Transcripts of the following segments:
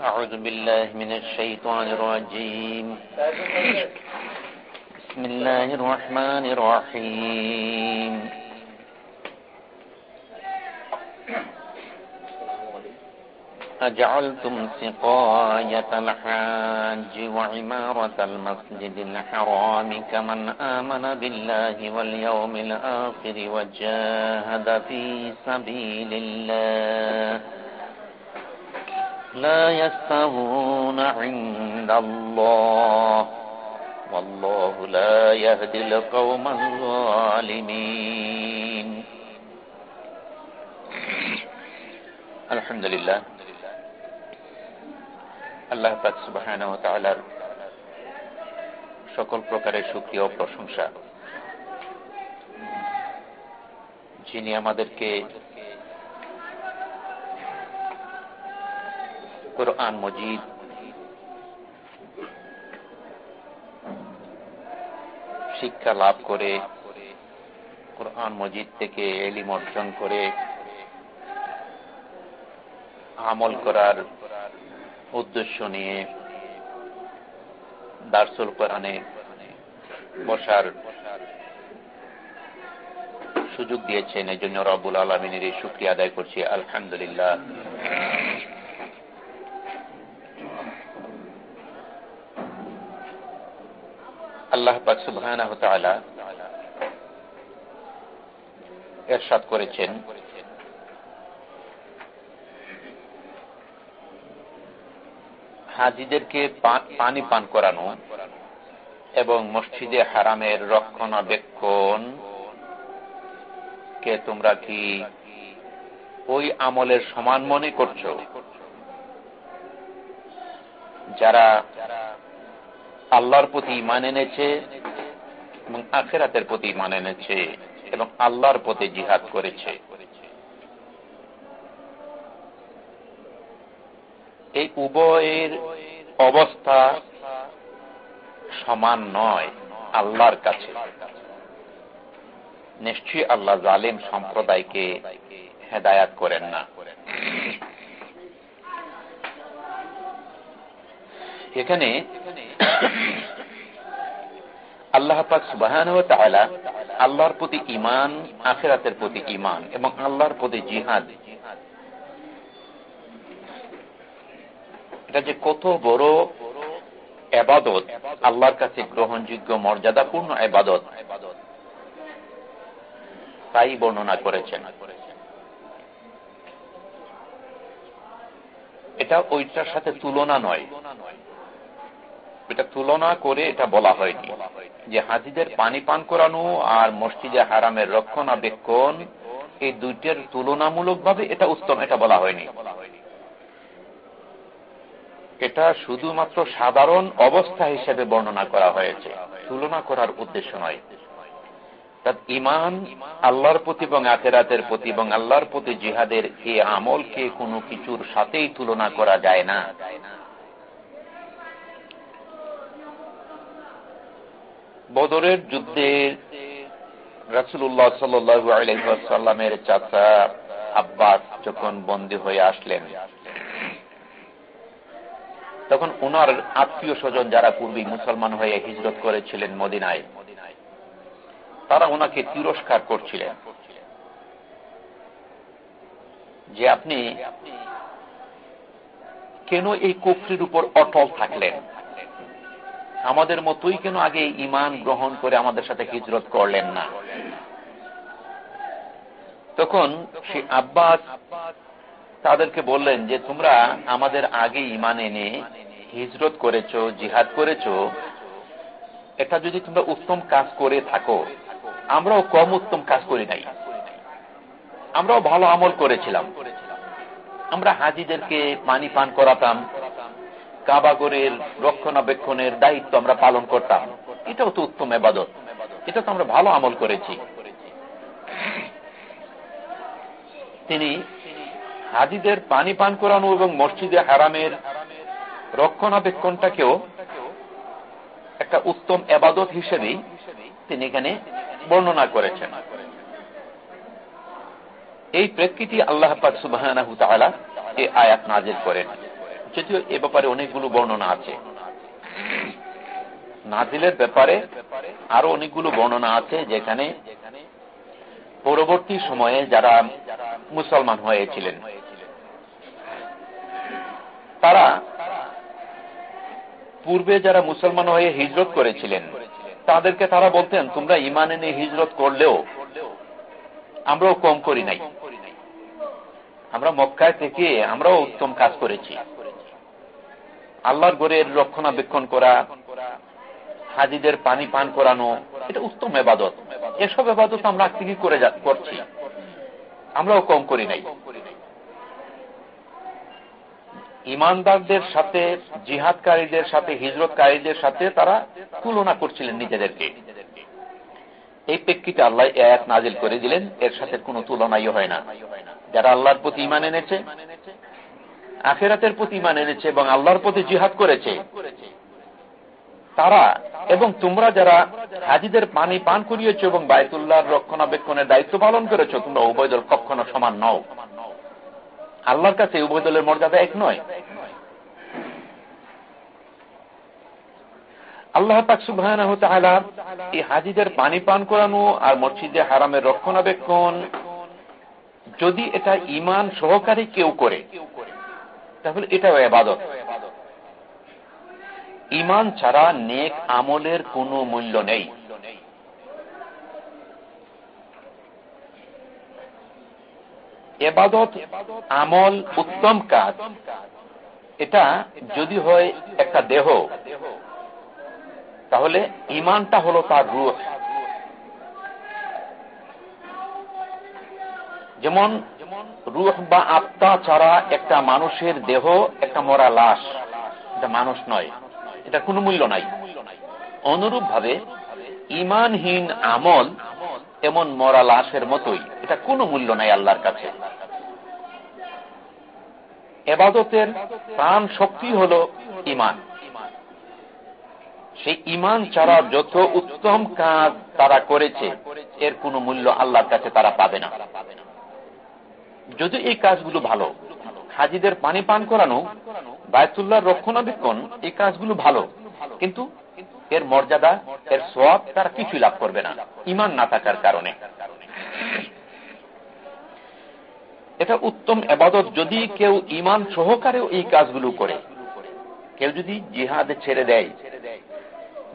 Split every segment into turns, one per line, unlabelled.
أعوذ بالله من الشيطان الرجيم. بسم الله الرحمن الرحيم. أجعلتم سقاية الحاج وعمارة المسجد الحرام كمن آمن بالله واليوم الآخر وجاهد في سبيل الله. لا يستهون عند الله والله لا يهدي القوم الظالمين الحمد لله আল্লাহ পাক সুবহানাহু ওয়া তাআলার সকল প্রকারের শুকরিয়া ও প্রশংসা যিনি আমাদেরকে কোরআন মজিদ। শিক্ষা লাভ করে কোরআন মজিদ থেকে এলিম অর্জন করে আমল করার উদ্দেশ্য নিয়ে দার্সুল কোরআনে বসার সুযোগ দিয়েছেন। এই জন্য রবুল আলমিনের এই শুক্রিয়া আদায় করছি। আলহামদুলিল্লাহ। আল্লাহ পাক সুবহানাহু ওয়া তাআলা ইরশাদ করেছেন। হাজিদেরকে পানি পান করানো এবং মসজিদে হারামের রক্ষণাবেক্ষণ। কে তোমরা কি ওই আমলের সমান মনে করছ? যারা আল্লাহর প্রতি ইমান এনেছে এবং আখেরাতের প্রতি ইমান এনেছে এবং আল্লাহর প্রতি জিহাদ করেছে। এই উভয়ের অবস্থা সমান নয়, আল্লাহর কাছে। নিশ্চয়ই আল্লাহ জালিম সম্প্রদায়কে হেদায়াত করেন না। এখানে আল্লাহ পাক সুবাহান আল্লাহর প্রতি ইমান আখেরাতের প্রতি ইমান এবং আল্লাহর প্রতি জিহাদ। এটা যে কত বড় এবাদত, আল্লাহর কাছে গ্রহণযোগ্য মর্যাদাপূর্ণ এবাদত, তাই বর্ণনা করেছেন। এটা ওইটার সাথে তুলনা নয়। এটা তুলনা করে এটা বলা হয়নি। যে হাজিদের পানি পান করানো আর মসজিদে হারামের রক্ষণাবেক্ষণ, এই দুইটার তুলনামূলকভাবে এটা উত্তম, এটা বলা হয়নি। এটা শুধুমাত্র সাধারণ অবস্থা হিসেবে বর্ণনা করা হয়েছে, তুলনা করার উদ্দেশ্য নয়। তার ইমান আল্লাহর প্রতি এবং আখেরাতের প্রতি এবং আল্লাহর প্রতি জিহাদের এই আমলকে কোনো কিছুর সাথেই তুলনা করা যায় না। বদরের যুদ্ধে রাসুল্লাহ সাল্লামের চাচা আব্বাস যখন বন্দী হয়ে আসলেন, তখন ওনার আত্মীয় স্বজন যারা পূর্বে মুসলমান হয়ে হিজরত করেছিলেন মদিনায়, তারা ওনাকে তিরস্কার করছিলেন যে আপনি কেন এই কুফরির উপর অটল থাকলেন? আমাদের মতোই কেন আগে ইমান গ্রহণ করে আমাদের সাথে হিজরত করলেন না? তখন সে আব্বাস তাদেরকে বললেন যে, তোমরা আমাদের আগে ইমান এনে হিজরত করেছ, জিহাদ করেছ। এটা যদি তোমরা উত্তম কাজ করে থাকো, আমরাও কম উত্তম কাজ করি নাই। আমরাও ভালো আমল করেছিলাম। আমরা হাজিদেরকে পানি পান করাতাম কাবাগরের রক্ষণাবেক্ষণের দায়িত্ব আমরা পালন করতাম। এটাও তো উত্তম এবাদত এটা তো আমরা ভালো আমল করেছি। তিনি হাজিদের পানি পান করানো এবং মসজিদে হারামের রক্ষণাবেক্ষণটাকেও একটা উত্তম এবাদত হিসেবেই তিনি এখানে বর্ণনা করেছেন। এই প্রেক্ষিতে আল্লাহ পাক সুবাহ এই আয়াত নাজির করেন। যদিও এ ব্যাপারে অনেকগুলো বর্ণনা আছে। নাজিলের ব্যাপারে আরও অনেকগুলো বর্ণনা আছে যেখানে পরবর্তী সময়ে যারা মুসলমান হয়েছিলেন, তারা পূর্বে যারা মুসলমান হয়ে হিজরত করেছিলেন, তাদেরকে তারা বলতেন, তোমরা ইমান এনে হিজরত করলেও আমরাও কম করি নাই। আমরা মক্কায় থেকে আমরাও উত্তম কাজ করেছি। আল্লাহর গড়ের রক্ষণাবেক্ষণ করা, হাজিদের পানি পান করানো, এটা উত্তম এবাদত। এসব এবাদত আমরা থেকে করে করছি? আমরাও কম করি নাই। ইমানদারদের সাথে, জিহাদকারীদের সাথে, হিজরতকারীদের সাথে তারা তুলনা করছিলেন নিজেদেরকে। এই প্রেক্ষিতে আল্লাহ এক নাজিল করে দিলেন, এর সাথে কোনো তুলনাই হয় না। যারা আল্লাহর প্রতি ইমান এনেছে আখেরাতের প্রতি ইমান এনেছে এবং আল্লাহর প্রতি জিহাদ করেছে। তারা এবং তোমরা যারা হাজিদের পানি পান করিয়েছ এবং বায়তুল্লাহর রক্ষণাবেক্ষণের দায়িত্ব পালন করেছ, তোমরা উভয় দল কখনো সমান নও। আল্লাহর কাছে উভয় দলের মর্যাদা এক নয়। আল্লাহ পাকসুবাহ এই হাজিদের পানি পান করানো আর মসজিদে হারামের রক্ষণাবেক্ষণ, যদি এটা ইমান সহকারী কেউ করে তাহলে এটাও এবাদত ইমান ছাড়া নেক আমলের কোনো মূল্য নেই। এবাদত আমল উত্তম কাজ। এটা যদি হয় একটা দেহ, তাহলে ইমানটা হলো তার রূপ যেমন রুহ বা আত্মা ছাড়া একটা মানুষের দেহ, একটা মরা লাশ, এটা মানুষ নয়, এটা কোনো মূল্য নাই। অনুরূপ ভাবে ইমানহীন আমল এমন মরা লাশের মতোই, এটা কোনো মূল্য নাই আল্লাহর কাছে। এবাদতের প্রাণ শক্তি হল ইমান। সেই ইমান ছাড়া যত উত্তম কাজ তারা করেছে, এর কোনো মূল্য আল্লাহর কাছে তারা পাবে না। যদি এই কাজগুলো ভালো, হাজিদের পানি পান করানো বায়তুল্লাহ রক্ষণাবেক্ষণ এই কাজগুলো ভালো, কিন্তু এর মর্যাদা, এর সব তারা কিছুই লাভ করবে না ইমান না থাকার কারণে। এটা উত্তম এবাদত যদি কেউ ইমান সহকারেও এই কাজগুলো করে। কেউ যদি জিহাদ ছেড়ে দেয়,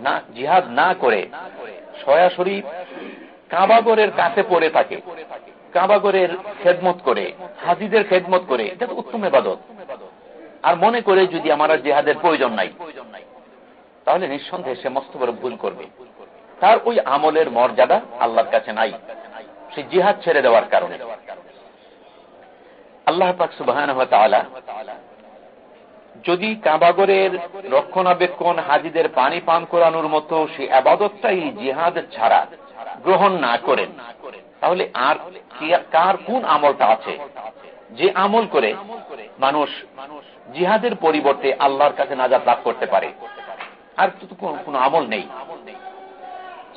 না, জিহাদ না করে, সরাসরি কাবাগরের কাছে পড়ে থাকে কাবাগরের খেদমত করে, হাজিদের খেদমত করে, এটা উত্তম এবাদত আর মনে করে যদি আমার জেহাদের প্রয়োজন নাই, তাহলে নিঃসন্দেহে সে মস্ত বড় ভুল করবে। তার ওই আমলের মর্যাদা আল্লাহর কাছে নাই। সে জিহাদ ছেড়ে দেওয়ার কারণে। আল্লাহ পাক সুবাহ যদি কাবাগরের রক্ষণাবেক্ষণ, হাজিদের পানি পান করানোর মতো সে আবাদতটাই জিহাদ ছাড়া গ্রহণ না করেন তাহলে আর কার কোন আমলটা আছে? যে আমল করে মানুষ জিহাদের পরিবর্তে আল্লাহর কাছে নাজাদ লাভ করতে পারে। আর তো কোন আমল নেই।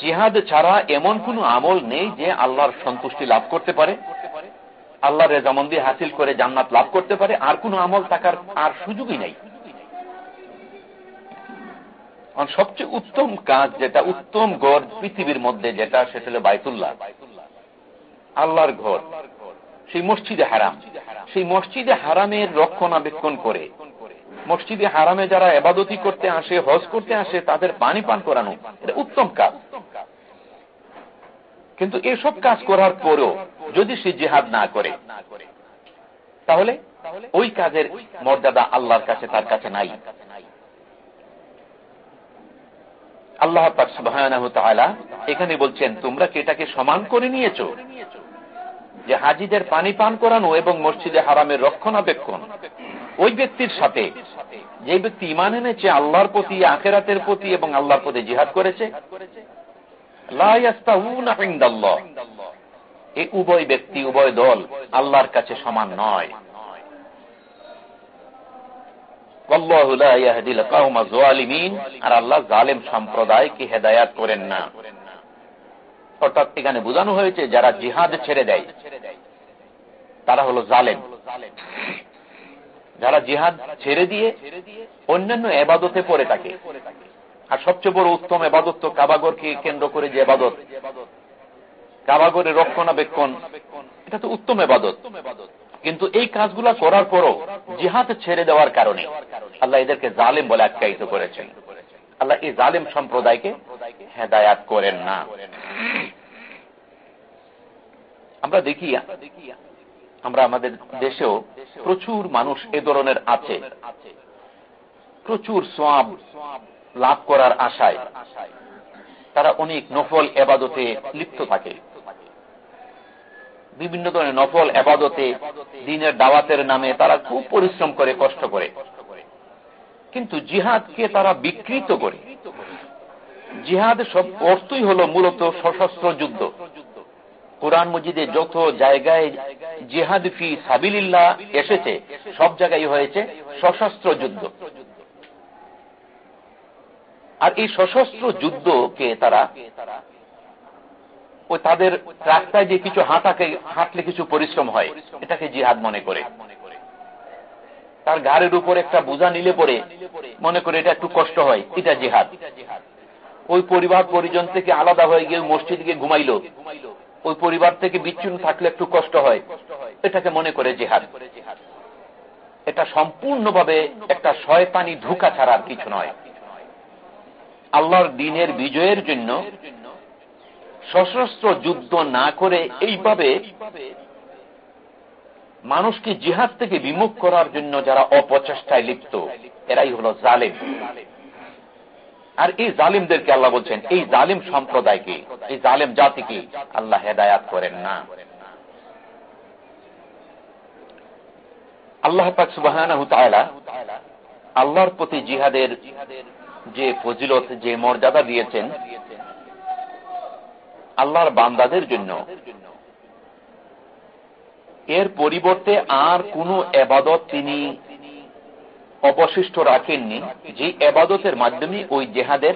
জিহাদ ছাড়া এমন কোন আমল নেই যে আল্লাহর সন্তুষ্টি লাভ করতে পারে আল্লাহ রেজামন্দি হাসিল করে জান্নাত লাভ করতে পারে, আর কোন আমল থাকার আর সুযোগই নেই। সবচেয়ে উত্তম কাজ, যেটা উত্তম গড় পৃথিবীর মধ্যে, যেটা সেটা হল বাইতুল্লাহ। আল্লাহর ঘর, সেই মসজিদে হারাম। সেই মসজিদে হারামের রক্ষণাবেক্ষণ করে। মসজিদে হারামে যারা এবাদতি করতে আসে, হজ করতে আসে, তাদের পানি পান করানো, এটা উত্তম কাজ। কিন্তু এসব কাজ করার পরও যদি সে জেহাদ না করে, তাহলে ওই কাজের মর্যাদা আল্লাহর কাছে, তার কাছে নাই। আল্লাহ এখানে বলছেন, তোমরা কি এটাকে সমান করে নিয়েছ? যে হাজিদের পানি পান করানো এবং মসজিদে হারামের রক্ষণাবেক্ষণ। ওই ব্যক্তির সাথে যে ব্যক্তি ইমান এনেছে, আল্লাহর প্রতি, আখেরাতের প্রতি এবং আল্লাহর প্রতি জিহাদ করেছে এই উভয় ব্যক্তি, উভয় দল আল্লাহর কাছে সমান নয়। আর আল্লাহ জালেম সম্প্রদায়কে হেদায়াত করেন না। অর্থাৎ এখানে বোঝানো হয়েছে যারা জিহাদ ছেড়ে দেয়, তারা হলো জালেম। যারা জিহাদ ছেড়ে দিয়ে অন্যান্য এবাদতে পড়ে থাকে। আর সবচেয়ে বড় উত্তম এবাদত তো কাবাগরকে কেন্দ্র করে যে এবাদত। কাবাগরের রক্ষণাবেক্ষণ, এটা তো উত্তম এবাদত। কিন্তু এই কাজগুলা করার পরও জিহাদ ছেড়ে দেওয়ার কারণে আল্লাহ এদেরকে জালেম বলে আখ্যায়িত করেছেন। আল্লাহ এই জালেম সম্প্রদায়কে হেদায়াত করেন না। আমরা দেখি, আমরা আমাদের দেশেও প্রচুর মানুষ এ ধরনের আছে। প্রচুর সোয়াব লাভ করার আশায় তারা অনেক নফল এবাদতে লিপ্ত থাকে। বিভিন্ন ধরনের নফল এবাদতে দিনের দাওয়াতের নামে তারা খুব পরিশ্রম করে, কষ্ট করে। কিন্তু জিহাদকে তারা বিকৃত করে। জিহাদ সব অর্থই হল মূলত সশস্ত্র যুদ্ধ। কোরআন মজিদে যত জায়গায় জিহাদ ফি সাবিল্লাহ এসেছে, সব জায়গায় হয়েছে সশস্ত্র যুদ্ধ। আর এই সশস্ত্র যুদ্ধকে তারা ওই তাদের রাস্তায় যে কিছু হাঁটাকে হাঁটলে কিছু পরিশ্রম হয়, এটাকে জিহাদ মনে করে। তার গাড়ির উপর একটা বোঝা নিলে পরে মনে করে এটা একটু কষ্ট হয়, এটা জিহাদ। ওই পরিবার পরিজন থেকে আলাদা হয়ে গিয়ে মসজিদ গিয়ে ঘুমাইল। ওই পরিবার থেকে বিচ্ছিন্ন থাকলে একটু কষ্ট হয়। এটাকে মনে করে জিহাদ। এটা সম্পূর্ণভাবে একটা শয়তানি ধোকা ছাড়ার কিছু নয়। আল্লাহর দিনের বিজয়ের জন্য সশস্ত্র যুদ্ধ না করে এইভাবে মানুষকে জিহাদ থেকে বিমুখ করার জন্য যারা অপচেষ্টায় লিপ্ত, এরাই হল জালেম। আর এই জালিমদেরকে আল্লাহ বলছেন, এই জালিম সম্প্রদায়কে, এই জালেম জাতিকে আল্লাহ হেদায়াত করেন না। আল্লাহ পাক সুবাহ আল্লাহর প্রতি জিহাদের যে ফজিলত, যে মর্যাদা দিয়েছেন, আল্লাহর বান্দাদের জন্য এর পরিবর্তে আর কোন এবাদত তিনি অবশিষ্ট রাখেননি, যে এবাদতের মাধ্যমে ওই জেহাদের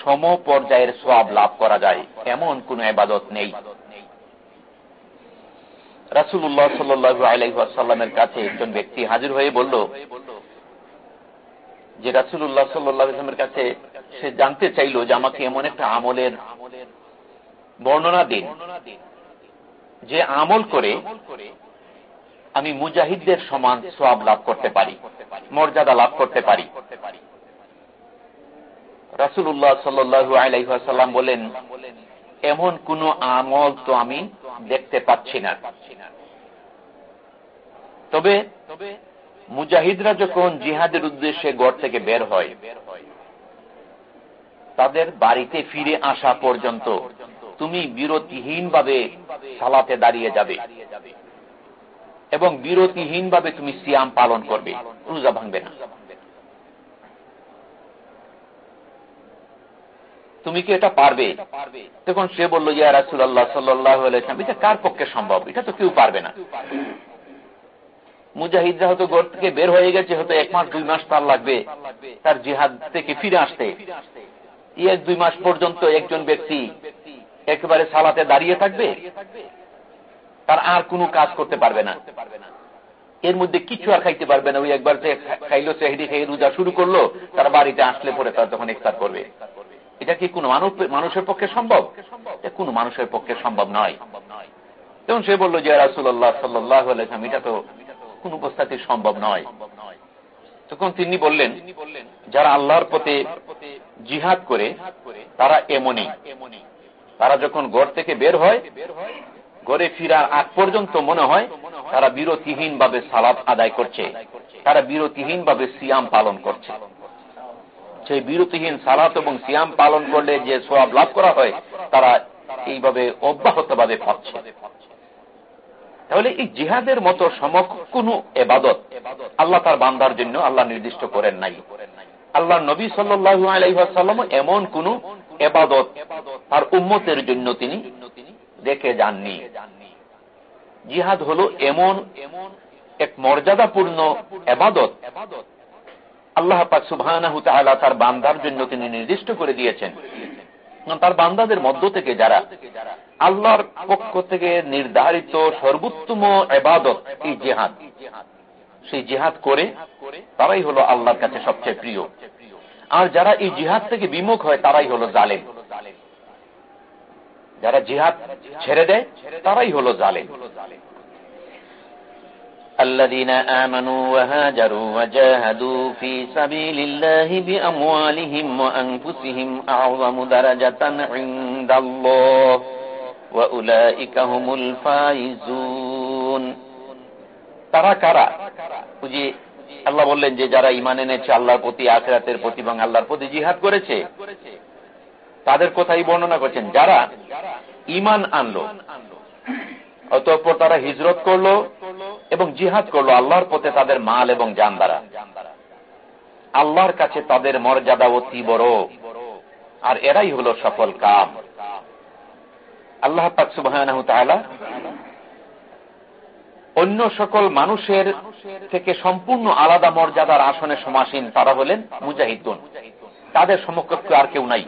সম পর্যায়ের সব লাভ করা যায়। এমন কোন এবাদত নেই। রাসুল্লাহ সাল্লু আলাইসাল্লামের কাছে একজন ব্যক্তি হাজির হয়ে বলল যে রাসুল্লাহ সাল্লামের কাছে সে জানতে চাইল যে, আমাকে এমন একটা আমলের বর্ণনা দিন। যে আমল করে আমি মুজাহিদদের সমান সোয়াব লাভ করতে পারি, মর্যাদা লাভ করতে পারি। রাসুল্লাহ সাল্লু আলাইসাল্লাম বলেন, এমন কোন আমল তো আমি দেখতে পাচ্ছি না। তবে মুজাহিদরা যখন জিহাদের উদ্দেশ্যে গড় থেকে বের হয়, তাদের বাড়িতে ফিরে আসা পর্যন্ত তুমি বিরতিহীন ভাবে সালাতে দাঁড়িয়ে যাবে। এবং বিরতিহীন ভাবে তুমি সিয়াম পালন করবে। রোজা ভাঙবে না। তুমি কি এটা পারবে? তখন সে বলল যে রাসুল্লাহ সাল্লাহ এটা কার পক্ষে সম্ভব? এটা তো কেউ পারবে না। মুজাহিদরা হয়তো ঘর থেকে বের হয়ে গেছে, হয়তো এক মাস, দুই মাস তার লাগবে, তার জিহাদ থেকে ফিরে আসতে। এক, দুই মাস পর্যন্ত একজন ব্যক্তি একেবারে সালাতে দাঁড়িয়ে থাকবে, তার আর কোনো কাজ করতে পারবে না। এর মধ্যে কিছু আর খাইতে পারবে না। ওই একবার যে খাইলো সেহরি খেয়ে রোজা শুরু করল, তার বাড়িতে আসলে পরে তার তখন ইফতার করবে। এটা কি কোন মানুষের পক্ষে সম্ভব? কোন মানুষের পক্ষে সম্ভব নয়। তখন সে বলল যে রাসুল্লাহ সাল্লাহ এটা তো কোন অবস্থাতে সম্ভব নয়। তখন তিনি বললেন, যারা আল্লাহর পথে জিহাদ করে, তারা এমনই। তারা যখন গড় থেকে বের হয় গড়ে ফিরার আগ পর্যন্ত মনে হয় তারা বিরতিহীন ভাবে সালাদ আদায় করছে। তারা বিরতিহীন ভাবে সিয়াম পালন করছে। সেই বিরতিহীন সালাত এবং সিয়াম পালন করলে যে সব লাভ করা হয়, তারা এইভাবে অব্যাহত ভাবে পাচ্ছে। তাহলে এই জিহাদের মতো সমক কোন এবাদত আল্লাহ তার বান্দার জন্য আল্লাহ নির্দিষ্ট করেন নাই। আল্লাহ নবী সাল্লু আলাইসাল্লাম এমন কোন এবাদত তার উম্মতের জন্য তিনি দেখে যাননি। জিহাদ হল এমন এমন এক মর্যাদাপূর্ণ এবাদত। আল্লাহ সুবাহ তার বান্দার জন্য তিনি নির্দিষ্ট করে দিয়েছেন। তার বান্দাদের মধ্য থেকে যারা আল্লাহর পক্ষ থেকে নির্ধারিত সর্বোত্তম এবাদত, এই জেহাদ, সেই জিহাদ করে তারাই হলো আল্লাহর কাছে সবচেয়ে প্রিয়। আর যারা এই জিহাদ থেকে বিমুখ হয় তারাই হলো জালেম যারা জিহাদ ছেড়ে দেয় তারাই হলো জালেম
الذين آمنوا وهاجروا وجاهدوا في سبيل الله بأموالهم وأنفسهم أعظم درجة عند الله وأولئك هم الفائزون
তারা কারা যে আল্লাহ বললেন যে যারা ইমান এনেছে, আল্লাহর প্রতি, আখরাতের প্রতি এবং আল্লাহর প্রতি জিহাদ করেছে, তাদের কথাই বর্ণনা করছেন। যারা ইমান আনলো, অতঃপর তারা হিজরত করল এবং জিহাদ করল আল্লাহর পথে তাদের মাল এবং যান দ্বারা। আল্লাহর কাছে তাদের মর্যাদা অতি বড়। আর এরাই হলো সফল কাম। আল্লাহ পাক সুবাহ অন্য সকল মানুষের থেকে সম্পূর্ণ আলাদা মর্যাদার আসনে সমাসীন তারা হলেন মুজাহিদুন। তাদের সমকক্ষ আর কেউ নাই।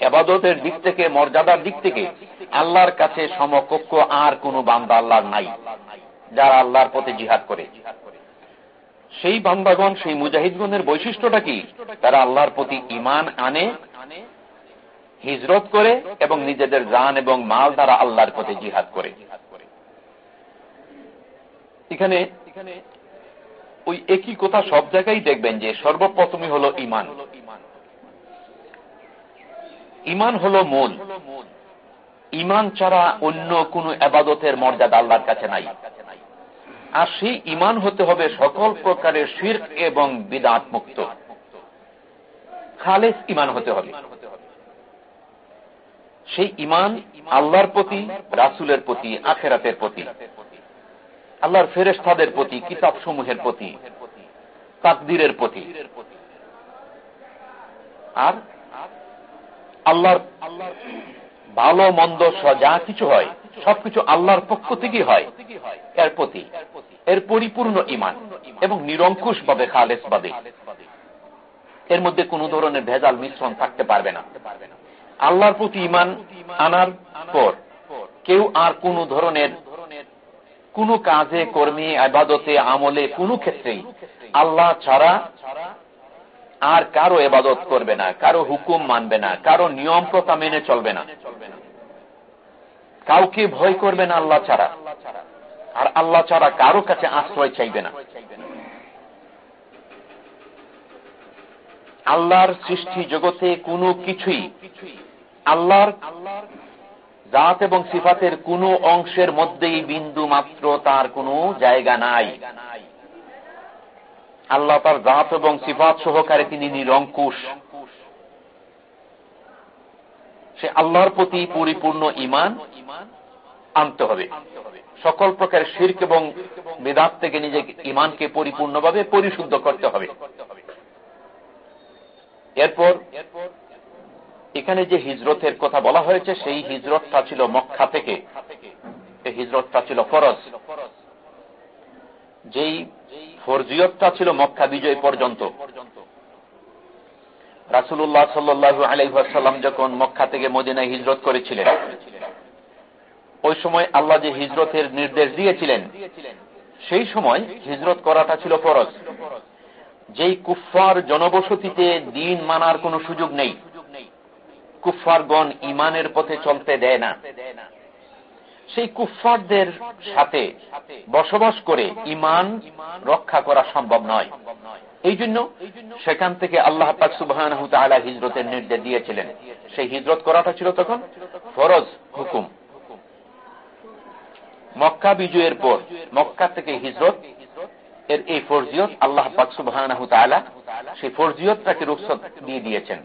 এবাদতের দিক থেকে, মর্যাদার দিক থেকে আল্লাহর কাছে সমকক্ষ আর কোন বান্দা আল্লাহর নাই, যারা আল্লাহর পথে জিহাদ করে। সেই বান্দাগণ, সেই মুজাহিদগণের বৈশিষ্ট্যটা কি? তারা আল্লাহর প্রতি ইমান আনে, হিজরত করে এবং নিজেদের জান এবং মাল দ্বারা আল্লাহর পথে জিহাদ করে। এখানে ওই একই কথা সব জায়গায় দেখবেন যে সর্বপ্রথমই হল ইমান। ইমান হল মূল। ইমান ছাড়া অন্য কোন আবাদতের মর্যাদা আল্লাহর কাছে নাই। আর সেই ইমান হতে হবে সকল প্রকারের শির এবং বিদাত মুক্ত। খালেস ইমান হতে হবে। সেই ইমান আল্লাহর প্রতি, রাসুলের প্রতি, আখেরাতের প্রতি। আল্লাহর ফেরেস্তাদের প্রতি কিতাব সমূহের প্রতি, তাকদিরের প্রতি। আর আল্লাহর আল্লাহর ভালো, মন্দ যা কিছু হয়, সবকিছু আল্লাহর পক্ষ থেকেই হয়, এর প্রতি, এর পরিপূর্ণ ইমান এবং নিরঙ্কুশ ভাবে খালেস ভাবে এর মধ্যে কোন ধরনের ভেজাল মিশ্রণ থাকতে পারবে না। আল্লাহর প্রতি ইমান আনার পর, কেউ আর কোন ধরনের কোন কাজে, কর্মী, আবাদতে, আমলে কোন ক্ষেত্রেই আল্লাহ ছাড়া আর কারও এবাদত করবে না, কারও হুকুম মানবে না, কারও নিয়ম প্রথা মেনে চলবে না। কাউকে ভয় করবে না আল্লাহ ছাড়া, আর আল্লাহ ছাড়া কারও কাছে আশ্রয় চাইবে না। আল্লাহর সৃষ্টি জগতে কোনো কিছুই আল্লাহর জাত এবং সিফাতের কোন অংশের মধ্যেই বিন্দু মাত্র তার কোনো জায়গা নাই। আল্লাহ তার জাত এবং সিফাত সহকারে তিনি নিরঙ্কুশ। সে আল্লাহর প্রতি পরিপূর্ণ ইমান আনতে হবে। সকল প্রকার শির্ক এবং বেদাত থেকে নিজেকে ইমানকে পরিপূর্ণভাবে পরিশুদ্ধ করতে হবে। এরপর এখানে যে হিজরতের কথা বলা হয়েছে, সেই হিজরতটা ছিল মক্কা থেকে। হিজরতটা ছিল ফরজ। যেই ফরজিয়তটা ছিল মক্কা বিজয় পর্যন্ত। রাসুল্লাহ সাল্লু আলাইসাল্লাম যখন মক্কা থেকে মদিনায় হিজরত করেছিলেন, ওই সময় আল্লাহ যে হিজরতের নির্দেশ দিয়েছিলেন, সেই সময় হিজরত করাটা ছিল ফরজ। যেই কুফার জনবসতিতে দিন মানার কোনো সুযোগ নেই। কুফারগণ ইমানের পথে চলতে দেয় না। সেই কুফারদের সাথে বসবাস করে ইমান রক্ষা করা সম্ভব নয়। এই জন্য সেখান থেকে আল্লাহ সুবাহ হিজরতের নির্দেশ দিয়েছিলেন। সেই হিজরত করাটা ছিল তখন ফরজ হুকুম। মক্কা বিজয়ের পর, মক্কা থেকে হিজরত, এর এই ফরজিয়ত আল্লাহ পাক সুবাহ সেই ফরজিয়তটাকে রুখসত দিয়ে দিয়েছেন।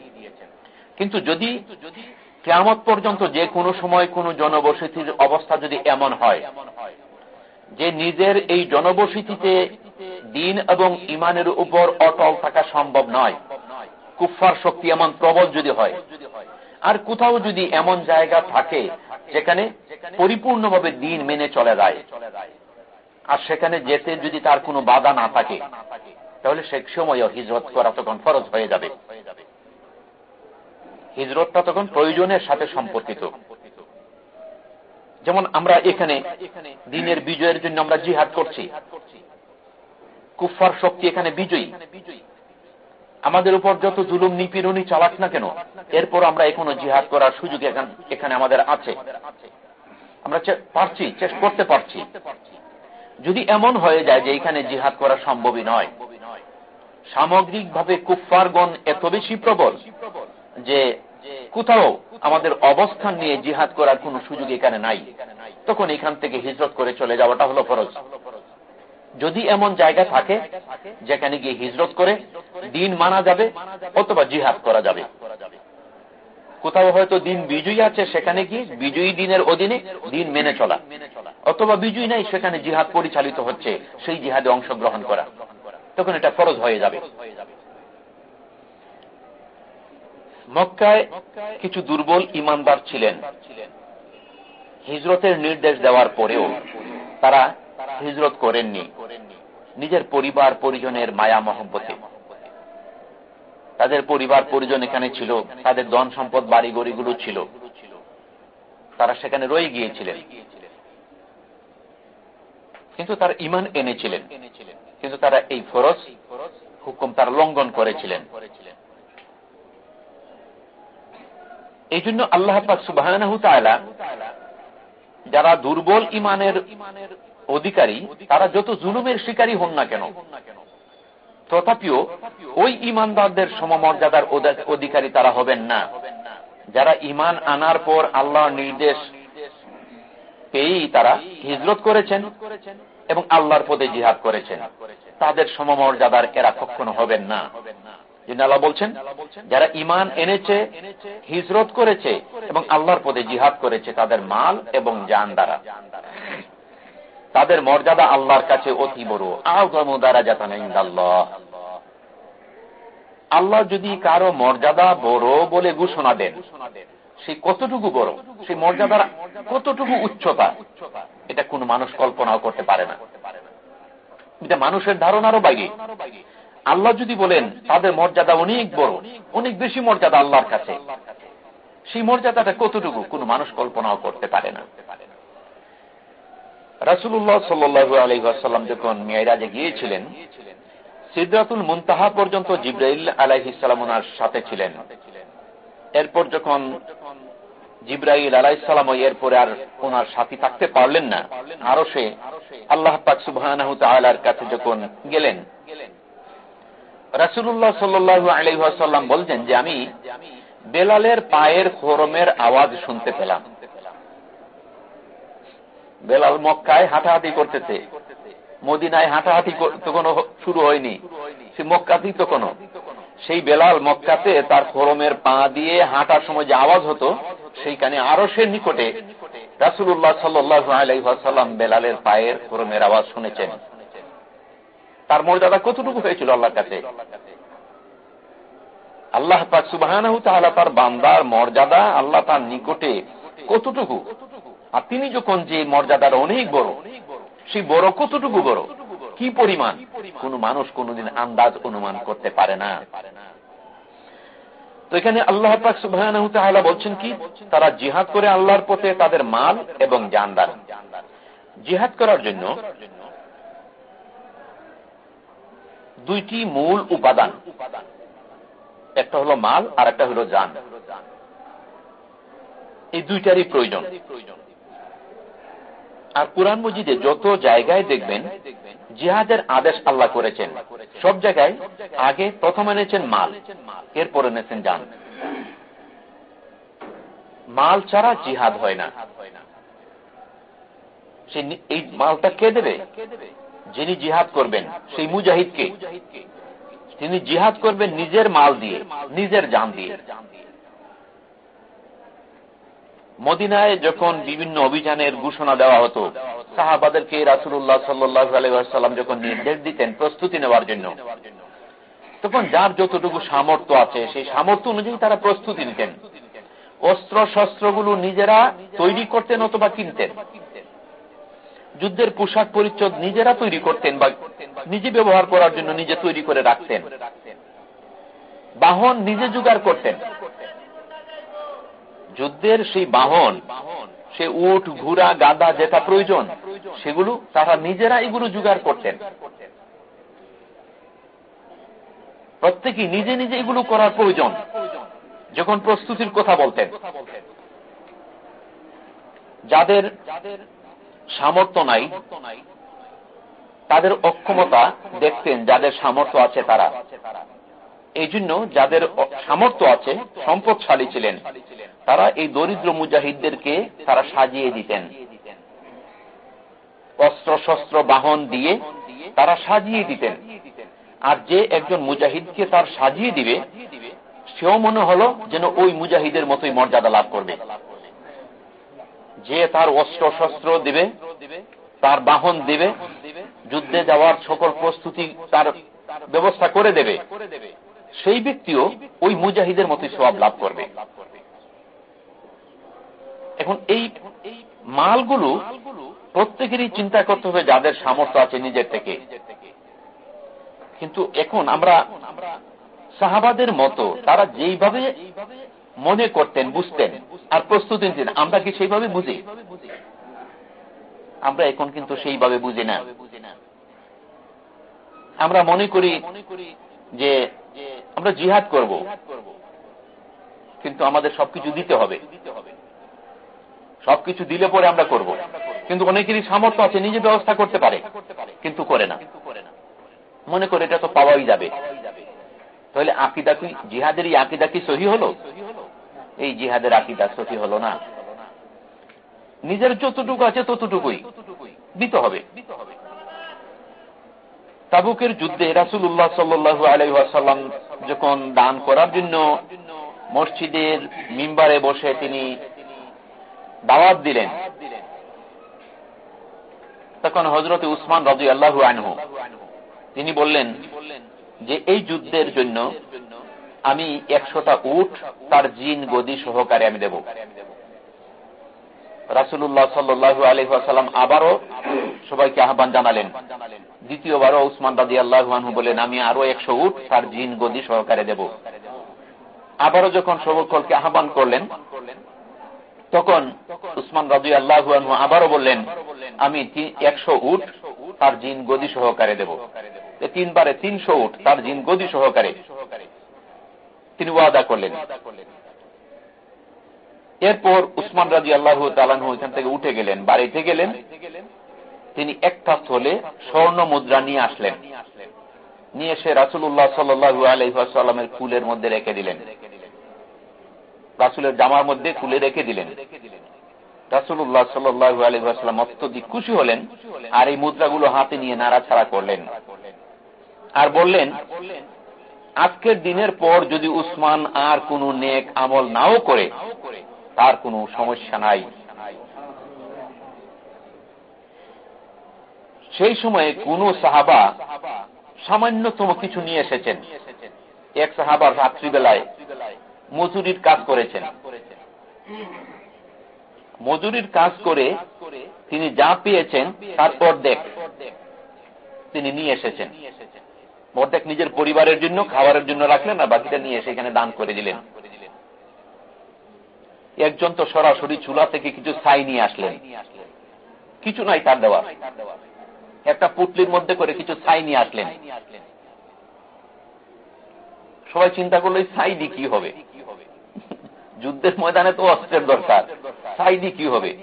কিন্তু যদি কেমত পর্যন্ত যে কোনো সময় কোন জনবসতির অবস্থা যদি এমন হয়, যে নিজের এই জনবসতিতে দিন এবং ইমানের উপর অটল থাকা সম্ভব নয় কুফার শক্তি এমন প্রবল যদি হয়, আর কোথাও যদি এমন জায়গা থাকে যেখানে পরিপূর্ণভাবে দিন মেনে চলে যায়, আর সেখানে যেতে যদি তার কোনো বাধা না থাকে, তাহলে সে সময় হিজরত করা তখন ফরজ হয়ে যাবে। হিজরতটা তখন প্রয়োজনের সাথে সম্পর্কিত। যেমন আমরা এখানে দিনের বিজয়ের জন্য আমরা জিহাদ করছি। কুফার শক্তি এখানে বিজয়ী। আমাদের উপর যত জুলুম, নিপীড়নই চালাক না কেন এরপর আমরা এখনও জিহাদ করার সুযোগ এখানে আমাদের আছে। আমরা পারছি, চেষ্টা করতে পারছি। যদি এমন হয়ে যায় যে এখানে জিহাদ করা সম্ভবই নয়, সামগ্রিকভাবে কুফারগণ এত বেশি প্রবল যে কোথাও আমাদের অবস্থান নিয়ে জিহাদ করার কোন সুযোগ এখানে নাই। তখন এখান থেকে হিজরত করে চলে যাওয়াটা হলো ফরজ। যদি এমন জায়গা থাকে যেখানে গিয়ে হিজরত করে দিন মানা যাবে অথবা জিহাদ করা যাবে। কোথাও হয়তো দিন বিজয়ী আছে সেখানে গিয়ে বিজয়ী দিনের অধীনে দিন মেনে চলা। অথবা বিজয়ী নাই সেখানে জিহাদ পরিচালিত হচ্ছে, সেই জিহাদে অংশগ্রহণ করা। তখন এটা ফরজ হয়ে যাবে। মক্কায় কিছু দুর্বল ইমানদার ছিলেন। হিজরতের নির্দেশ দেওয়ার পরেও তারা হিজরত করেননি। নিজের পরিবার পরিজনের মায়া মহব্বতে। তাদের পরিবার পরিজন এখানে ছিল, তাদের ধন সম্পদ বাড়ি গড়িগুলো ছিল। তারা সেখানে রয়ে গিয়েছিলেন। কিন্তু তারা ইমান এনেছিলেন। কিন্তু তারা এই ফরজ হুকুম তারা লঙ্ঘন করেছিলেন। এই জন্য আল্লাহ সুবাহ যারা দুর্বল ইমানের অধিকারী, তারা যত জুলুমের শিকারী হন না কেন, তথাপিও ওই ইমানদারদের সমমর্যাদার অধিকারী তারা হবেন না। যারা ইমান আনার পর আল্লাহর নির্দেশ পেয়েই তারা হিজরত করেছেন এবং আল্লাহর পদে জিহাদ করেছেন। তাদের সমমর্যাদার এরা কখনো হবেন না। আল্লাহ বলছেন, যারা ইমান এনেছে, হিজরত করেছে এবং আল্লাহর পদে জিহাদ করেছে, তাদের মাল এবং যান দ্বারা। তাদের মর্যাদা আল্লাহর কাছে অতি বড়। দ্বারা যাতান আল্লাহ যদি কারও মর্যাদা বড় বলে ঘোষণা দেন, সে কতটুকু বড়? সেই মর্যাদার কতটুকু উচ্চতা? এটা কোন মানুষ কল্পনাও করতে পারে না। এটা মানুষের ধারণারও বাইরে। আল্লাহ যদি বলেন, তাদের মর্যাদা অনেক বড়, অনেক বেশি মর্যাদা আল্লাহর কাছে। সেই মর্যাদাটা কতটুকু? কোন মানুষ কল্পনাও করতে পারে না। রাসুল্লাহ সাল্লু আলহাম যখন মেয়েরাজে গিয়েছিলেন সিদ্ধাতুল মুনতাহা পর্যন্ত জিব্রাইল আলাইহিসাল্লাম ওনার সাথে ছিলেন। এরপর যখন জিব্রাইল আলাইসালাম এরপরে আর ওনার সাথী থাকতে পারলেন না আরও সে আল্লাহ পাক সুবাহ কাছে যখন গেলেন রাসুল্লাহ সাল্লু আলহাসাল্লাম বলছেন যে আমি বেলালের পায়ের খোরমের আওয়াজ শুনতে পেলাম। বেলাল মক্কায় হাঁটাহাঁটি করতেছে। মদিনায় হাঁটাহাঁটি তখন শুরু হয়নি। সে মক্কাতেই তখনও সেই বেলাল মক্কাতে তার খোরমের পা দিয়ে হাঁটার সময় যে আওয়াজ হতো, সেইখানে আরও সে নিকটে রাসুল্লাহ সাল্লাম বেলালের পায়ের খোরমের আওয়াজ শুনেছেন। তার মর্যাদা কতটুকু হয়েছিল আল্লাহর কাছে? আল্লাহ পাক সুবাহ তার বান্দার মর্যাদা আল্লাহ তার নিকটে কতটুকু? আর তিনি যখন যে মর্যাদার অনেক বড়, সেই বড় কতটুকু বড়? কি পরিমাণ? কোন মানুষ কোনদিন আন্দাজ অনুমান করতে পারে না। তো এখানে আল্লাহ পাক সুবাহ বলছেন কি? তারা জিহাদ করে আল্লাহর পথে তাদের মাল এবং জানদার। জিহাদ করার জন্য দুইটি মূল উপাদান। একটা হলো মাল আর একটা হলো জান এই দুইটারই প্রয়োজন। আর কোরআন মজিদে যত জায়গায় দেখবেন, জিহাদের আদেশ আল্লাহ করেছেন। সব জায়গায় আগে প্রথম এনেছেন মাল, এরপর এনেছেন যান। মাল ছাড়া জিহাদ হয় না। সে এই মালটা কে দেবে? যিনি জিহাদ করবেন, সেই মুজাহিদকে। তিনি জিহাদ করবেন নিজের মাল দিয়ে, নিজের জান দিয়ে। মদিনায় যখন বিভিন্ন অভিযানের ঘোষণা দেওয়া হতো, সাহাবাদেরকে রাসুল্লাহ সাল্লাম যখন নির্দেশ দিতেন, প্রস্তুতি নেওয়ার জন্য, তখন যার যতটুকু সামর্থ্য আছে, সেই সামর্থ্য অনুযায়ী তারা প্রস্তুতি নিতেন। অস্ত্র শস্ত্রগুলো নিজেরা তৈরি করতেন অথবা কিনতেন। যুদ্ধের পোশাক পরিচ্ছদ নিজেরা তৈরি করতেন বা নিজে ব্যবহার করার জন্য নিজে তৈরি করে রাখতেন। বাহন নিজে জোগাড় করতেন। যুদ্ধের সেই বাহন, সে উঠ ঘুরা গাদা যেটা প্রয়োজন, সেগুলো তারা নিজেরা এগুলো জোগাড় করতেন। প্রত্যেকেই নিজে নিজে এগুলো করার প্রয়োজন, যখন প্রস্তুতির কথা বলতেন। যাদের সামর্থ্য নাই। তাদের অক্ষমতা দেখতেন যাদের সামর্থ্য আছে তারা। এই জন্য যাদের সামর্থ্য আছে, সম্পদশালী ছিলেন। তারা এই দরিদ্র মুজাহিদদেরকে তারা সাজিয়ে দিতেন। অস্ত্র শস্ত্র বাহন দিয়ে তারা সাজিয়ে দিতেন। আর যে একজন মুজাহিদকে তার সাজিয়ে দিবে, সেও মনে হলো যেন ওই মুজাহিদের মতোই মর্যাদা লাভ করবে। যে তার অস্ত্র শস্ত্র দিবে, তার বাহন দিবে, যুদ্ধে যাওয়ার সকল প্রস্তুতি তার ব্যবস্থা করে দেবে, সেই ব্যক্তিও ওই মুজাহিদের মতোই সব লাভ করবে। এখন এই মালগুলো প্রত্যেকেরই চিন্তা করতে হবে যাদের সামর্থ্য আছে নিজের থেকে। কিন্তু এখন আমরা সাহাবাদের মতো তারা যেইভাবে মনে করতেন, বুঝতেন। আর প্রস্তুতি নিতেন। আমরা কি সেইভাবে বুঝি? আমরা এখন কিন্তু সেইভাবে বুঝি না। আমরা মনে করি যে আমরা জিহাদ করব। কিন্তু আমাদের সবকিছু দিতে হবে। সবকিছু দিলে পরে আমরা করব। কিন্তু অনেকেরই সামর্থ্য আছে, নিজে ব্যবস্থা করতে পারে, কিন্তু করে না। মনে করে এটা তো পাওয়াই যাবে। তাহলে আকিদা কি, জিহাদের আকিদা কি সহি হলো? এই জিহাদের আকিদা সহি হলো না। নিজের যতটুকু আছে ততটুকুই দিতে হবে। তাবুকের যুদ্ধে রাসুল্লাহ সাল্লু আলাইসাল্লাম যখন দান করার জন্য মসজিদের মিম্বারে বসে তিনি দাওয়াত দিলেন, তখন হজরত উসমান রাজু আল্লাহ আনহু, তিনি বললেন যে এই যুদ্ধের জন্য আমি একশোটা উঠ তার জিন গদি সহকারে আমি দেব। রাসুল্লাহ সাল্লু আলহাম আবারও সবাইকে আহ্বান জানালেন। দ্বিতীয়বারও উসমান রাজি আল্লাহানহু বলেন, আমি আরও একশো উঠ তার জিন গদি সহকারে দেব। আবারও যখন সবকলকে আহ্বান করলেন, তখন উসমান রাজু আল্লাহানহু আবারও বললেন, আমি একশো উঠ তার জিন গদি সহকারে দেব। তিনবারে তিনশো উঠ তার জিন গদি সহকারে। তিনি ওয়াদা করলেন। এরপর উসমান রাজি আল্লাহ তালানহু এখান থেকে উঠে গেলেন, বাড়িতে গেলেন। তিনি একটা স্থলে স্বর্ণ মুদ্রা নিয়ে আসলেন। নিয়ে এসে রাসুল্লাহ সাল্লু আলহামের ফুলের মধ্যে রেখে দিলেন। রাসুলের জামার মধ্যে খুলে রেখে দিলেন। রাসুল্লাহ সাল্লু আলহাম অত্যধিক খুশি হলেন আর এই মুদ্রাগুলো হাতে নিয়ে নাড়াছাড়া করলেন। আর বললেন আজকের দিনের পর যদি উসমান আর কোন নেক আমল নাও করে, তার কোনো সমস্যা নাই। সেই সময়ে কোন সাহাবা সামান্যতম কিছু নিয়ে এসেছেন। এক সাহাবার রাত্রিবেলায় মজুরির কাজ করেছেন। মজুরির কাজ করে তিনি যা পেয়েছেন তার অর্ধেক তিনি নিয়ে এসেছেন। অর্ধেক নিজের পরিবারের জন্য, খাবারের জন্য রাখলেন আর বাকিটা নিয়ে এসে এখানে দান করে দিলেন। একজন তো সরাসরি চুলা থেকে কিছু ছাই নিয়ে আসলেন। কিছু নাই তার দেওয়া। একটা পুটলির মধ্যে করে কিছু ছাই নিয়ে আসলেন। সবাই চিন্তা করল, এই সাইডি কি হবে? যুদ্ধের ময়দানে তো অস্ত্রের দরকার। সাইডি কি হবে?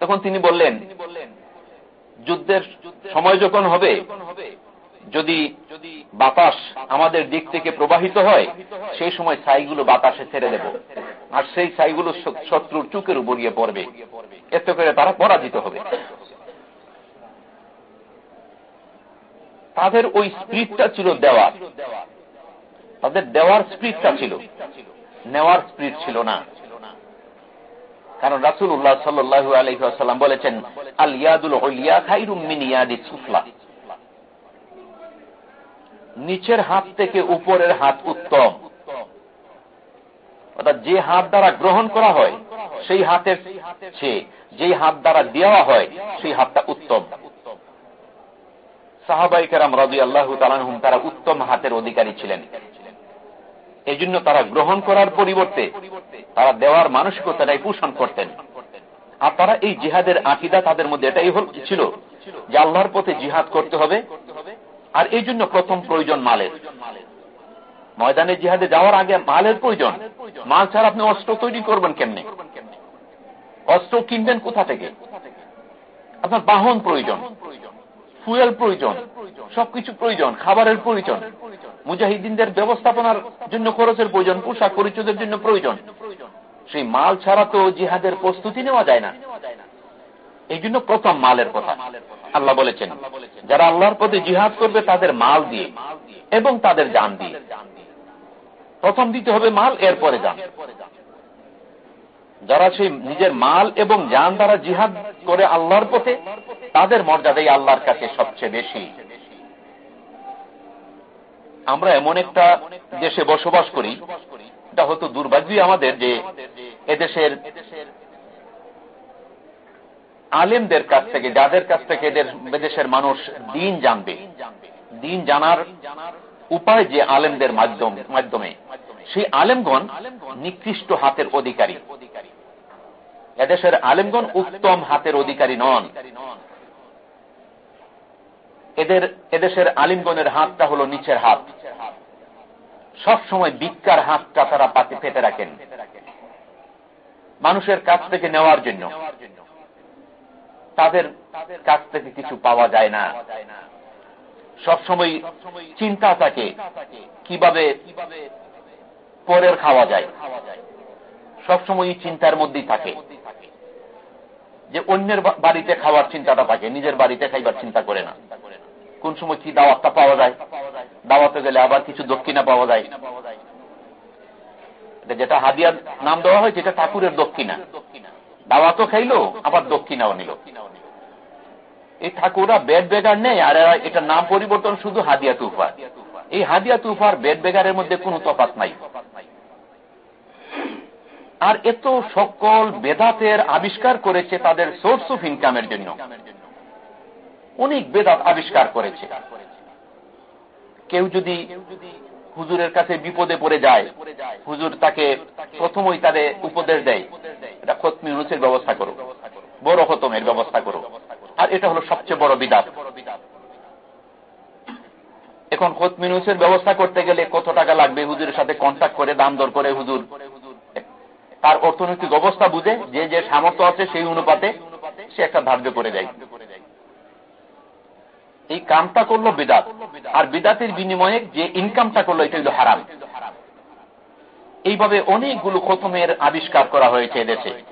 তখন তিনি বললেন, যুদ্ধের সময় যখন হবে যদি বাতাস আমাদের দিক থেকে প্রবাহিত হয়, সেই সময় ছাইগুলো বাতাসে ছেড়ে দেব। আর সেই ছাইগুলো শত্রুর চুকের উপর গিয়ে পড়বে। এতে করে তারা পরাজিত হবে। তাদের ওই স্প্রিটটা ছিল দেওয়ার। তাদের দেওয়ার স্প্রিটটা ছিল। নেওয়ার স্প্রিট ছিল না। কারণ রাসুল উল্লাহ সাল্লু আলহাম বলেছেন আল ইয়াদুল খাইরুমিন ইয়াদি সুফলা। নিচের হাত থেকে উপরের হাত উত্তম। অর্থাৎ যে হাত দ্বারা গ্রহণ করা হয়, সেই হাতের চেয়ে যে হাত দ্বারা দেওয়া হয়, সেই হাতটা উত্তম। সাহাবাইকার রাজি আল্লাহ তালানহুম তারা উত্তম হাতের অধিকারী ছিলেন। এই জন্য তারা গ্রহণ করার পরিবর্তে তারা দেওয়ার মানসিকতাটাই পোষণ করতেন। আর তারা এই জিহাদের আকিদা তাদের মধ্যে এটাই ছিল যে আল্লাহর পথে জিহাদ করতে হবে। আর এই জন্য প্রথম প্রয়োজন মালের। ময়দানে জিহাদে যাওয়ার আগে মালের প্রয়োজন। মাল ছাড়া আপনি অস্ত্র তৈরি করবেন কেমনে? অস্ত্র কিনবেন কোথা থেকে? আপনার বাহন প্রয়োজন, ফুয়েল প্রয়োজন, সবকিছু প্রয়োজন, খাবারের প্রয়োজন, মুজাহিদিনদের ব্যবস্থাপনার জন্য খরচের প্রয়োজন, পোশাক পরিচয়ের জন্য প্রয়োজন। সেই মাল ছাড়া তো জিহাদের প্রস্তুতি নেওয়া যায় না। এই জন্য প্রথম মালের কথা। আল্লাহ বলেছেন, যারা আল্লাহর পথে জিহাদ করবে তাদের মাল দিয়ে এবং তাদের যান দিয়ে। প্রথম দিতে হবে মাল, এরপরে যান যারা সেই নিজের মাল এবং যান দ্বারা জিহাদ করে আল্লাহর পথে, তাদের মর্যাদাই আল্লাহর কাছে সবচেয়ে বেশি। আমরা এমন একটা দেশে বসবাস করি এটা হয়তো দুর্ভাগ্যই আমাদের যে এদেশের আলেমদের কাছ থেকে, যাদের কাছ থেকে এদের দেশের মানুষ দিন জানবে, দিন জানার উপায় যে আলেমদের মাধ্যমে সেই আলেমগণ নিকৃষ্ট হাতের অধিকারী। এদেশের আলেমগণ উত্তম হাতের অধিকারী নন। এদের, এদেশের আলিমগণের হাতটা হলো নিচের হাত। সব সময় বিজ্ঞার হাতটা তারা পাতে পেতে রাখেন। মানুষের কাছ থেকে নেওয়ার জন্য। তাদের কাছ থেকে কিছু পাওয়া যায় না। সবসময় চিন্তা থাকে কীভাবে পরের খাওয়া যায়। সবসময় চিন্তার মধ্যেই থাকে। যে অন্যের বাড়িতে খাওয়ার চিন্তাটা থাকে, নিজের বাড়িতে খাইবার চিন্তা করে না। কোন সময় কি দাওয়াতটা পাওয়া যায়? দাওয়াতে গেলে আবার কিছু দক্ষিণা পাওয়া যায়। যেটা হাদিয়ার নাম দেওয়া হয় যেটা ঠাকুরের দক্ষিণা। দাওয়াতও খাইলো, আবার দক্ষিণাও নিল। এই ঠাকুররা বেড বেগার নেই, আর এটার নাম পরিবর্তন শুধু হাদিয়া তুফার এই হাদিয়া তুফার বেড বেগারের মধ্যে কোন তফাত নাই। আর এত সকল বেদাতের আবিষ্কার করেছে তাদের সোর্স অফ ইনকামের জন্য। অনেক বেদাত আবিষ্কার করেছে। কেউ যদি হুজুরের কাছে বিপদে পড়ে যায়। হুজুর তাকে প্রথমই তাদের উপদেশ দেয়, এটা খতমি ইউনুসের ব্যবস্থা করো, বড় খতমের ব্যবস্থা করো। আর এটা হলো সবচেয়ে বড় বিদাত। এখন খতমিনুসের ব্যবস্থা করতে গেলে কত টাকা লাগবে? হুজুরের সাথে কন্ট্যাক্ট করে, দাম দর করে হুজুর। তার অর্থনৈতিক অবস্থা বুঝে, যে যে সামর্থ্য আছে সেই অনুপাতে সে একটা ধার্য করে দেয়। এই কামটা করল বিদাত। আর বিদাতের বিনিময়ে যে ইনকামটা করল, এটা হলো হারাম। এইভাবে অনেকগুলো খতমের আবিষ্কার করা হয়েছে এদেশে।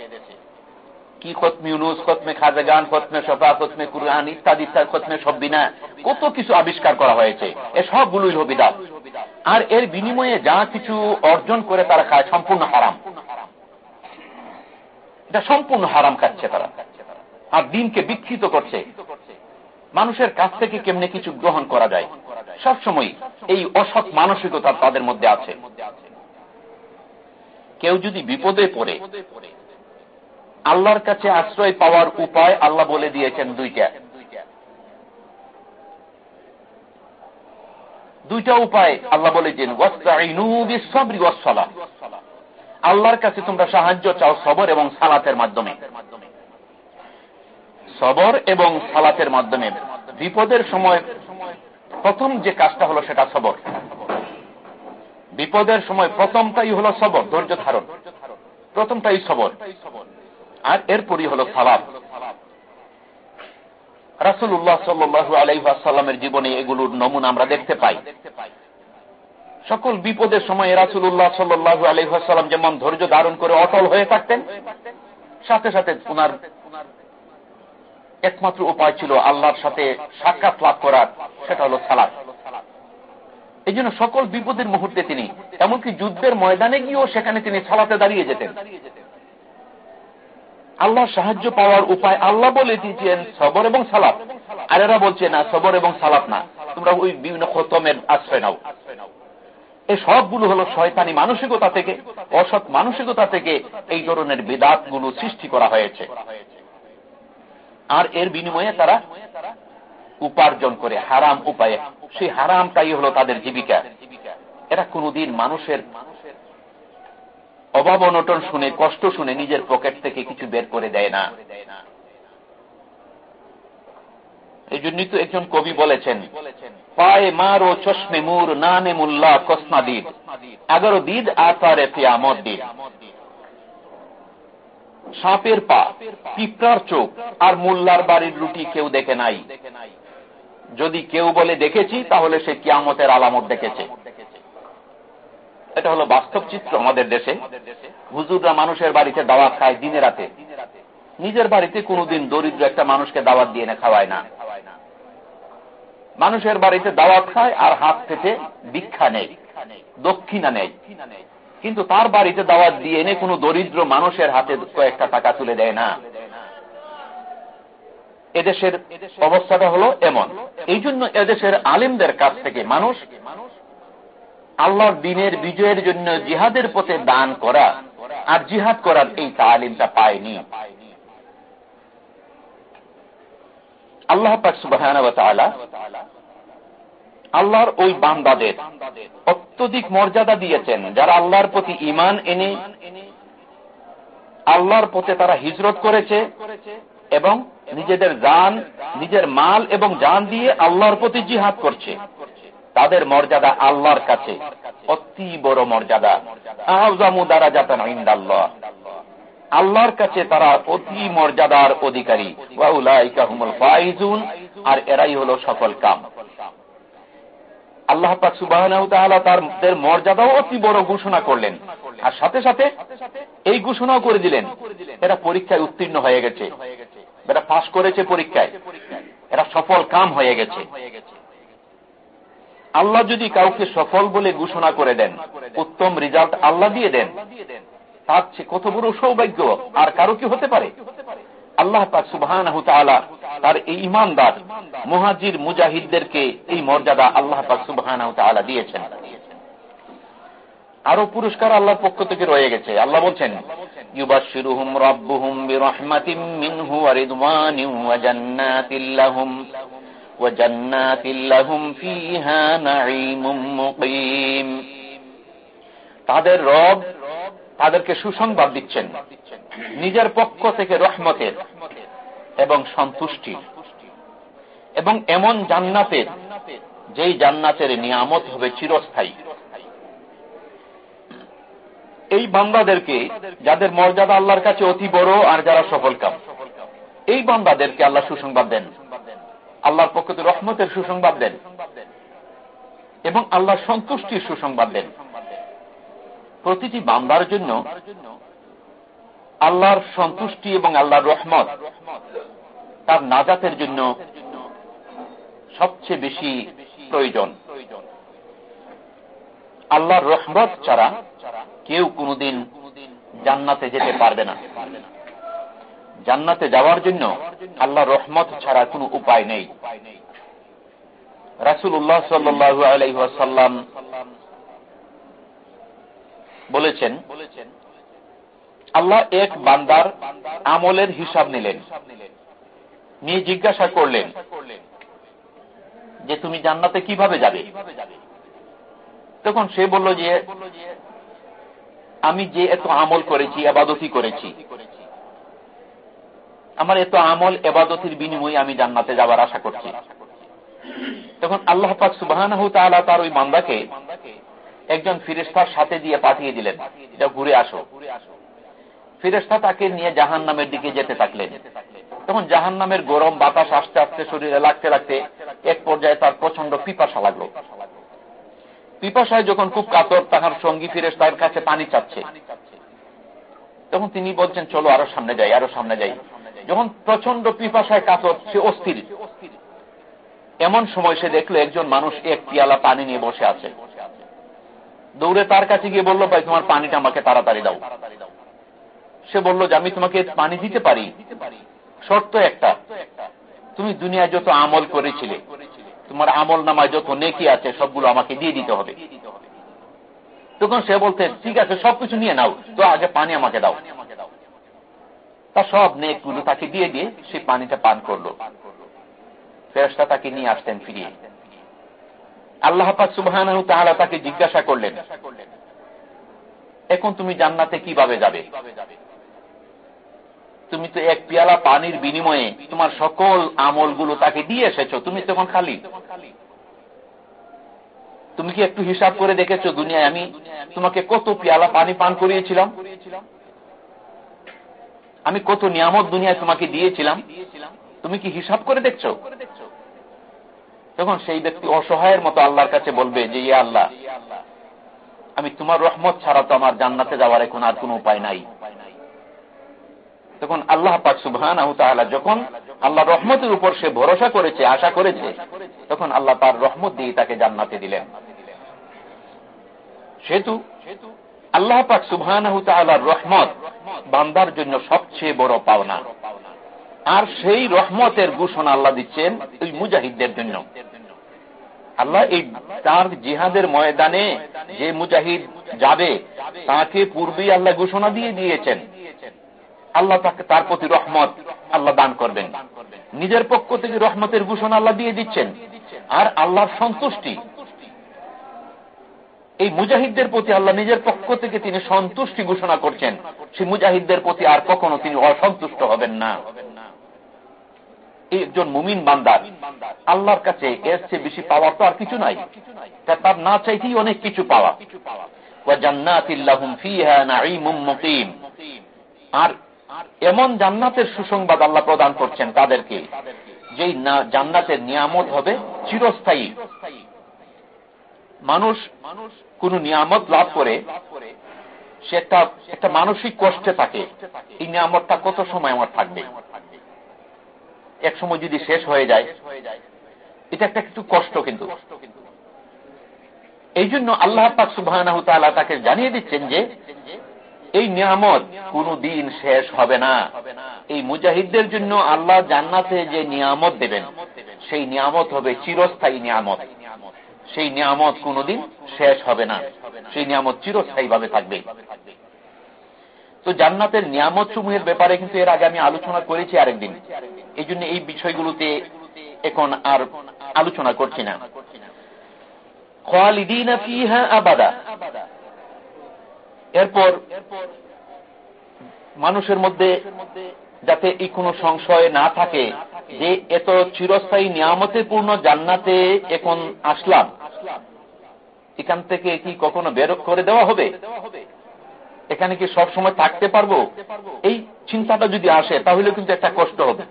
কি খতমে ইউনুস, খতমে খাজাগান, খতমে সফা খতমে কুরআন ইত্যাদি ইত্যাদি, খতমে সব্বিনা কত কিছু আবিষ্কার করা হয়েছে। এ সবগুলোই হল আর এর বিনিময়ে যা কিছু অর্জন করে তারা খায়, সম্পূর্ণ হারাম। এটা সম্পূর্ণ হারাম খাচ্ছে তারা। আর দিনকে বিক্ষিত করছে। মানুষের কাছ থেকে কেমনে কিছু গ্রহণ করা যায়? সবসময় এই অসৎ মানসিকতা তাদের মধ্যে আছে। কেউ যদি বিপদে পড়ে, আল্লাহর কাছে আশ্রয় পাওয়ার উপায় আল্লাহ বলে দিয়েছেন দুইটা। দুইটা উপায় আল্লাহ বলেছেন আল্লাহর কাছে তোমরা সাহায্য চাও সবর এবং সালাতের মাধ্যমে। সবর এবং সালাতের মাধ্যমে বিপদের সময় প্রথম যে কাজটা হলো সেটা সবর। বিপদের সময় প্রথমটাই হলো সবর, ধৈর্য ধারণ। প্রথমটাই সবর। আর এরপরই হল সালাদ রাসুল্লাহ সাল্লু আলাইসাল্লামের জীবনে এগুলোর নমুনা আমরা দেখতে পাই। সকল বিপদের সময় রাসুল্লাহ সাল্লু আলাইসাল্লাম যেমন ধৈর্য ধারণ করে অটল হয়ে থাকতেন, সাথে সাথে ওনার একমাত্র উপায় ছিল আল্লাহর সাথে সাক্ষাৎ লাভ করার, সেটা হল সালাদ এই জন্য সকল বিপদের মুহূর্তে তিনি, এমনকি যুদ্ধের ময়দানে গিয়েও সেখানে তিনি সালাতে দাঁড়িয়ে যেতেন। আল্লাহ সাহায্য পাওয়ার উপায় আল্লাহ বলে দিয়েছেন, সবর এবং সালাত। আর এরা বলছে, না, সবর এবং সালাত না। তোমরা ওই বিভিন্ন খতমের আশ্রয় নাও। এই সবগুলো হলো শয়তানি মানসিকতা থেকে, অসৎ মানসিকতা থেকে এই ধরনের বেদাতগুলো সৃষ্টি করা হয়েছে। আর এর বিনিময়ে তারা উপার্জন করে, হারাম উপায়ে। সেই হারামটাই হলো তাদের জীবিকা। এরা কোনদিন মানুষের অভাব অনটন শুনে, কষ্ট শুনে নিজের পকেট থেকে কিছু বের করে দেয় না। এই জন্যই তো একজন কবি বলেছেন, পায়ে মারো চশমে মুর নানে মুল্লা কসনা দিদ। এগারো দিদ আতারে ফিয়ামত দিদ। সাপের পা, পিঁপড়ার চোখ আর মোল্লার বাড়ির রুটি কেউ দেখে নাই। যদি কেউ বলে দেখেছি, তাহলে সে কিয়ামতের আলামত দেখেছে। এটা হলো বাস্তব চিত্র আমাদের দেশে। হুজুররা মানুষের বাড়িতে দাওয়াত খায় দিনে রাতে। নিজের বাড়িতে কোনোদিন দরিদ্র একটা মানুষকে দাওয়াত দিয়ে না খাওয়ায় না। মানুষের বাড়িতে দাওয়াত খায় আর হাত থেকে ভিক্ষা নেই দক্ষিণা নেই কিন্তু তার বাড়িতে দাওয়াত দিয়ে এনে কোনো দরিদ্র মানুষের হাতে কয়েকটা টাকা তুলে দেয় না। এদেশের অবস্থাটা হলো এমন। এই জন্য এদেশের আলিমদের কাছ থেকে মানুষ আল্লাহর দিনের বিজয়ের জন্য জিহাদের পথে দান করা আর জিহাদ করার এই তালিমটা পায়নি। আল্লাহ পাক সুবাহ আল্লাহর ওই বান্দাদের। অত্যধিক মর্যাদা দিয়েছেন, যারা আল্লাহর প্রতি ইমান এনে আল্লাহর পথে তারা হিজরত করেছে এবং নিজেদের জান, নিজের মাল এবং জান দিয়ে আল্লাহর প্রতি জিহাদ করছে। তাদের মর্যাদা আল্লাহর কাছে অতি বড় মর্যাদা। দ্বারা যাতেন আল্লাহর কাছে তারা অতি মর্যাদার অধিকারী। আর এরাই হল সফল কাম। আল্লাহ পাক সুবাহ তার মর্যাদাও অতি বড় ঘোষণা করলেন। আর সাথে সাথে এই ঘোষণাও করে দিলেন, এরা পরীক্ষায় উত্তীর্ণ হয়ে গেছে। এরা পাশ করেছে পরীক্ষায়। এরা সফল কাম হয়ে গেছে। আল্লাহ যদি কাউকে সফল বলে ঘোষণা করে দেন, উত্তম রেজাল্ট আল্লাহ দিয়ে দেন, তার কত বড় সৌভাগ্য আর কারও কি হতে পারে? আল্লাহ পাক সুবাহান তার এই ইমানদার মুহাজির মুজাহিদদেরকে এই মর্যাদা আল্লাহ পাক সুবাহান দিয়েছেন। আরও পুরস্কার আল্লাহর পক্ষ থেকে রয়ে গেছে। আল্লাহ বলছেন তাদের রব তাদেরকে সুসংবাদ দিচ্ছেন। নিজের পক্ষ থেকে রহমতের এবং সন্তুষ্টির এবং এমন জান্নাতের যেই জান্নাতের নিয়ামত হবে চিরস্থায়ী। এই বান্দাদেরকে, যাদের মর্যাদা আল্লাহর কাছে অতি বড় আর যারা সফল কাম এই বান্দাদেরকে আল্লাহ সুসংবাদ দেন। আল্লাহর পক্ষ থেকে রহমতের সুসংবাদ দেন এবং আল্লাহর সন্তুষ্টির সুসংবাদ দেন। প্রতিটি বান্দার জন্য আল্লাহর সন্তুষ্টি এবং আল্লাহর রহমত তার নাজাতের জন্য সবচেয়ে বেশি প্রয়োজন। আল্লাহর রহমত ছাড়া কেউ কোনদিন জান্নাতে যেতে পারবে না। জান্নাতে যাওয়ার জন্য আল্লাহ রহমত ছাড়া কোনো উপায় নেই। রাসুল উল্লাহ সাল্লু আলাইসাল্লাম বলেছেন আল্লাহ এক বান্দার আমলের হিসাব নিলেন। নিয়ে জিজ্ঞাসা করলেন যে তুমি জান্নাতে কীভাবে যাবে? তখন সে বলল যে, আমি যে এত আমল করেছি আবাদতি করেছি। আমার এত আমল, এবাদতির বিনিময়ে আমি জান্নাতে যাবার আশা করছি। তখন আল্লাহ পাক সুবাহ তার ওই মান্দাকে একজন ফিরেস্তার সাথে দিয়ে পাঠিয়ে দিলেন যা ঘুরে আসো। ফিরেস্তা তাকে নিয়ে জাহান নামের দিকে যেতে থাকলেন। তখন জাহান নামের গরম বাতাস আস্তে আস্তে শরীরে লাগতে লাগতে এক পর্যায়ে তার প্রচণ্ড পিপাসা লাগল। পিপাসায় যখন খুব কাতর তাহার সঙ্গী ফিরেস্তার কাছে পানি চাচ্ছে। তখন তিনি বলছেন, চলো আরও সামনে যাই, আরও সামনে যাই। যখন প্রচণ্ড পিপাসায় কাতর, সে অস্থির। এমন সময় সে দেখল একজন মানুষ এক পিয়ালা পানি নিয়ে বসে আছে। দৌড়ে তার কাছে গিয়ে বলল, ভাই, তোমার পানিটা আমাকে তাড়াতাড়ি দাও। সে বলল যে আমি তোমাকে পানি দিতে পারি। শর্ত একটা, তুমি দুনিয়ায় যত আমল করেছিলে, তোমার আমল নামায় যত নেকি আছে, সবগুলো আমাকে দিয়ে দিতে হবে। তখন সে বলতে, ঠিক আছে, সবকিছু নিয়ে নাও, তো আগে পানি আমাকে দাও। তা সব নেকগুলো তাকে দিয়ে দিয়ে সে পানিটা পান করল। ফেরস্তা তাকে নিয়ে আসতেন ফিরিয়ে। আল্লাহ পাক সুবাহ তাকে জিজ্ঞাসা করলেন, এখন তুমি জান্নাতে কীভাবে যাবে? তুমি তো এক পিয়ালা পানির বিনিময়ে তোমার সকল আমলগুলো তাকে দিয়ে এসেছ। তুমি তখন খালি। তুমি কি একটু হিসাব করে দেখেছ দুনিয়ায় আমি তোমাকে কত পিয়ালা পানি পান করিয়েছিলাম? আমি কত নিয়ামত দুনিয়ায় তোমাকে দিয়েছিলাম। তুমি কি হিসাব করে দেখছ? তখন সেই ব্যক্তি অসহায়ের মতো আল্লাহর কাছে বলবে যে ইয়ে আল্লাহ, আমি তোমার রহমত ছাড়া তো আমার জান্নাতে যাওয়ার এখন আর কোনো উপায় নাই। তখন আল্লাহ পাক সুবহান যখন আল্লাহ রহমতের উপর সে ভরসা করেছে, আশা করেছে, তখন আল্লাহ তার রহমত দিয়ে তাকে জান্নাতে দিলেন। সেতু আল্লাহ পাক সুবহান রহমত বান্দার জন্য সবচেয়ে বড় পাওনা। আর সেই রহমতের ঘোষণা আল্লাহ দিচ্ছেন ওই মুজাহিদদের জন্য। আল্লাহ এই তার জিহাদের ময়দানে যে মুজাহিদ যাবে, তাকে পূর্বেই আল্লাহ ঘোষণা দিয়ে দিয়েছেন। আল্লাহ তাকে তার প্রতি রহমত আল্লাহ দান করবেন। নিজের পক্ষ থেকে রহমতের ঘোষণা আল্লাহ দিয়ে দিচ্ছেন। আর আল্লাহর সন্তুষ্টি, এই মুজাহিদদের প্রতি আল্লাহ নিজের পক্ষ থেকে তিনি সন্তুষ্টি ঘোষণা করছেন। সেই মুজাহিদদের প্রতি আর কখনো তিনি অসন্তুষ্ট হবেন না। একজন মুমিন বান্দার আল্লাহর কাছে এর চেয়ে বেশি পাওয়ার তো আর কিছু নাই। তার না চাইতেই অনেক কিছু পাওয়া। আর এমন জান্নাতের সুসংবাদ আল্লাহ প্রদান করছেন তাদেরকে, যেই জান্নাতের নিয়ামত হবে চিরস্থায়ী। মানুষ কোন নিয়ামত লাভ করে, সে একটা মানসিক কষ্টে থাকে। এই নিয়ামতটা কত সময় আমার থাকবে? এক সময় যদি শেষ হয়ে যায়, এটা একটা কিছু কষ্ট কিন্তু। এই জন্য আল্লাহ পাক সুবাহ তাকে জানিয়ে দিচ্ছেন যে এই নিয়ামত কোন দিন শেষ হবে না। এই মুজাহিদদের জন্য আল্লাহ জান্নাতে যে নিয়ামত দেবেন, সেই নিয়ামত হবে চিরস্থায়ী নিয়ামত। সেই নিয়ামত কোনদিন শেষ হবে না। সেই নিয়ামত চিরস্থায়ী ভাবে থাকবে। তো জান্নাতের নিয়ামত সমূহের ব্যাপারে কিন্তু এর আগে আমি আলোচনা করেছি আরেকদিন। এই জন্য এই বিষয়গুলোতে এখন আর আলোচনা করছি না। আবাদা। এরপর মানুষের মধ্যে যাতে এই কোনো সংশয় না থাকে যে এত চিরস্থায়ী নিয়ামতে পূর্ণ জান্নাতে এখন আসলাম, এখান থেকে কি কখনো বের করে দেওয়া হবে? এখানে কি সব সময় থাকতে পারব? এই চিন্তাটা যদি আসে, তাহলে কিন্তু একটা কষ্ট হবে।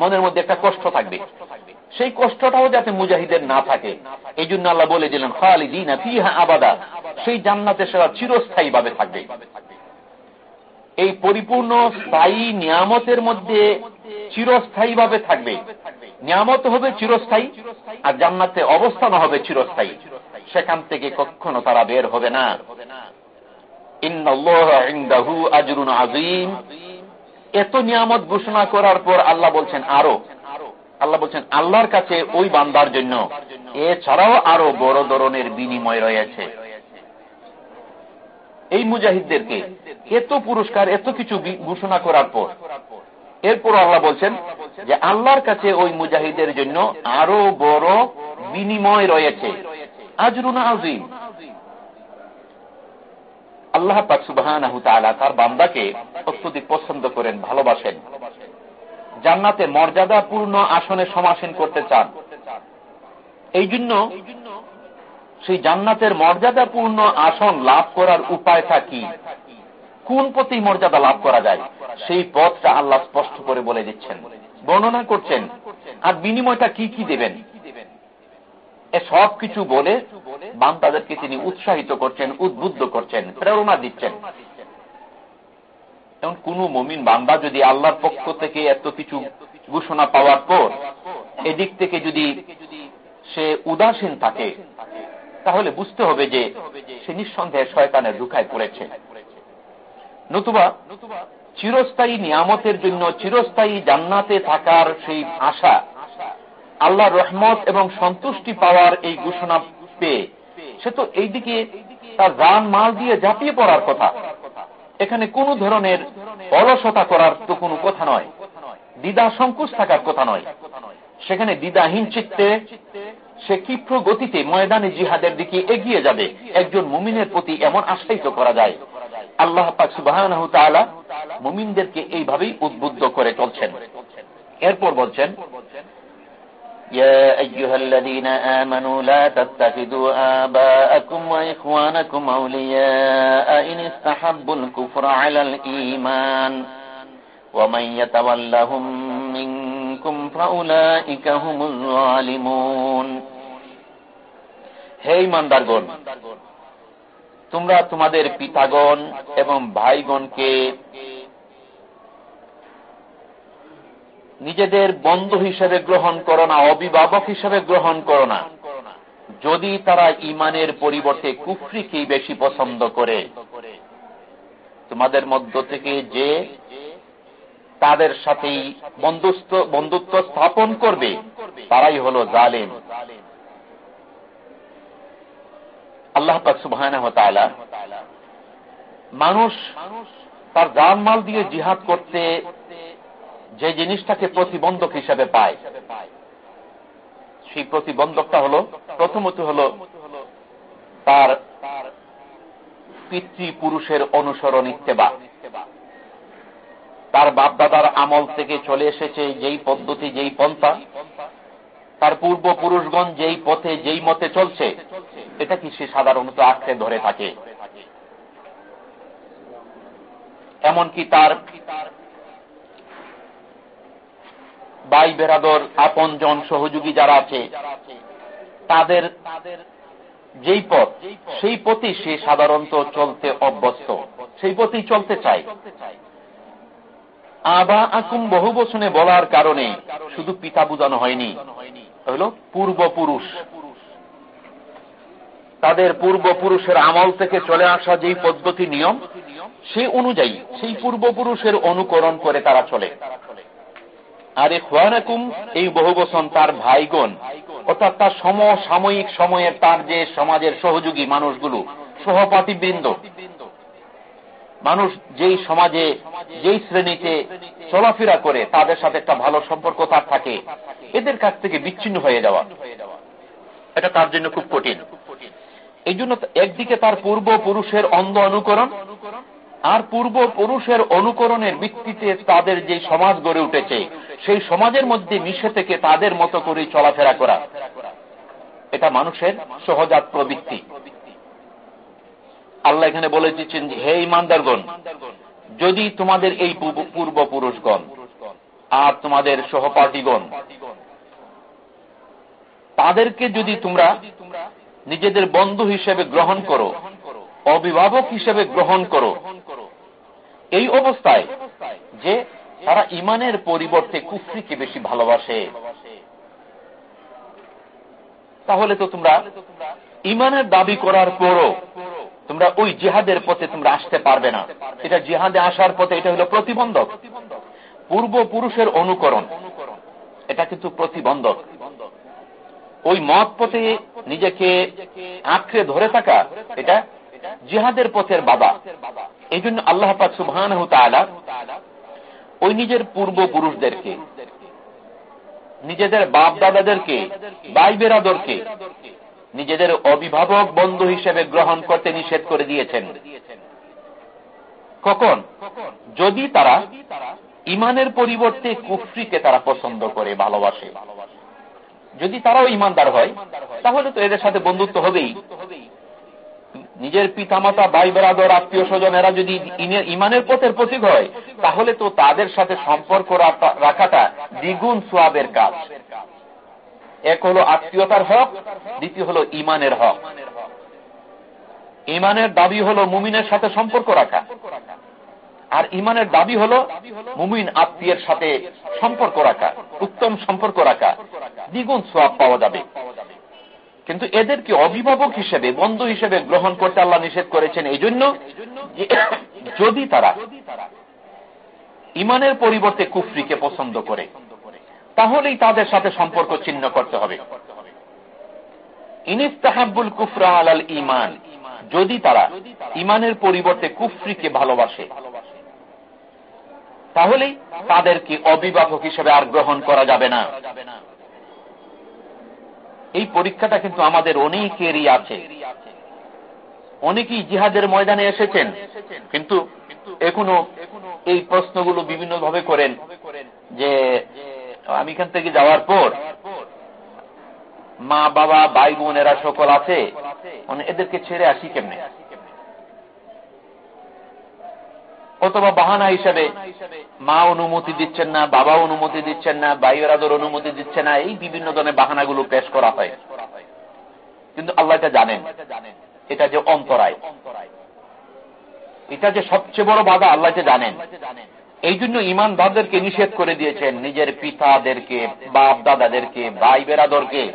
মনের মধ্যে একটা কষ্ট থাকবে। সেই কষ্টটাও যাতে মুজাহিদের না থাকে। এই জন্য আল্লাহ বলে দিলেন, খালিদিন আবাদা। সেই জান্নাতে সেরা চিরস্থায়ী ভাবে থাকবে। এই পরিপূর্ণ স্থায়ী নিয়ামতের মধ্যে চিরস্থায়ী ভাবে থাকবে। নিয়ামত হবে চিরস্থায়ী, আর জান্নাতে অবস্থান হবে চিরস্থায়ী। সেখান থেকে কখনো তারা বের হবে না। এত নিয়ামত ঘোষণা করার পর আল্লাহ বলছেন, আরও আল্লাহ বলছেন, আল্লাহর কাছে ওই বান্দার জন্য। এছাড়াও আরও বড় ধরনের বিনিময় রয়েছে। এই মুজাহিদদেরকে এত পুরস্কার, এত কিছু ঘোষণা করার পর, এরপর আল্লাহ বলছেন যে, আল্লাহর কাছে ওই মুজাহিদের জন্য আরও বড় বিনিময় রয়েছে। আজরুন আজিম আল্লাহ পাকসুবাহ তার বান্দাকে অত্যধিক পছন্দ করেন, ভালোবাসেন। জান্নাতে মর্যাদাপূর্ণ আসনে সমাসীন করতে চান। এই জন্য সেই জান্নাতের মর্যাদাপূর্ণ আসন লাভ করার উপায়টা কি? কোন পথেই মর্যাদা লাভ করা যায়? সেই পথটা আল্লাহ স্পষ্ট করে বলে দিচ্ছেন। বর্ণনা করছেন, আর বিনিময়টা কি কি দেবেন? এ সব কিছু বলে বান্তাদেরকে তিনি উৎসাহিত করছেন, উদ্বুদ্ধ করছেন, প্রেরণা দিচ্ছেন। এখন কোন মমিন বান্দা যদি আল্লাহর পক্ষ থেকে এত কিছু ঘোষণা পাওয়ার পর এদিক থেকে যদি সে উদাসীন থাকে, তাহলে বুঝতে হবে যে সে নিঃসন্দেহে শয়তানের ঢুকায় পড়েছে। নতুবা চিরস্থায়ী নিয়ামতের জন্য, চিরস্থায়ী জান্নাতে থাকার সেই আশা আল্লাহ রহমত এবং সন্তুষ্টি পাওয়ার এই ঘোষণা পেয়ে সে তো এইদিকে তার রান মাল দিয়ে ঝাঁপিয়ে পড়ার কথা। এখানে কোন ধরনের অলসতা করার তো কোনো কথা নয়। দ্বিধা সংকুচ থাকার কথা নয়। সেখানে দ্বিধাহীন চিত্তে সে ক্ষিপ্র গতিতে ময়দানে জিহাদের দিকে এগিয়ে যাবে। একজন মুমিনের প্রতি এমন আশ্বায়িত করা যায়। আল্লাহ সুবাহ মুমিনদেরকে এইভাবেই উদ্বুদ্ধ করে চলছেন। এরপর বলছেন
يا أيها الذين آمنوا لا تتخذوا آباءكم وإخوانكم أولياء إن استحبوا الكفر على الإيمان ومن يتولهم منكم فأولئك هم الظالمون
হে ইমানদারগণ তোমরা তোমাদের পিতাগণ এবং ভাইগণকে নিজেদের বন্ধু হিসেবে গ্রহণ করো না, অভিভাবক হিসেবে গ্রহণ করো না। যদি তারা ইমানের পরিবর্তে কুফরিকেই বেশি পছন্দ করে, তোমাদের মধ্য থেকে যে তাদের সাথেই বন্ধুত্ব বন্ধুত্ব স্থাপন করবে, তারাই হল জালেম। আল্লাহ মানুষ তার জানমাল দিয়ে জিহাদ করতে যে জিনিসটাকে প্রতিবন্ধক হিসাবে পায়। সেই প্রতিবন্ধকটা হল, প্রথমত হল তার পিতৃপুরুষের অনুসরণ ইত্তেবা। তার বাপদাদার আমল থেকে চলে এসেছে যেই পদ্ধতি, যেই পন্থা। তার পূর্বপুরুষগণ যেই পথে, যেই মতে চলছে, এটা কি সে সাধারণত আঁকড়ে ধরে থাকে? এমনকি তার বাই বেরাদর, আপন জন সহযোগী যারা আছে, তাদের যেই পথ, সেই পথই সে সাধারণত চলতে অভ্যস্ত। সেই পথেই চলতে চায়। আবা আকুম বহু বছনে বলার কারণে শুধু পিতা বুঝানো হয়নি। হইল পূর্বপুরুষ। তাদের পূর্বপুরুষের আমল থেকে চলে আসা যেই পদ্ধতি নিয়ম সেই অনুযায়ী সেই পূর্বপুরুষের অনুকরণ করে তারা চলে। আর এ এই বহু বছর তার ভাইগণ। অর্থাৎ তার সমসাময়িক সময়ের তার যে সমাজের সহযোগী মানুষগুলো, সহপাঠীবৃন্দ। মানুষ যেই সমাজে, যেই শ্রেণীতে চলাফেরা করে, তাদের সাথে একটা ভালো সম্পর্ক তার থাকে। এদের কাছ থেকে বিচ্ছিন্ন হয়ে যাওয়া। এটা তার জন্য খুব কঠিন। এই জন্য একদিকে তার পূর্বপুরুষের অন্ধ অনুকরণ আর পূর্বপুরুষের অনুকরণের ভিত্তিতে তাদের যে সমাজ গড়ে উঠেছে, সেই সমাজের মধ্যে মিশে থেকে তাদের মতো করে চলাফেরা করা। এটা মানুষের সহজাত প্রবৃত্তি। আল্লাহ এখানে বলে দিচ্ছেন হে ইমানদারগণ, যদি তোমাদের এই পূর্বপুরুষগণ আর তোমাদের সহপাঠীগণ তাদেরকে যদি তোমরা নিজেদের বন্ধু হিসেবে গ্রহণ করো, অভিভাবক হিসেবে গ্রহণ করো এই অবস্থায় যে তারা ইমানের পরিবর্তে কুফরিকে বেশি ভালোবাসে। তাহলে তো তোমরা ইমানের দাবি করার পরও তোমরা ওই জিহাদের পথে তোমরা আসতে পারবে না। এটা জিহাদে আসার পথে এটা হলো প্রতিবন্ধক। পূর্বপুরুষের অনুকরণ, এটা কিন্তু প্রতিবন্ধক। ওই মত পথে নিজেকে আঁকড়ে ধরে থাকা, এটা জিহাদের পথের বাবা। এই জন্য আল্লাহ পাক সুবহান ওই নিজের পূর্বপুরুষদেরকে, নিজেদের বাপ দাদাদেরকে বাই বেরাদরকে নিজেদের অভিভাবক বন্ধু হিসেবে গ্রহণ করতে নিষেধ করে দিয়েছেন। কখন? যদি তারা ইমানের পরিবর্তে কুফরিকে তারা পছন্দ করে, ভালোবাসে। যদি তারাও ইমানদার হয়, তাহলে তো এদের সাথে বন্ধুত্ব হবেই। নিজের পিতামাতা ভাই বেড়াদর আত্মীয় স্বজন এরা যদি ইমানের পথের প্রতীক হয়, তাহলে তো তাদের সাথে সম্পর্ক রাখাটা দ্বিগুণ সোয়াবের কাজ। এক হলো আত্মীয়তার হক, দ্বিতীয় হলো ইমানের হক। ইমানের দাবি হলো মুমিনের সাথে সম্পর্ক রাখা। আর ইমানের দাবি হলো মুমিন আত্মীয়ের সাথে সম্পর্ক রাখা, উত্তম সম্পর্ক রাখা। দ্বিগুণ সোয়াব পাওয়া যাবে। কিন্তু এদেরকে অভিভাবক হিসেবে, বন্ধু হিসেবে গ্রহণ করতে আল্লাহ নিষেধ করেছেন এই জন্য যদি তারা ইমানের পরিবর্তে কুফরিকে পছন্দ করে, তাহলেই তাদের সাথে সম্পর্ক ছিন্ন করতে হবে। ইনিস্তাহাবুল কুফরা আলাল ইমান যদি তারা ইমানের পরিবর্তে কুফরিকে ভালোবাসে, তাহলেই তাদেরকে অভিভাবক হিসেবে আর গ্রহণ করা যাবে না। এই পরীক্ষাটা কিন্তু আমাদের অনেকেরই আছে। অনেকেই জিহাদের ময়দানে এসেছেন। কিন্তু এখনও এই প্রশ্নগুলো বিভিন্ন ভাবে করেন যে, আমি এখান থেকে যাওয়ার পর মা, বাবা, ভাই, বোনেরা সকল আছে। মানে এদেরকে ছেড়ে আসি কেমনে? অথবা বাহানা হিসাবে মা অনুমতি দিচ্ছেন না, বাবা অনুমতি দিচ্ছেন না বাইরাদর অনুমতি দিচ্ছে না, এই বিভিন্ন ধরনের বাহানাগুলো পেশ করা হয়। কিন্তু আল্লাহ এটা জানেন। এটা যে অন্তরায়। এটা যে সবচেয়ে বড় বাধা, আল্লাহ যে জানেন। এই জন্য ইমানদারদেরকে নিষেধ করে দিয়েছেন, নিজের পিতাদেরকে বাপ দাদাদেরকে ভাই বেরাদরকে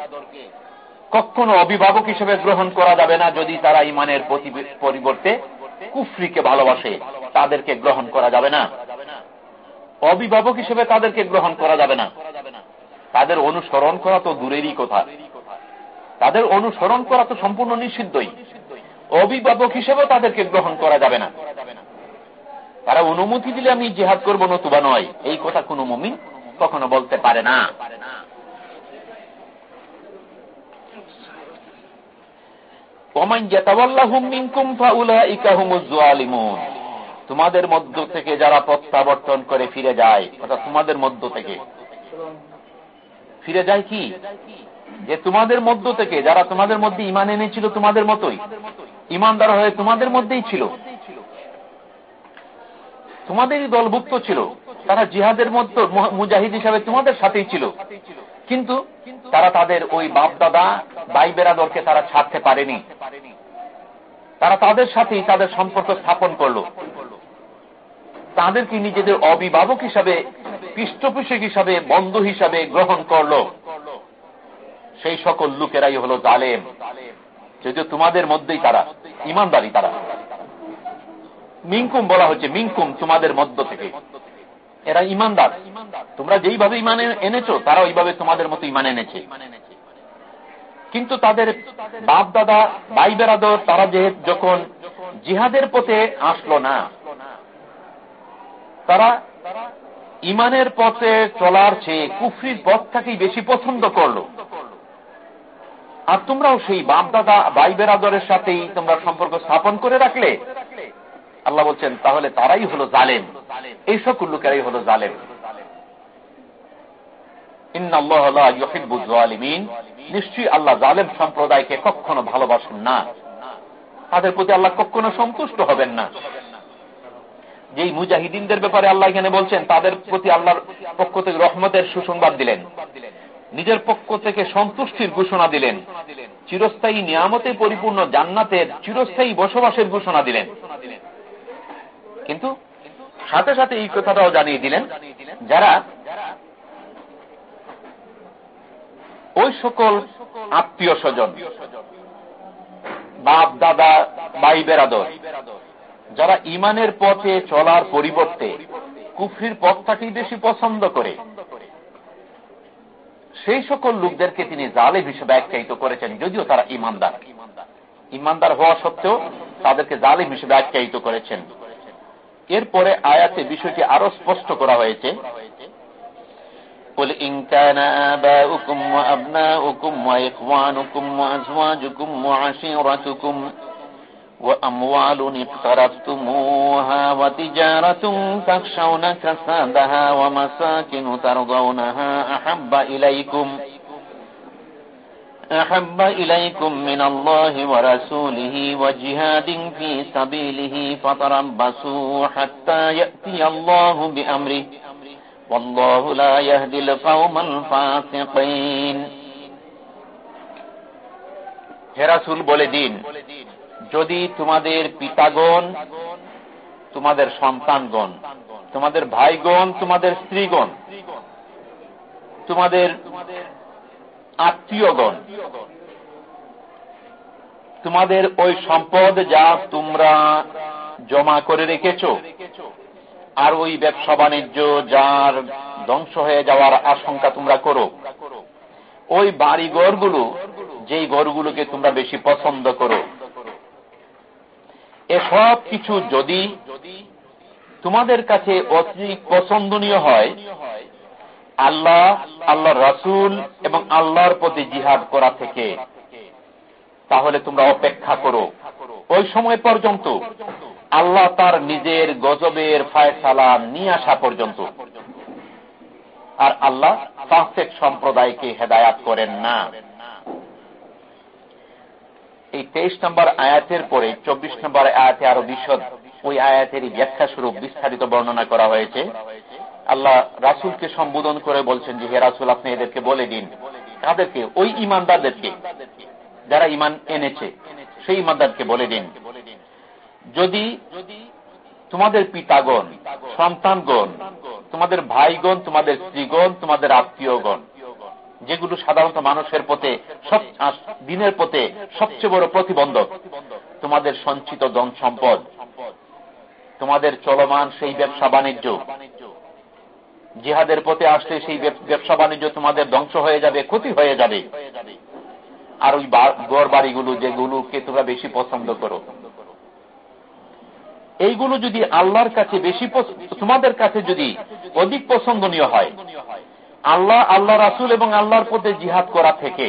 কখনো অভিভাবক হিসেবে গ্রহণ করা যাবে না যদি তারা ইমানের পরিবর্তে কুফরিকে ভালোবাসে, তাদেরকে গ্রহণ করা যাবে না। অভিভাবক হিসেবে তাদেরকে গ্রহণ করা যাবে না। তাদের অনুসরণ করা তো দূরেরই কথা। তাদের অনুসরণ করা তো সম্পূর্ণ নিষিদ্ধই। অভিভাবক হিসেবে তাদেরকে গ্রহণ করা যাবে না। তারা অনুমতি দিলে আমি জেহাদ করব নতুবা নয়। এই কথা কোন মমিন কখনো বলতে পারে না। তোমাদের মধ্য থেকে যারা প্রত্যাবর্তন করে ফিরে যায়, অর্থাৎ তোমাদের মধ্য থেকে। ফিরে যায় কি? যে তোমাদের মধ্য থেকে, যারা তোমাদের মধ্যে ইমান এনেছিল তোমাদের মতোই। ইমানদার হয়ে তোমাদের মধ্যেই ছিল। তোমাদেরই দলভুক্ত ছিল। তারা জিহাদের মধ্যে মুজাহিদ হিসাবে তোমাদের সাথেই ছিল। কিন্তু তারা তাদের ওই বাপ দাদা ভাই বেরাদরকে তারা ছাড়তে পারেনি। তারা তাদের সাথেই তাদের সম্পর্ক স্থাপন করল। তাদেরকে নিজেদের অভিভাবক হিসাবে, পৃষ্ঠপোষক হিসাবে, বন্ধু হিসাবে গ্রহণ করল। সেই সকল লোকেরাই হল জালেম। যদিও তোমাদের মধ্যেই তারা, ইমানদারি তারা। মিঙ্কুম বলা হচ্ছে মিঙ্কুম তোমাদের মধ্য থেকে। এরা ইমানদার। তোমরা যেইভাবে ইমানে এনেছো তারা ওইভাবে তোমাদের মতো ইমান এনেছে। কিন্তু তাদের বাপ দাদা ভাই বেরাদর তারা যে যখন জিহাদের পথে আসলো না, তারা ইমানের পথে চলার চেয়ে কুফরির পথটাকেই বেশি পছন্দ করল। আর তোমরাও সেই বাপ দাদা ভাই বেরাদরের সাথেই তোমরা সম্পর্ক স্থাপন করে রাখলে? আল্লাহ বলছেন, তাহলে তারাই হলো জালেম। এই সকল লোকেরাই হলো জালেম। নিশ্চয়ই আল্লাহ জালেম সম্প্রদায়কে কখনো ভালোবাসেন না। তাদের প্রতি আল্লাহ কখনো সন্তুষ্ট হবেন না। যেই মুজাহিদিনদের ব্যাপারে আল্লাহ এখানে বলছেন, তাদের প্রতি আল্লাহর পক্ষ থেকে রহমতের সুসংবাদ দিলেন। নিজের পক্ষ থেকে সন্তুষ্টির ঘোষণা দিলেন। চিরস্থায়ী নিয়ামতে পরিপূর্ণ জান্নাতের চিরস্থায়ী বসবাসের ঘোষণা দিলেন। কিন্তু সাথে সাথে এই কথাটাও জানিয়ে দিলেন, যারা ওই সকল আত্মীয় স্বজন, বাপ, দাদা, ভাই, বেরাদর, যারা ইমানের পথে চলার পরিবর্তে কুফরির পথটাকেই বেশি পছন্দ করে, সেই সকল লোকদেরকে তিনি জালেম হিসেবে আখ্যায়িত করেছেন, যদিও তারা ইমানদার। ইমানদার হওয়া সত্ত্বেও তাদেরকে জালিম হিসেবে আখ্যায়িত করেছেন। এরপরে আয়াতে বিষয়টি আরো স্পষ্ট করা হয়েছে قل إن كان آباؤكم وأبناؤكم وإخوانكم وأزواجكم وعشيرتكم وأموال اقترفتموها وتجارة تخشون كسادها ومساكن ترضونها أحب إليكم أحب إليكم من الله ورسوله وجهاد في سبيله فتربصوا حتى يأتي الله بأمره والله لا يهدي القوم الفاسقين হেরাসুল বলে দিন যদি তোমাদের পিতাগণ তোমাদের সন্তানগণ তোমাদের ভাইগণ তোমাদের স্ত্রীগণ তোমাদের আত্মীয়গণ। তোমাদের ওই সম্পদ যা তোমরা জমা করে রেখেছ আর ওই ব্যবসা বাণিজ্য যার ধ্বংস হয়ে যাওয়ার আশঙ্কা তোমরা করো। ওই বাড়ি ঘরগুলো, যেই ঘরগুলোকে তোমরা বেশি পছন্দ করো। এসব কিছু যদি তোমাদের কাছে অতি পছন্দনীয় হয় আল্লাহ আল্লাহ রাসুল এবং আল্লাহর প্রতি জিহাদ করা থেকে। তাহলে তোমরা অপেক্ষা করো। ওই সময় পর্যন্ত আল্লাহ তার নিজের গজবের ফায়সালা নিয়ে আসা পর্যন্ত। আর আল্লাহ ফাঁসেক সম্প্রদায়কে হেদায়াত করেন না। এই তেইশ নম্বর আয়াতের পরে, চব্বিশ নম্বর আয়াতে আরও বিশদ ওই আয়াতের ব্যাখ্যা স্বরূপ বিস্তারিত বর্ণনা করা হয়েছে। আল্লাহ রাসুলকে সম্বোধন করে বলছেন যে, হে রাসুল, আপনি এদেরকে বলে দিন। কাদেরকে ওই ইমানদারদেরকে, যারা ইমান এনেছে, সেই ইমানদারকে বলে দিন। যদি তোমাদের পিতাগণ, সন্তানগণ, তোমাদের ভাইগণ, তোমাদের স্ত্রীগণ, তোমাদের আত্মীয়গণ, যেগুলো সাধারণত মানুষের পথে দিনের পথে সবচেয়ে বড় প্রতিবন্ধক, তোমাদের সঞ্চিত ধন সম্পদ, তোমাদের চলমান সেই ব্যবসা বাণিজ্য জিহাদের পথে আসলে সেই ব্যবসা বাণিজ্য তোমাদের ধ্বংস হয়ে যাবে, ক্ষতি হয়ে যাবে। আর ওই গড় বাড়িগুলো যেগুলোকে তোমরা বেশি পছন্দ করো। এইগুলো যদি আল্লাহর কাছে বেশি তোমাদের কাছে যদি অধিক পছন্দনীয় হয়, আল্লাহ আল্লাহ রাসুল এবং আল্লাহর পথে জিহাদ করা থেকে,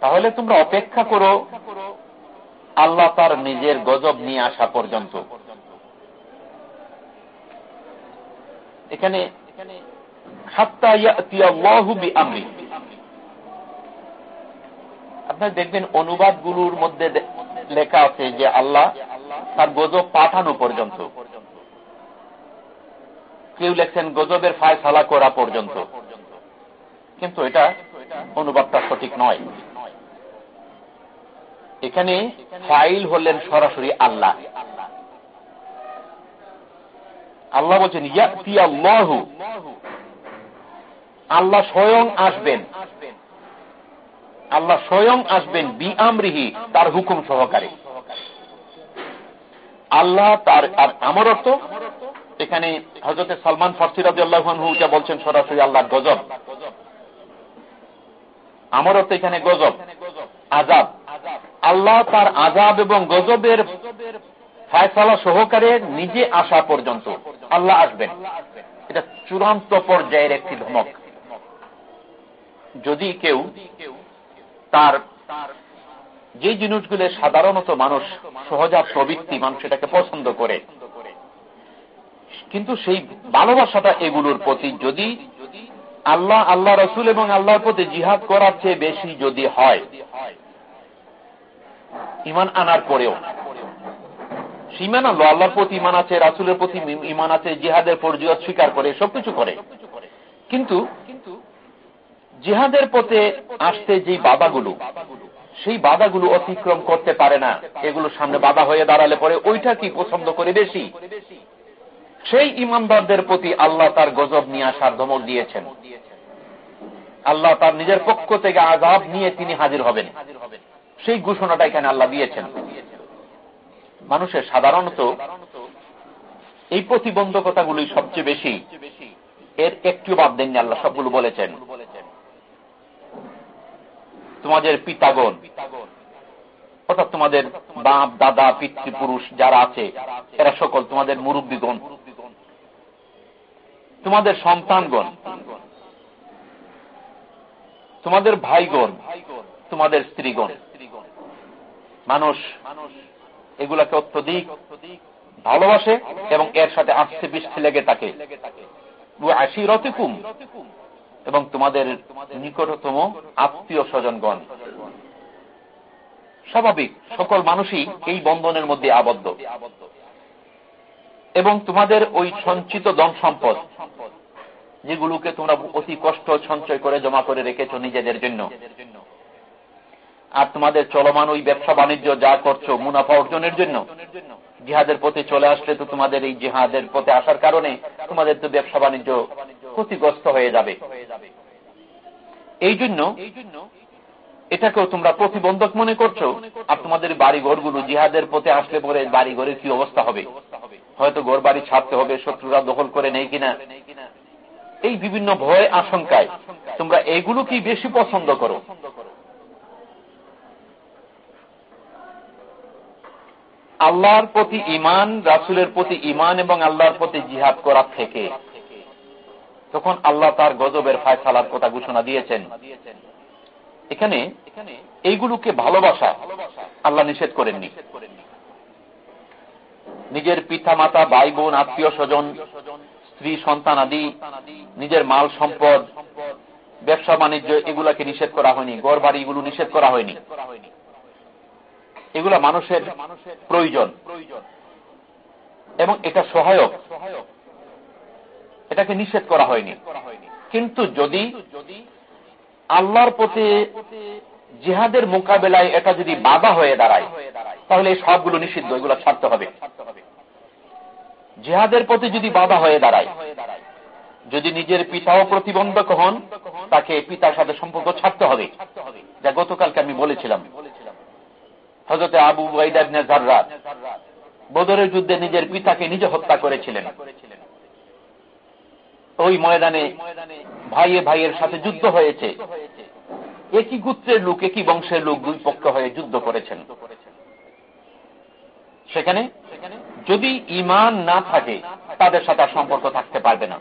তাহলে তোমরা অপেক্ষা করো, আল্লাহ তার নিজের গজব নিয়ে আসা পর্যন্ত। এখানে আপনার দেখবেন অনুবাদগুলোর মধ্যে লেখা আছে যে আল্লাহ তার গজব পাঠানো পর্যন্ত। কেউ লেখছেন, গজবের ফায়সালা করা পর্যন্ত। কিন্তু এটা অনুবাদটা সঠিক নয়। এখানে ফাইল হলেন সরাসরি আল্লাহ। আল্লাহ বলছেন আল্লাহ। স্বয়ং আসবেন। আল্লাহ স্বয়ং আসবেন বি আমরিহি তার হুকুম সহকারে। আল্লাহ তার, আর আমার অর্থ, এখানে হজরত সালমান ফরসিরাজ আল্লাহা বলছেন সরাসরি আল্লাহ গজব। আমার অর্থ এখানে গজব আজাব আল্লাহ তার আজাব এবং গজবের ফায়সালা সহকারে নিজে আসা পর্যন্ত আল্লাহ আসবেন। এটা চূড়ান্ত পর্যায়ের একটি ধমক। যদি কেউ তার যে জিনিসগুলো সাধারণত মানুষ সহজাত প্রবৃত্তি মানুষ এটাকে পছন্দ করে, কিন্তু সেই ভালোবাসাটা এগুলোর প্রতি যদি আল্লাহ আল্লাহ রসুল এবং আল্লাহর প্রতি জিহাদ করার চেয়ে বেশি যদি হয়, ইমান আনার পরেও সীমান আল্লাহ আল্লাহর প্রতি ইমান আছে, রাসুলের প্রতি ইমান আছে, জিহাদের পর্যায় স্বীকার করে, সবকিছু করে। কিন্তু জিহাদের পথে আসতে যে বাধাগুলো, সেই বাধাগুলো অতিক্রম করতে পারে না, এগুলো সামনে বাধা হয়ে দাঁড়ালে পরে ওইটা কি পছন্দ করে বেশি? সেই ইমানদারদের প্রতি আল্লাহ তার গজব নিয়ে আসার ধমক দিয়েছেন। আল্লাহ তার নিজের পক্ষ থেকে আজাব নিয়ে তিনি হাজির হবেন। সেই ঘোষণাটা এখানে আল্লাহ দিয়েছেন। মানুষের সাধারণত এই প্রতিবন্ধকতাগুলি সবচেয়ে বেশি। এর একটু বাদ দেননি আল্লাহ, সবগুলো বলেছেন। তোমাদের পিতাগণ, অর্থাৎ তোমাদের বাপ, দাদা, পিতৃপুরুষ যারা আছে, এরা সকল তোমাদের মুরব্বীগণ। তোমাদের সন্তানগণ, তোমাদের ভাইগণ, তোমাদের স্ত্রীগণ। মানুষ এগুলাকে অত্যধিক ভালোবাসে এবং এর সাথে আসছে বৃষ্টি লেগে আশি রতিকুম এবং তোমাদের নিকটতম আত্মীয় স্বজনগণ। স্বাভাবিক, সকল মানুষই এই বন্ধনের মধ্যে আবদ্ধ। এবং তোমাদের ওই সঞ্চিত দন সম্পদ, যেগুলোকে তোমরা অতি কষ্ট সঞ্চয় করে জমা করে রেখেছ নিজেদের জন্য আর তোমাদের চলমান ওই ব্যবসা বাণিজ্য যা করছ মুনাফা অর্জনের জন্য? জিহাদের পথে চলে আসলে তো তোমাদের এই জিহাদের পথে আসার কারণে তোমাদের তো ব্যবসা বাণিজ্য ক্ষতিগ্রস্ত হয়ে যাবে। এই জন্য এটাকেও তোমরা প্রতিবন্ধক মনে করছ আর তোমাদের বাড়ি ঘরগুলো জিহাদের পথে আসলে পরে বাড়ি ঘরের কি অবস্থা হবে? হয়তো ঘর বাড়ি ছাড়তে হবে, শত্রুরা দখল করে নেই কিনা? এই বিভিন্ন ভয় আশঙ্কায় তোমরা এইগুলো কি বেশি পছন্দ করো? আল্লাহর প্রতি ইমান রাসুলের প্রতি ইমান এবং আল্লাহর প্রতি জিহাদ করার থেকে। তখন আল্লাহ তার গজবের ফায়সালার কথা ঘোষণা দিয়েছেন। এখানে এইগুলোকে ভালোবাসা আল্লাহ নিষেধ করেননি। নিজের পিতা মাতা ভাই বোন আত্মীয় স্বজন স্ত্রী, সন্তান আদি, নিজের মাল সম্পদ ব্যবসা বাণিজ্য এগুলাকে নিষেধ করা হয়নি। গড় বাড়ি এগুলো নিষেধ করা হয়নি। এগুলা মানুষের প্রয়োজন। এবং এটা সহায়ক। এটাকে নিষেধ করা হয়নি। কিন্তু যদি আল্লাহর প্রতি জিহাদের মোকাবেলায় এটা যদি বাধা হয়ে দাঁড়ায়, তাহলে এই সবগুলো নিষিদ্ধ, এগুলো ছাড়তে হবে। জিহাদের প্রতি যদি বাধা হয়ে দাঁড়ায়, যদি নিজের পিতাও প্রতিবন্ধক হন, তাকে পিতার সাথে সম্পর্ক ছাড়তে হবে। যা গতকালকে আমি বলেছিলাম। হজরতে আবু ওয়াইদাবনে জার্রাত বদরের যুদ্ধে নিজের পিতাকে নিজে হত্যা করেছিলেন। ওই ময়দানে ভাইয়ে ভাইয়ের সাথে যুদ্ধ হয়েছে। একই গুত্রের লোক, একই বংশের লোক দুই পক্ষ হয়ে যুদ্ধ করেছেন। সেখানে যদি ইমান না থাকে, তাদের সাথে সম্পর্ক থাকতে পারবে না।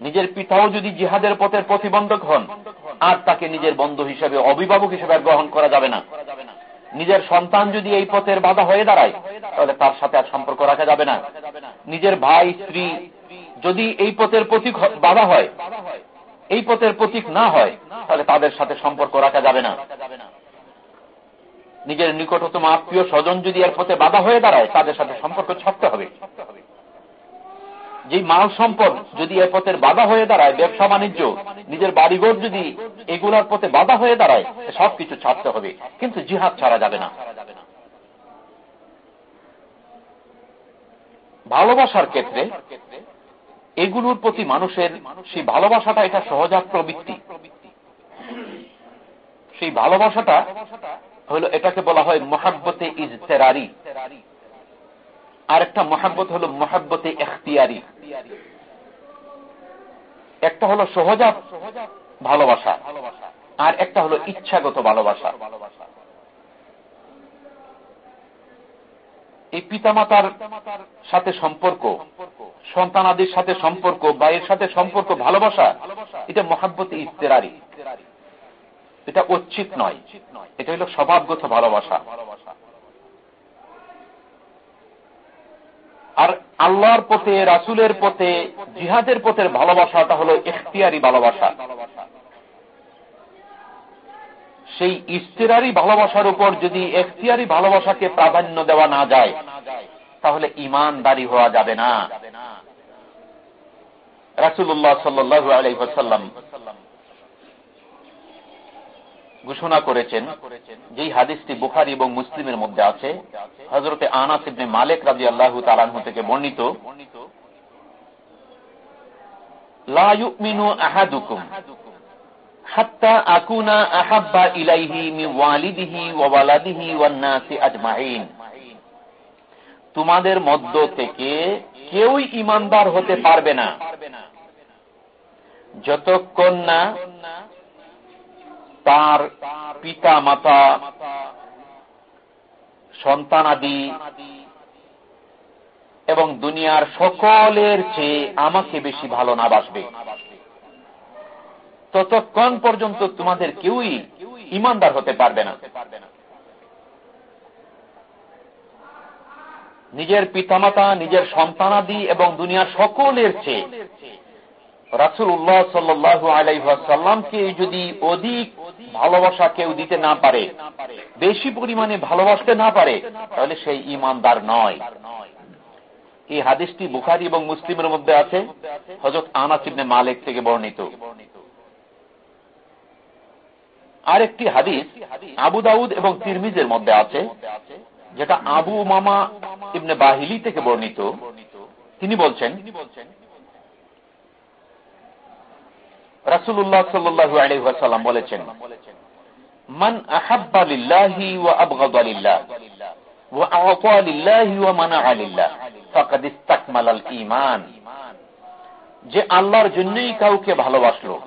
নিজের পিতাও যদি জিহাদের পথের প্রতিবন্ধক হন, আর তাকে নিজের বন্ধু হিসেবে, অভিভাবক হিসেবে গ্রহণ করা যাবে না। নিজের সন্তান যদি এই পথের বাধা হয়ে দাঁড়ায়, তাহলে তার সাথে আর সম্পর্ক রাখা যাবে না। নিজের ভাই, স্ত্রী যদি এই পথের প্রতীক বাধা হয়, এই পথের প্রতীক না হয়, তাহলে তাদের সাথে সম্পর্ক রাখা যাবে না। নিজের নিকটতম আত্মীয় স্বজন যদি এর পথে বাধা হয়ে দাঁড়ায়, তাদের সাথে সম্পর্ক ছাড়তে হবে। যে মাল সম্পদ যদি এর পথের বাধা হয়ে দাঁড়ায়, ব্যবসা বাণিজ্য, নিজের বাড়িঘর যদি এগুলার পথে বাধা হয়ে দাঁড়ায় সবকিছু ছাড়তে হবে। কিন্তু জিহাদ ছাড়া যাবে না। ভালোবাসার ক্ষেত্রে এগুলোর প্রতি মানুষের সেই ভালোবাসাটা, এটা সহজাত প্রবৃত্তি। সেই ভালোবাসাটা হলো এটাকে বলা হয় মহাব্বতে ইজতেরারি। আর একটা মহাব্বত হলো মহাব্বতে এখতিয়ারি। একটা হলো সহজাত ভালোবাসা, আর একটা হলো ইচ্ছাগত ভালোবাসা। এই পিতামাতার সাথে সম্পর্ক, সন্তানাদির সাথে সম্পর্ক ভাইয়ের সাথে সম্পর্ক ভালোবাসা, এটা মহাব্বতে ইস্তেরারি এটা উচিত নয়, এটা হলো স্বভাবগত ভালোবাসা। আর আল্লাহর পথে, রাসুলের পথে, জিহাদের পথের ভালোবাসাটা হলো এখতিয়ারি ভালোবাসা। সেই ইস্তেরারি ভালোবাসার উপর যদি এখতিয়ারি ভালোবাসাকে প্রাধান্য দেওয়া না যায়, তাহলে ইমানদারি হওয়া যাবে না। রাসুল্লাহ সাল্লু আলাইসাল্লাম ঘোষণা করেছেন যেই হাদিসটি বুখারি এবং মুসলিমের মধ্যে আছে হজরতে আনাস ইবনে মালিক রাজি আল্লাহ তালাহ থেকে বর্ণিত তোমাদের মধ্য থেকে কেউই ইমানদার হতে পারবে না। যতক্ষণ না তার পিতা মাতা সন্তানাদি এবং দুনিয়ার সকলের চেয়ে আমাকে বেশি ভালো না বাসবে। ততক্ষণ পর্যন্ত তোমাদের কেউই ইমানদার হতে পারবে না। নিজের পিতামাতা, নিজের সন্তানাদি এবং দুনিয়ার সকলের চেয়ে রাসুল উল্লাহ সাল্লু আলাইসাল্লামকে যদি অধিক ভালোবাসা কেউ দিতে না পারে, বেশি পরিমাণে ভালোবাসতে না পারে, তাহলে সেই ইমানদার নয়। এই হাদিসটি বুখারি এবং মুসলিমের মধ্যে আছে হজরত আনাসিবনে মালিক থেকে বর্ণিত। আরেকটি হাদিস আবু দাউদ এবং তিরমিজের মধ্যে আছে, যেটা আবু মামা ইবনে বাহিলি থেকে বর্ণিত। তিনি বলছেন রাসুল্লাহ সাল্লু বলেছেন যে আল্লাহর জন্যই কাউকে ভালোবাসলো,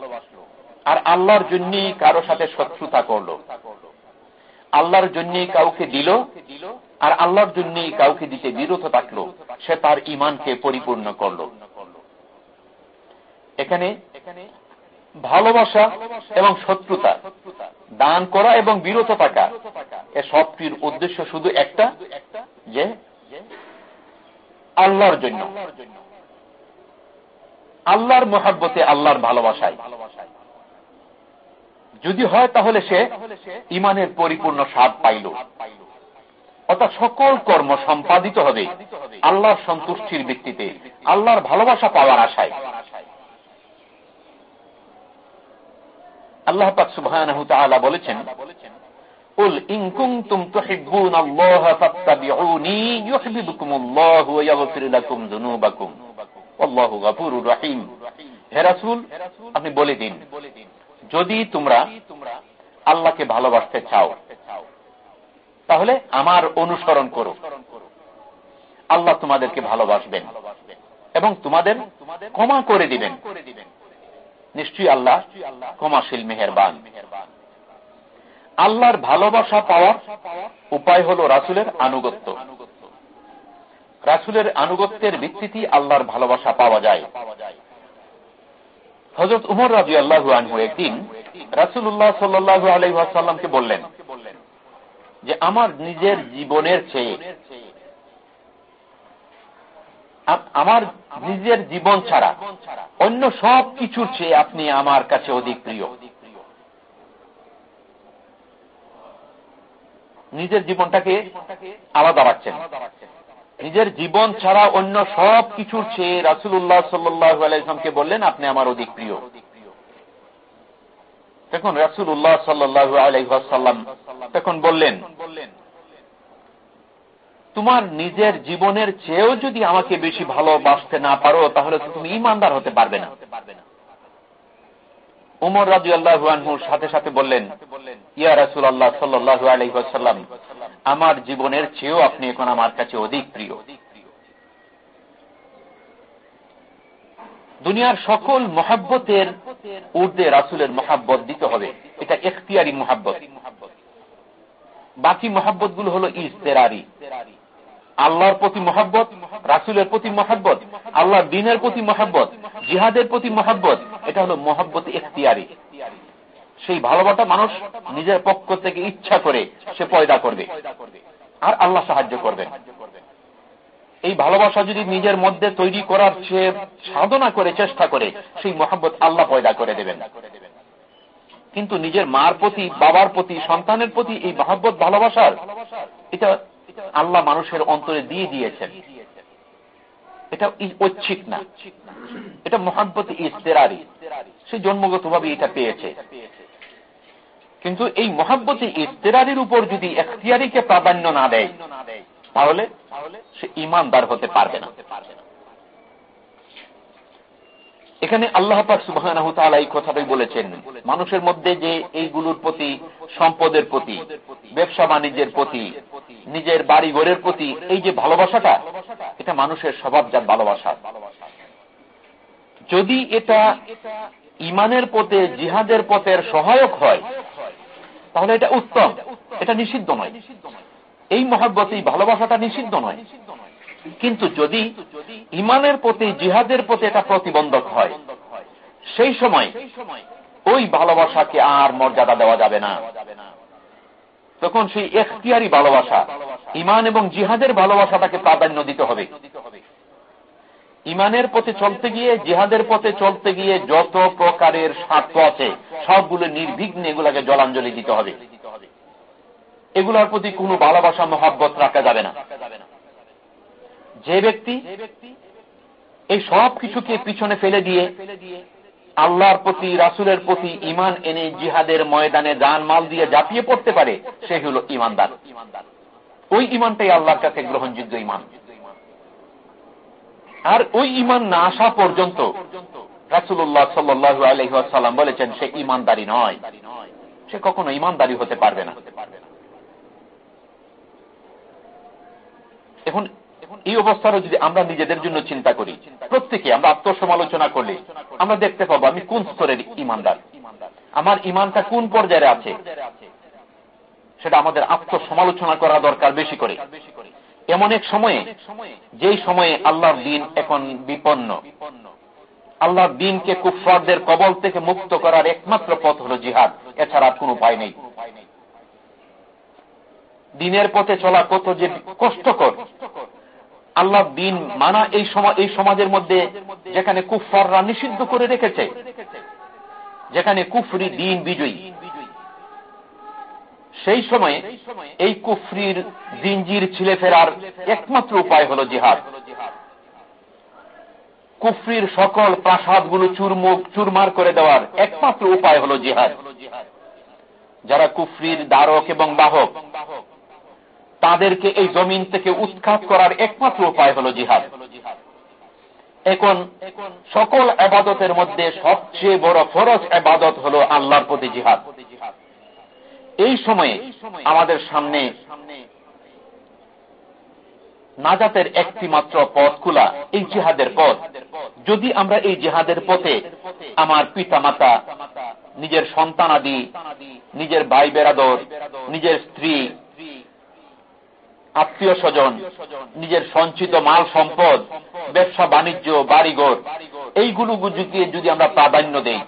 আর আল্লাহর জন্যই কারও সাথে শত্রুতা করল। আল্লাহর জন্যই কাউকে দিল, আর আল্লাহর জন্যই কাউকে দিতে বিরত থাকল, সে তার ইমানকে পরিপূর্ণ করল। এখানে ভালোবাসা এবং শত্রুতা, দান করা এবং বিরত থাকা, এ সবটির উদ্দেশ্য শুধু একটা, যে আল্লাহর জন্য। আল্লাহর মোহাব্বতে আল্লাহর ভালোবাসায়। যদি হয় তাহলে সে ইমানের পরিপূর্ণ স্বাদ পাইল। অর্থাৎ সকল কর্ম সম্পাদিত হবে আল্লাহর সন্তুষ্টির ভিত্তিতে, আল্লাহর ভালোবাসা পাওয়ার আশায়। আল্লাহ পাক সুবহানাহু তাআলা বলেছেন قل إن كنتم تحبون الله فاتبعوني يحببكم الله ويغفر لكم ذنوبكم والله غفور رحيم হে রাসূল আপনি বলে দিন যদি তোমরা আল্লাহকে ভালোবাসতে চাও তাহলে আমার অনুসরণ করো আল্লাহ তোমাদেরকে ভালোবাসবেন এবং তোমাদের ক্ষমা করে দিবেন নিশ্চয়ই আল্লাহ ক্ষমাশীল, মেহেরবান। আল্লাহর ভালোবাসা পাওয়ার উপায় হল রাসুলের আনুগত্য। রাসুলের আনুগত্যের ভিত্তিতে আল্লাহর ভালোবাসা পাওয়া যায়। হজরত উমর রাজি আল্লাহু আনহু একদিন রাসুল্লাহ সাল্লু আলাইসাল্লামকে বললেন যে, আমার নিজের জীবনের চেয়ে আমার নিজের জীবন ছাড়া অন্য সব কিছুর চেয়ে আপনি আমার কাছে অধিক প্রিয়। নিজের জীবনটাকে আলাদা রাখছেন। নিজের জীবন ছাড়া অন্য সব কিছুর চেয়ে রাসুল্লাহ সাল্লাহ আলাইসলামকে বললেন, আপনি আমার অধিক প্রিয়। তখন রাসুল্লাহ সাল্লাহ আলাইসাল্লাম তখন বললেন তোমার নিজের জীবনের চেয়েও যদি আমাকে বেশি ভালোবাসতে না পারো, তাহলে তুমি ইমানদার হতে পারবে না। উমর রাজু আল্লাহুর সাথে সাথে বললেন, ইয়া রাসুল আল্লাহ সাল্লু আলহিহাসাল্লাম আমার জীবনের চেয়েও আপনি এখন আমার কাছে অধিক প্রিয়। দুনিয়ার সকল মহাব্বতের ঊর্ধ্বে রাসুলের মহাব্বত দিতে হবে। এটা এখতিয়ারি মহাব্বত। বাকি মহাব্বতগুলো হল ইস্তেরারি আল্লাহর প্রতি মহাব্বত, রাসুলের প্রতি মহাব্বত, আল্লাহর দিনের প্রতি মহাব্বত, জিহাদের প্রতি মহাব্বত, এটা হলো মহাব্বত এখতিয়ারি। সেই ভালোবাসা মানুষ নিজের পক্ষ থেকে ইচ্ছা করে সে পয়দা করবে আর আল্লাহ সাহায্য করবেন। এই ভালোবাসা যদি নিজের মধ্যে তৈরি করার সে সাধনা করে, চেষ্টা করে, সেই মহাব্বত আল্লাহ পয়দা করে দেবেন। কিন্তু নিজের মার প্রতি, বাবার প্রতি, সন্তানের প্রতি এই মহাব্বত, ভালোবাসার, এটা আল্লাহ মানুষের অন্তরে দিয়ে দিয়েছেন। এটা ঐচ্ছিক না। এটা মহাব্বত ইস্তেরারি। সে জন্মগত ভাবে এটা পেয়েছে। কিন্তু এই মহাব্বতী ইস্তেরারির উপর যদি এখতিয়ারিকে প্রাধান্য না দেয়, তাহলে সে ইমানদার হতে পারবে না। এখানে আল্লাহ পাক সুবাহ এই কথাটাই বলেছেন, মানুষের মধ্যে যে এইগুলোর প্রতি, সম্পদের প্রতি, ব্যবসা বাণিজ্যের প্রতি, নিজের বাড়ি ঘরের প্রতি এই যে ভালোবাসাটা, এটা মানুষের স্বভাবজাত ভালোবাসা। যদি এটা ইমানের পথে, জিহাদের পথের সহায়ক হয়, তাহলে এটা উত্তম, এটা নিষিদ্ধ নয়। এই মহাব্বত, এই ভালোবাসাটা নিষিদ্ধ নয়। কিন্তু যদি ইমানের প্রতি, জিহাদের প্রতি এটা প্রতিবন্ধক হয়, সেই সময় ওই ভালোবাসাকে আর মর্যাদা দেওয়া যাবে না। তখন সেই এখতিয়ারি ভালোবাসা ইমান এবং জিহাদের ভালোবাসাটাকে প্রাধান্য দিতে হবে। ইমানের পথে চলতে গিয়ে, জিহাদের পথে চলতে গিয়ে যত প্রকারের স্বার্থ আছে, সবগুলো নির্বিঘ্নে এগুলাকে জলাঞ্জলি দিতে হবে। এগুলোর প্রতি কোনো ভালোবাসা, মহাব্বত রাখা যাবে না। যে ব্যক্তি এই সব কিছুকে পিছনে ফেলে দিয়ে আল্লাহর প্রতি, রাসুলের প্রতি ইমান এনে জিহাদের ময়দানে যান মাল দিয়ে জাপিয়ে পড়তে পারে, সে হল ইমানদার ওই ইমানটাই আল্লাহর কাছে গ্রহণযোগ্য ইমান আর ওই ইমান না আসা পর্যন্ত রাসুল্লাহ সাল্লু আলহাম বলেছেন, সে ইমানদারি নয়। সে কখনো ইমানদারি হতে পারবে না। এখন এই অবস্থারও যদি আমরা নিজেদের জন্য চিন্তা করি, প্রত্যেকে আমরা আত্মসমালোচনা করলে আমরা দেখতে পাবো আমি কোন স্তরের ইমানদার। আমার ইমানটা কোন পর্যায়ে আছে? সেটা আমাদের আত্মসমালোচনা করা দরকার বেশি করে। এমন এক সময়ে, যেই সময়ে আল্লাহর দিন এখন বিপন্ন আল্লাহ দিনকে কুফারদের কবল থেকে মুক্ত করার একমাত্র পথ হল জিহাদ, এছাড়া কোন উপায় নেই। দিনের পথে চলা কত যে কষ্টকর আল্লাহ দিন মানা এই এই সমাজের মধ্যে যেখানে কুফাররা নিষিদ্ধ করে রেখেছে, যেখানে কুফরি দিন বিজয়ী। সেই সময়ে এই কুফরির দিনজির ছিলে ফেরার একমাত্র উপায় হল জিহাদ। কুফরির সকল প্রাসাদগুলো চুরমুখ, চুরমার করে দেওয়ার একমাত্র উপায় হল জিহাদ। যারা কুফরির দ্বারক এবং বাহক তাদেরকে এই জমিন থেকে উৎখাত করার একমাত্র উপায় হল জিহাদ। এখন সকল আবাদতের মধ্যে সবচেয়ে বড় ফরজ আবাদত হল আল্লাহর প্রতি জিহাদ। এই সময়ে আমাদের সামনে নাজাতের একটি মাত্র পথ খোলা এই জিহাদের পথ। যদি আমরা এই জিহাদের পথে আমার পিতা মাতা নিজের সন্তানাদি, নিজের ভাই বেরাদর নিজের স্ত্রী আত্মীয় স্বজন, নিজের সঞ্চিত মাল সম্পদ, ব্যবসা, বাণিজ্য, বাড়িঘর এইগুলোকে যদি আমরা প্রাধান্য দেই,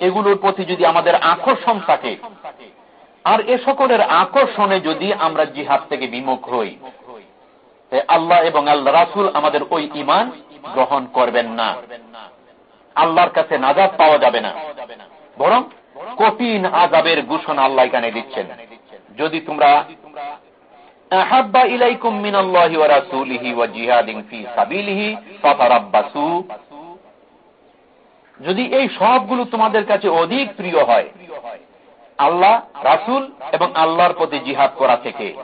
এগুলোর প্রতি যদি আমাদের আকর্ষণ থাকে, আর এ সকলের আকর্ষণে যদি আমরা জিহাদ থেকে বিমুখ হই আল্লাহ এবং আল্লাহ রাসুল আমাদের ওই ইমান গ্রহণ করবেন না। আল্লাহর কাছে নাজাদ পাওয়া যাবে না। বরং কঠিন আজাবের ঘোষণা আল্লাহ এখানে দিচ্ছেন। যদি তোমরা আহাব্বা ইলাইকুম মিনাল্লাহি ওয়া রাসূলিহি ওয়া জিহাদিন ফি সাবিলিহি যদি এই সবগুলো তোমাদের কাছে অধিক প্রিয় হয়, আল্লাহ, রাসুল এবং আল্লাহর প্রতি জিহাদ করা থেকে,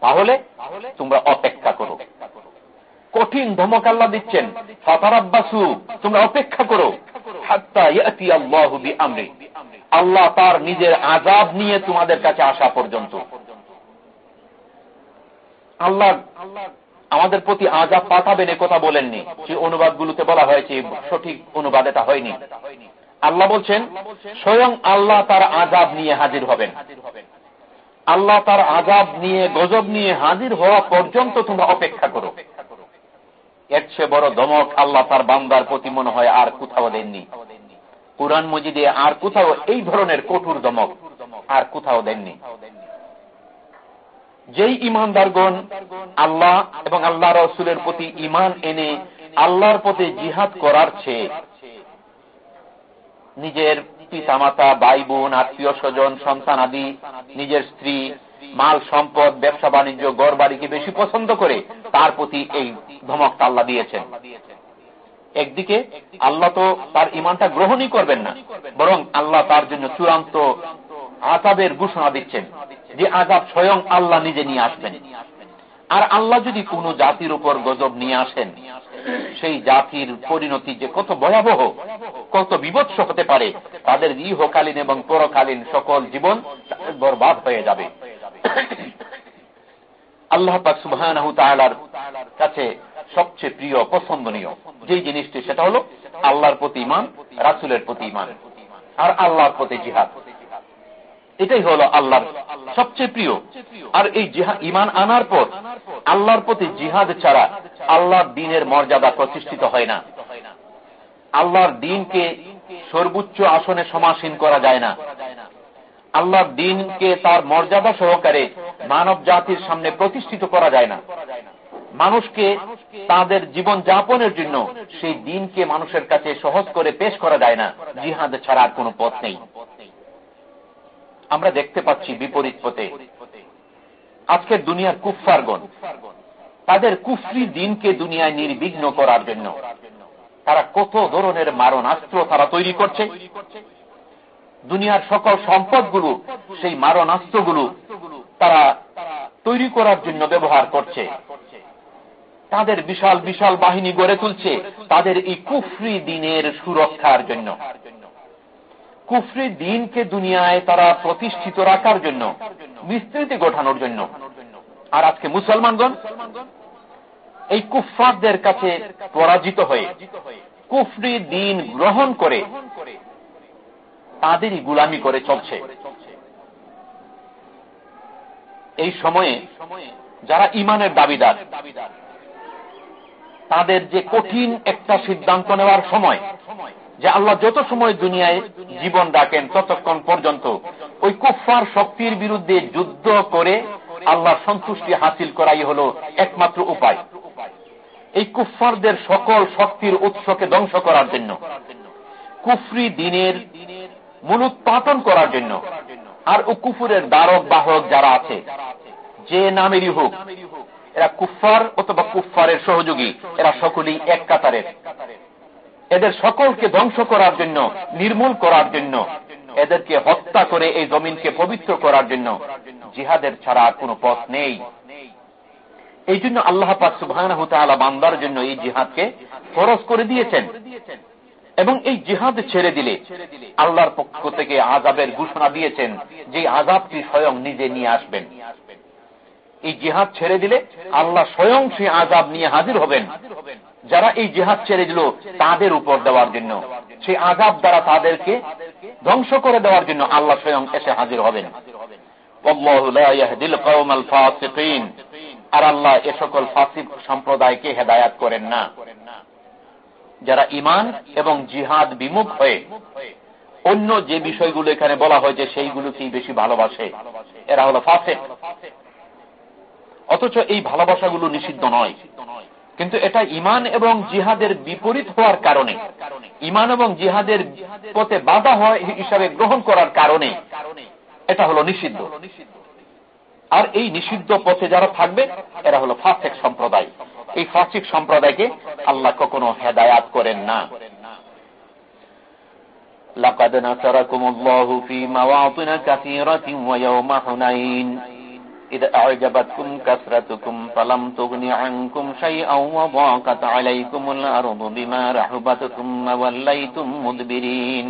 তাহলে তোমরা অপেক্ষা করো। কঠিন ধমক আল্লাহ দিচ্ছেন, ফাতারাব্বাসু, তোমরা অপেক্ষা করো। আল্লাহ তার নিজের আজাব নিয়ে তোমাদের কাছে আসা পর্যন্ত। আল্লাহ আমাদের প্রতি আজাব পাঠাবেন কথা বলেননি। যে অনুবাদগুলোতে বলা হয়েছে, সঠিক অনুবাদ এটা হয়নি। আল্লাহ বলছেন, স্বয়ং আল্লাহ তার আজাব নিয়ে হাজির হবেন। আল্লাহ তার আজাব নিয়ে, গজব নিয়ে হাজির হওয়া পর্যন্ত তোমরা অপেক্ষা করো। এর চেয়ে বড় দমক আল্লাহ তার বান্দার প্রতি মনে হয় আর কোথাও দেননি। কোরআন মজিদে আর কোথাও এই ধরনের কঠোর দমক আর কোথাও দেননি। যেই ইমানদারগণ আল্লাহ এবং আল্লাহ রসুলের প্রতি ইমান এনে আল্লাহর প্রতি জিহাদ করার চেয়ে নিজের পিতামাতা ভাই বোন আত্মীয় স্বজন সন্তান আদি, নিজের স্ত্রী, মাল সম্পদ, ব্যবসা বাণিজ্য গড় বাড়িকে বেশি পছন্দ করে তার প্রতি এই ধমক আল্লাহ দিয়েছেন। একদিকে আল্লাহ তো তার ইমানটা গ্রহণই করবেন না, বরং আল্লাহ তার জন্য চূড়ান্ত আজাবের ঘোষণা দিচ্ছেন। যে আজাব স্বয়ং আল্লাহ নিজে নিয়ে আসবেন। আর আল্লাহ যদি কোন জাতির উপর গজব নিয়ে আসেন, সেই জাতির পরিণতি যে কত ভয়াবহ, কত বিভৎস হতে পারে, তাদের ইহকালীন এবং পরকালীন সকল জীবন বরবাদ হয়ে যাবে। আল্লাহ পাক সুবাহ কাছে সবচেয়ে প্রিয়, পছন্দনীয় যে জিনিসটি, সেটা হলো আল্লাহর প্রতি ইমান রাসুলের প্রতি ইমান আর আল্লাহর প্রতি জিহাদ। এটাই হলো আল্লাহর সবচেয়ে প্রিয়। আর এই ইমান আনার পর আল্লাহর প্রতি জিহাদ ছাড়া আল্লাহর দিনের মর্যাদা প্রতিষ্ঠিত হয় না। আল্লাহর দিনকে সর্বোচ্চ আসনে সমাসীন করা যায় না। আল্লাহর দিনকে তার মর্যাদা সহকারে মানব জাতির সামনে প্রতিষ্ঠিত করা যায় না। মানুষকে তাদের জীবন যাপনের জন্য সেই দিনকে মানুষের কাছে সহজ করে পেশ করা যায় না। জিহাদ ছাড়া আর কোন পথ নেই। আমরা দেখতে পাচ্ছি বিপরীত পথে। আজকের দুনিয়ার কুফফারগণ, তাদের কুফরি দিনকে দুনিয়ায় নির্বিঘ্ন করার জন্য তারা কত ধরনের মারণাস্ত্র তারা তৈরি করছে? দুনিয়ার সকল সম্পদগুলো, সেই মারণাস্ত্রগুলো তারা তৈরি করার জন্য ব্যবহার করছে। তাদের বিশাল বিশাল বাহিনী গড়ে তুলছে তাদের এই কুফরি দিনের সুরক্ষার জন্য। কুফরি দিনকে দুনিয়ায় তারা প্রতিষ্ঠিত রাখার জন্য বিস্তৃতি গোঠানোর জন্য। আর আজকে মুসলমানগণ এই কুফফারদের কাছে পরাজিত হয়ে, কুফরি দিন গ্রহণ করে তাদেরই গুলামি করে চলছে। এই সময়ে যারা ইমানের দাবিদার, তাদের যে কঠিন একটা সিদ্ধান্ত নেওয়ার সময় যে আল্লাহ যত সময় দুনিয়ায় জীবন রাখেন ততক্ষণ পর্যন্ত ওই কুফার শক্তির বিরুদ্ধে যুদ্ধ করে আল্লাহ সন্তুষ্টি হাসিল করাই হল একমাত্র উপায়। এই কুফারদের সকল শক্তির উৎসকে ধ্বংস করার জন্য, কুফরি দিনের মূলোৎপাটন করার জন্য, আর ও কুফুরের দ্বারক বাহক যারা আছে, যে নামেরই হোক, এরা কুফার অথবা কুফারের সহযোগী, এরা সকলেই এক কাতারের। এদের সকলকে ধ্বংস করার জন্য, নির্মূল করার জন্য, এদেরকে হত্যা করে এই জমিনকে পবিত্র করার জন্য। জিহাদের ছাড়া আর কোনো পথ নেই। এই জন্য আল্লাহ পাক সুবাহ বান্দার জন্য এই জিহাদকে ফরজ করে দিয়েছেন। এবং এই জিহাদ ছেড়ে দিলে আল্লাহর পক্ষ থেকে আজাবের ঘোষণা দিয়েছেন যে আজাবটি স্বয়ং নিজে নিয়ে আসবেন। এই জিহাদ ছেড়ে দিলে আল্লাহ স্বয়ং সে আজাব নিয়ে হাজির হবেন। যারা এই জিহাদ ছেড়ে দিল তাদের উপর দেওয়ার জন্য। সেই আজাব দ্বারা তাদেরকে ধ্বংস করে দেওয়ার জন্য আল্লাহ স্বয়ং এসে হাজির হবেন। আর আল্লাহ এ সকল ফাসিক সম্প্রদায়কে হেদায়াত করেন না। যারা ইমান এবং জিহাদ বিমুখ হয়ে অন্য যে বিষয়গুলো এখানে বলা হয়েছে সেইগুলোকেই বেশি ভালোবাসে, এরা হলো ফাসেক। অথচ এই ভালোবাসাগুলো নিষিদ্ধ নয়। কিন্তু এটা ইমান এবং জিহাদের বিপরীত হওয়ার কারণে ইমান এবং জিহাদের পথে বাধা হয় হিসাবে গ্রহণ করার কারণে এটা হলো নিষিদ্ধ আর এই নিষিদ্ধ পথে যারা থাকবে এরা হলো ফাসেক সম্প্রদায় এই ফাসিক সম্প্রদায়কে আল্লাহ কখনো হেদায়াত করেন না لقد نصركم الله في مواطن كثيرة ويوم حنين إذ أعجبتكم كثرتكم فلم تغن عنكم شيئا وضاقت عليكم الأرض بما رحبت ثم وليتم مدبرين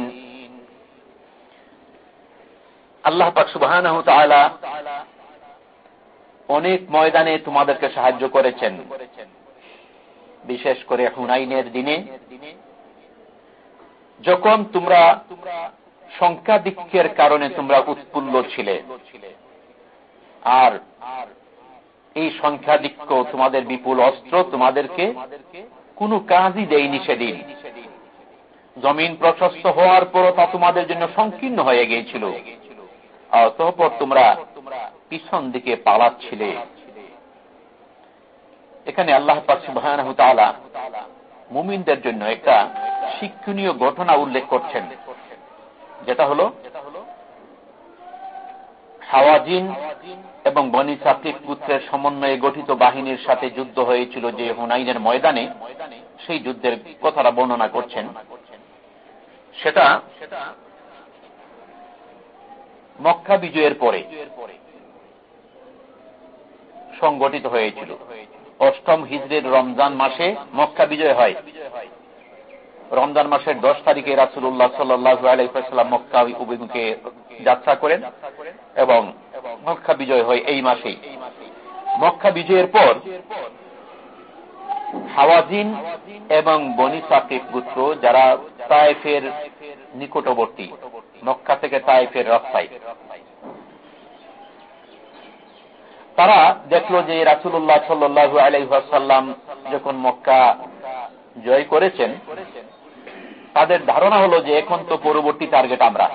আল্লাহ পাক সুবহানাহু তাআলা অনেক ময়দানে তোমাদেরকে সাহায্য করেছেন বিশেষ করে হুনাইনের দিনে যখন তোমরা সংখ্যাধিক্যের কারণে তোমরা উৎপুল্ল ছিলে আর এই সংখ্যাধিক্য তোমাদের বিপুল অস্ত্র তোমাদেরকে কোনো কাজই দেয়নি সেদিন। জমিন প্রশস্ত হওয়ার পরও তা তোমাদের জন্য সংকীর্ণ হয়ে গিয়েছিল। অতঃপর তোমরা পিছন দিকে পালাচ্ছিলে। এখানে আল্লাহ মুমিনদের জন্য একটা শিক্ষণীয় ঘটনা উল্লেখ করছেন। যেটা হল হাওয়াজিন এবং বনি সাকিব পুত্রের সমন্বয়ে গঠিত বাহিনীর সাথে যুদ্ধ হয়েছিল যে হুনাইনের ময়দানে, সেই যুদ্ধের কথাটা বর্ণনা করছেন। সেটা মক্কা বিজয়ের পরে সংগঠিত হয়েছিল। অষ্টম হিজরের রমজান মাসে মক্কা বিজয় হয়। রমজান মাসের দশ তারিখে রাসুল্লাহ সাল্লু আলাইসাল্লাম মক্কা অভিমুখে যাত্রা করেন এবং মক্কা বিজয় হয় এই মাসেই। মক্কা বিজয়ের পর হাওয়াজিন এবং বনি সাকিব পুত্র যারা তাইফের নিকটবর্তী, মক্কা থেকে তাইফের রাস্তায়। তারা দেখল যে রাসুল্লাহ সাল্লু আলাইসাল্লাম যখন মক্কা জয় করেছেন তাদের ধারণা হলো যে এখন তো পরবর্তী টার্গেট আমরা।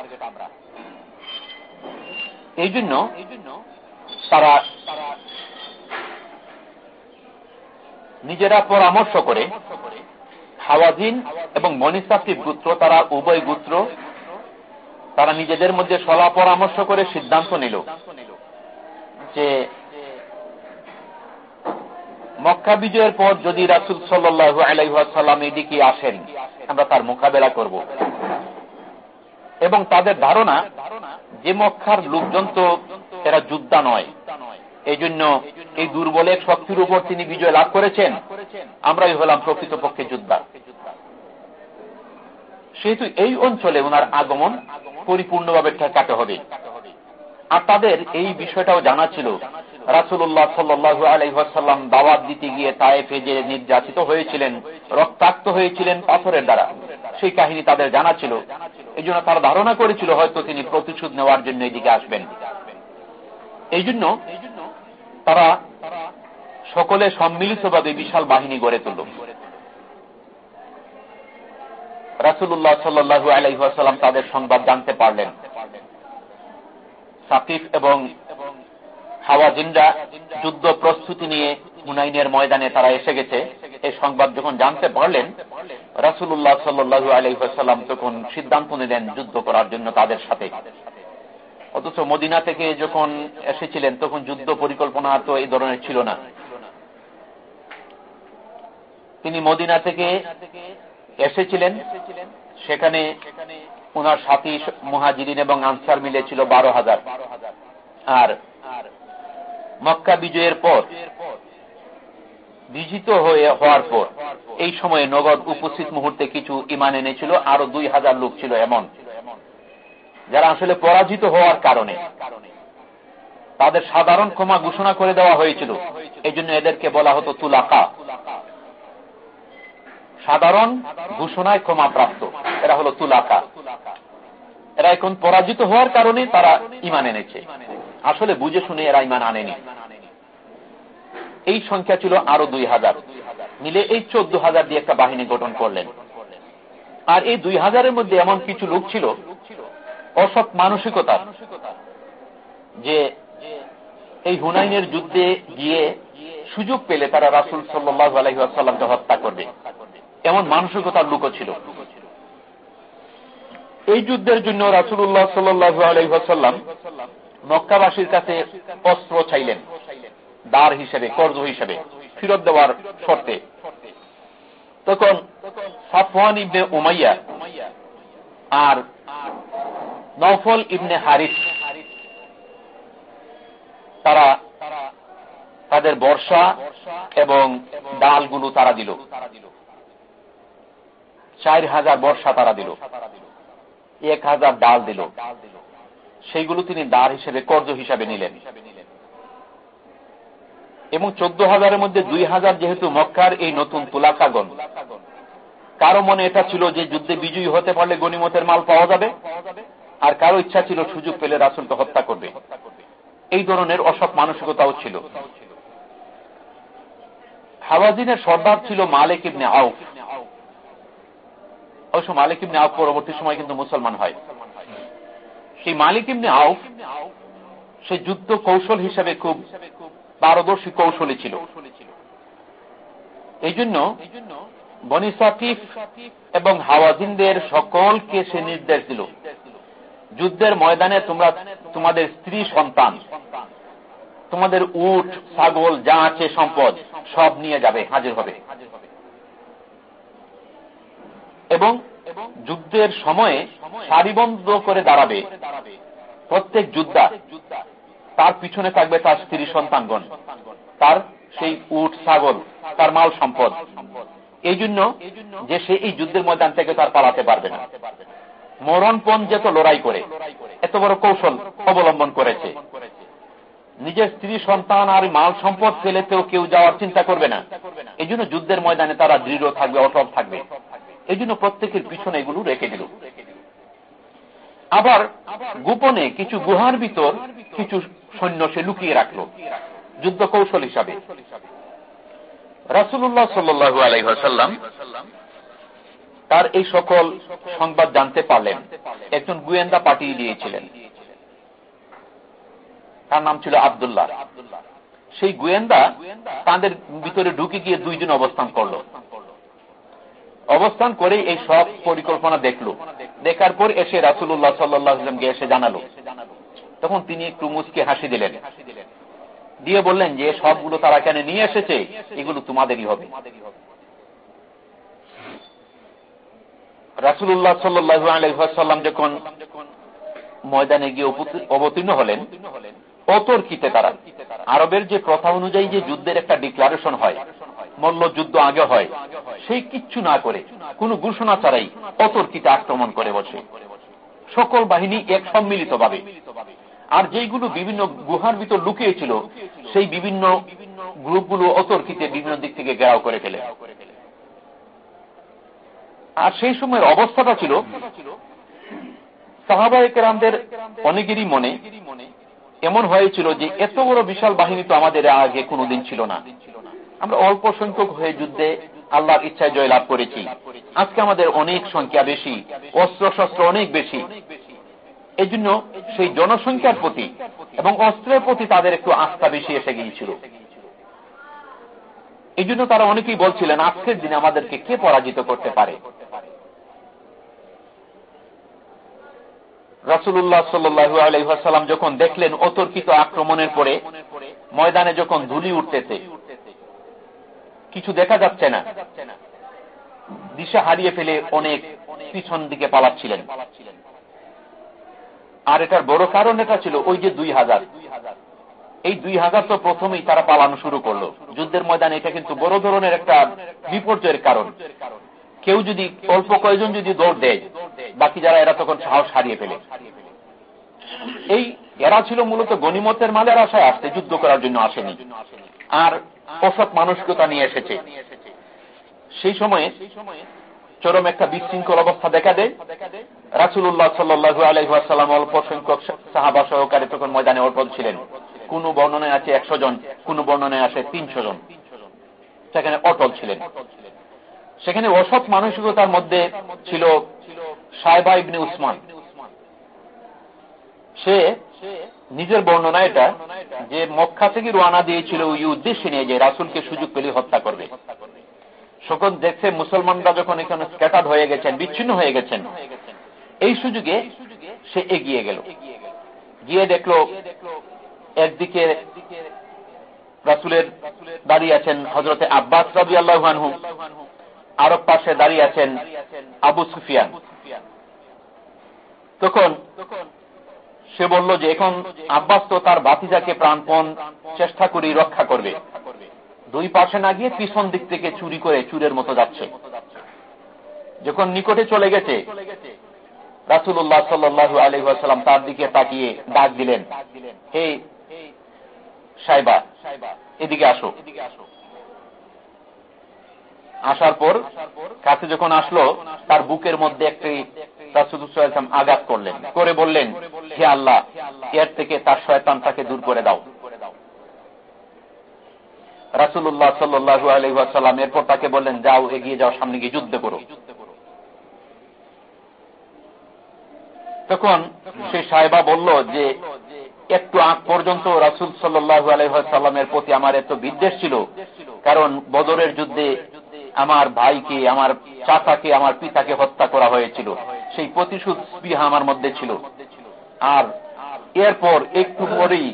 এই জন্য তারা নিজেরা পরামর্শ করে হাওয়াজিন এবং মনিসাফিব গুত্র, তারা উভয় গুত্র, তারা নিজেদের মধ্যে সলা পরামর্শ করে সিদ্ধান্ত নিল যে মক্কা বিজয়ের পর যদি রাসুল সাল্লু আলাইসাল্লাম এদিকে আসেন, আমরা তার মোকাবেলা করব। এবং তাদের ধারণা, যে মক্কার লোকজন তো এরা যোদ্ধা নয়। এই জন্য এই দুর্বলের শক্তির উপর তিনি বিজয় লাভ করেছেন। আমরাই হলাম প্রকৃতপক্ষে যোদ্ধা। সেহেতু এই অঞ্চলে ওনার আগমন পরিপূর্ণভাবে ঠেকাতে হবে। আর তাদের এই বিষয়টাও জানা ছিল রাসুল্লাহ সাল্লু আলহাসাল্লাম দাওয়াত দিতে গিয়ে তায়েফে যে নির্যাতিত হয়েছিলেন, রক্তাক্ত হয়েছিলেন পাথরের দ্বারা। সেই কাহিনী তাদের জানা ছিল। এই জন্য তারা ধারণা করেছিল হয়তো তিনি প্রতিশোধ নেওয়ার জন্য এদিকে আসবেন। এই জন্য তারা সকলে সম্মিলিতভাবে বিশাল বাহিনী গড়ে তুলল। রাসুল্লাহ সাল্লু আলাইসাল্লাম তাদের সংবাদ জানতে পারলেন। সাকিফ এবং হাওয়াজিনরা যুদ্ধ প্রস্তুতি নিয়ে হুনাইনের ময়দানে তারা এসে গেছে। এই সংবাদ যখন জানতে পারলেন রাসুল্লাহ সাল্লু আলাইসাল্লাম তখন সিদ্ধান্ত নিলেন যুদ্ধ করার জন্য তাদের সাথে। অথচ মদিনা থেকে যখন এসেছিলেন, তখন যুদ্ধ পরিকল্পনা তো এই ধরনের ছিল না। তিনি মদিনা থেকে এসেছিলেন। সেখানে ওনার সাথী মহাজিরিন এবং আনসার মিলে ছিল বারো হাজার। আর মক্কা বিজয়ের পর, বিজিত হয়ে হওয়ার পর, এই সময়ে নগদ উপস্থিত মুহূর্তে কিছু ইমান এনেছিল, আরও দুই হাজার লোক ছিল এমন। যারা আসলে পরাজিত হওয়ার কারণে তাদের সাধারণ ক্ষমা ঘোষণা করে দেওয়া হয়েছিল। এই জন্য এদেরকে বলা হতো তুলাকা। সাধারণ ঘোষণায় ক্ষমা প্রাপ্ত। এরা হলো তুলাকা। এরা এখন পরাজিত হওয়ার কারণে তারা ইমান এনেছে। আসলে বুঝে শুনে এরা ইমান আনেনি। এই সংখ্যা ছিল আরও দুই হাজার। মিলে এই চোদ্দ হাজার দিয়ে একটা বাহিনী গঠন করলেন। আর এই দুই হাজারের মধ্যে এমন কিছু লোক ছিল, অসৎ মানসিকতা, যে এই হুনাইনের যুদ্ধে গিয়ে সুযোগ পেলে তারা রাসুল সাল্লাহ আলহিহাসাল্লামকে হত্যা করবে। এমন মানসিকতার লোকও ছিল। এই যুদ্ধের জন্য রাসুল্লাহ সাল্লু আলহিহাসাল্লাম মক্কাবাসীর কাছে অস্ত্র চাইলেন। দার হিসেবে, কর্জ হিসেবে ফিরত দেওয়ার শর্তে। তখন সাফওয়ান ইবনে উমাইয়া আর নফল ইবনে হারিস, তারা তাদের বর্ষা এবং ডালগুলো তারা দিল। চার হাজার বর্ষা তারা দিল। এক হাজার ডাল দিল। সেইগুলো তিনি দার হিসেবে কর্জ হিসাবে নিলেন। এবং চোদ্দ হাজারের মধ্যে দুই হাজার যেহেতু মক্কার এই নতুন তুলাকাগন কারও মনে এটা ছিল যে যুদ্ধে বিজয়ী হতে পারলে গণিমতের মাল পাওয়া যাবে, আর কারও ইচ্ছা ছিল সুযোগ পেলে রাসুলকে হত্যা করবে। এই ধরনের অসৎ মানসিকতাও ছিল। হাওয়াজিনের সর্দার ছিল মালিক ইবনে আউফ। অবশ্য মালিক ইবনে আউফ পরবর্তী সময় কিন্তু মুসলমান হয়। সেই মালিক ইবনে আউফ সে যুদ্ধ কৌশল হিসেবে খুব পারদর্শী কৌশলী ছিল। এই জন্য বনি সাকিফ এবং হাওয়াজিনদের সকলকে সে নির্দেশ দিল, যুদ্ধের ময়দানে তোমরা তোমাদের স্ত্রী সন্তান, তোমাদের উট, ছাগল, যা আছে সম্পদ, সব নিয়ে যাবে, হাজির হবে। এবং যুদ্ধের সময়ে সারিবন্ধ করে দাঁড়াবে। প্রত্যেক যোদ্ধা তার পিছনে থাকবে তার স্ত্রী, সন্তানগণ। তার সেই উট, ছাগল, তার মাল সম্পদ। এই জন্য যে সে এই যুদ্ধের ময়দান থেকে তার পালাতে পারবে না। মরণপণ যেত লড়াই করে, এত বড় কৌশল অবলম্বন করেছে। নিজের স্ত্রী, সন্তান আর মাল সম্পদ ফেলেতেও কেউ যাওয়ার চিন্তা করবে না। এই যুদ্ধের ময়দানে তারা দৃঢ় থাকবে, অটল থাকবে। এই জন্য প্রত্যেকের পিছনে এগুলো রেখে দিল। আবার গোপনে কিছু গুহার ভিতর কিছু সৈন্য সে লুকিয়ে রাখল যুদ্ধ কৌশল হিসাবে রাসুল্লাহ সাল্লু আলাইসাল্লাম তার এই সকল সংবাদ জানতে পারলেন। একজন গুয়েন্দা পাঠিয়ে দিয়েছিলেন। তার নাম ছিল আবদুল্লাহ। সেই গোয়েন্দা তাদের ভিতরে ঢুকে গিয়ে দুইজন অবস্থান করল। অবস্থান করে এই সব পরিকল্পনা দেখল। দেখার পর এসে রাসুল্লাহ সাল্লামকে এসে জানালো। তখন তিনি একটু মুসকে হাসি দিলেন। দিয়ে বললেন যে, সবগুলো তারা কেন নিয়ে এসেছে, এগুলো তোমাদেরই হবে। রাসুল্লাহ সাল্লু যখন ময়দানে গিয়ে অবতীর্ণ হলেন, অতর্কিতে তারা। আরবের যে প্রথা অনুযায়ী যে যুদ্ধের একটা ডিক্লারেশন হয় মল্ল যুদ্ধ আগে হয়। সেই কিচ্ছু না করে কোন ঘোষণা ছাড়াই অতর্কিতে আক্রমণ করে বসে। সকল বাহিনী এক সম্মিলিত ভাবে আর যেইগুলো বিভিন্ন গুহার ভিতর লুকিয়েছিল, সেই বিভিন্ন গ্রুপগুলো অতর্কিতে বিভিন্ন দিক থেকে গেরাও করে ফেলে। আর সেই সময়ের অবস্থাটা ছিল সাহাবাহিকেরামদের অনেকেরই মনে, এমন হয়েছিল যে এত বড় বিশাল বাহিনী তো আমাদের আগে কোনোদিন ছিল না। আমরা অল্প সংখ্যক হয়ে যুদ্ধে আল্লাহর ইচ্ছায় জয়লাভ করেছি। আজকে আমাদের অনেক সংখ্যা বেশি অস্ত্র শস্ত্র অনেক বেশি। এই জন্য সেই জনসংখ্যার প্রতি এবং অস্ত্রের প্রতি তাদের একটু আস্থা বেশি এসে গিয়েছিল। এই জন্য তারা অনেকেই বলছিলেন, আজকের দিনে আমাদেরকে কে পরাজিত করতে পারে? রাসুল্লাহ সাল্লু যখন দেখলেন অতর্কিত আক্রমণের পরে, ময়দানে যখন ধুলি উঠতেছে কিছু দেখা যাচ্ছে না। দিশা হারিয়ে ফেলে অনেক পিছন দিকে পালাচ্ছিলেন। আর এটার বড় কারণ এটা ছিল ওই যে দুই হাজার। এই দুই হাজার তো প্রথমেই তারা পালানো শুরু করল। যুদ্ধের ময়দানে এটা কিন্তু বড় ধরনের একটা বিপর্যয়ের কারণ। কেউ যদি অল্প কয়েকজন যদি দৌড় দেয়, বাকি যারা এরা তখন সাহস হারিয়ে ফেলে। এই এরা ছিল মূলত গণিমতের মালের আশায় আসতে যুদ্ধ করার জন্য আসেনি। আর অসৎ মানসিকতা নিয়ে এসেছে। সেই সময়ে চরম একটা বিশৃঙ্খল অবস্থা দেখা দেয়। রাসুল্লাহ সাল্লু আলহাম অল্প সংখ্যক সাহাবা সহকারে তখন ময়দানে অর্পণ ছিলেন। কোন বর্ণনায় আছে একশো জন, কোন বর্ণনায় আছে তিনশো জন। সেখানে অটল ছিলেন। সেখানে অসৎ মানসিকতার মধ্যে ছিল সাহেবা ইবনে উসমান। সে নিজের বর্ণনা এটা যে মক্কা থেকে রোয়ানা দিয়েছিল ওই উদ্দেশ্যে নিয়ে যে রাসুলকে সুযোগ পেলে হত্যা করবে। সকল দেখছে মুসলমানরা যখন এখানে স্ক্যাটার্ড হয়ে গেছেন, বিচ্ছিন্ন হয়ে গেছেন, এই সুযোগে সে এগিয়ে গেল। গিয়ে দেখল একদিকে রাসুলের দাঁড়িয়ে আছেন হজরতে আব্বাস রবি আল্লাহানহু আরব পাশে দাঁড়িয়ে আছেন আবু সুফিয়ান। তখন সে বলল যে এখন আব্বাস তো তার বাতিজাকে প্রাণপণ চেষ্টা করি রক্ষা করবে। দুই পাশে না গিয়ে পিছন দিক থেকে চুরি করে চুরের মতো যাচ্ছে। যখন নিকটে চলে গেছে রাসুল্লাহ সাল্লু আলহাম তার দিকে তাকিয়ে ডাক দিলেন, হে সাইবা, এদিকে আসো। আসার পর কাছে যখন আসলো, তার বুকের মধ্যে একটি আঘাত করলেন। করে বললেন, হে আল্লাহ, এর থেকে তার শয়তান তাকে দূর করে দাও। রাসুল্লাহ সাল্লু আলহাম এরপর তাকে বললেন, যাও, এগিয়ে যাও, সামনে গিয়ে যুদ্ধ করো। তখন সে সাহেবা বলল যে, একটু আগ পর্যন্ত রাসুল সাল্লু আলহামের প্রতি আমার এত বিদ্বেষ ছিল, কারণ বদরের যুদ্ধে আমার ভাইকে, আমার চাচাকে, আমার পিতাকে হত্যা করা হয়েছিল। সেই প্রতিশোধ স্পৃহা আমার মধ্যে ছিল। আর এরপর একটু পরেই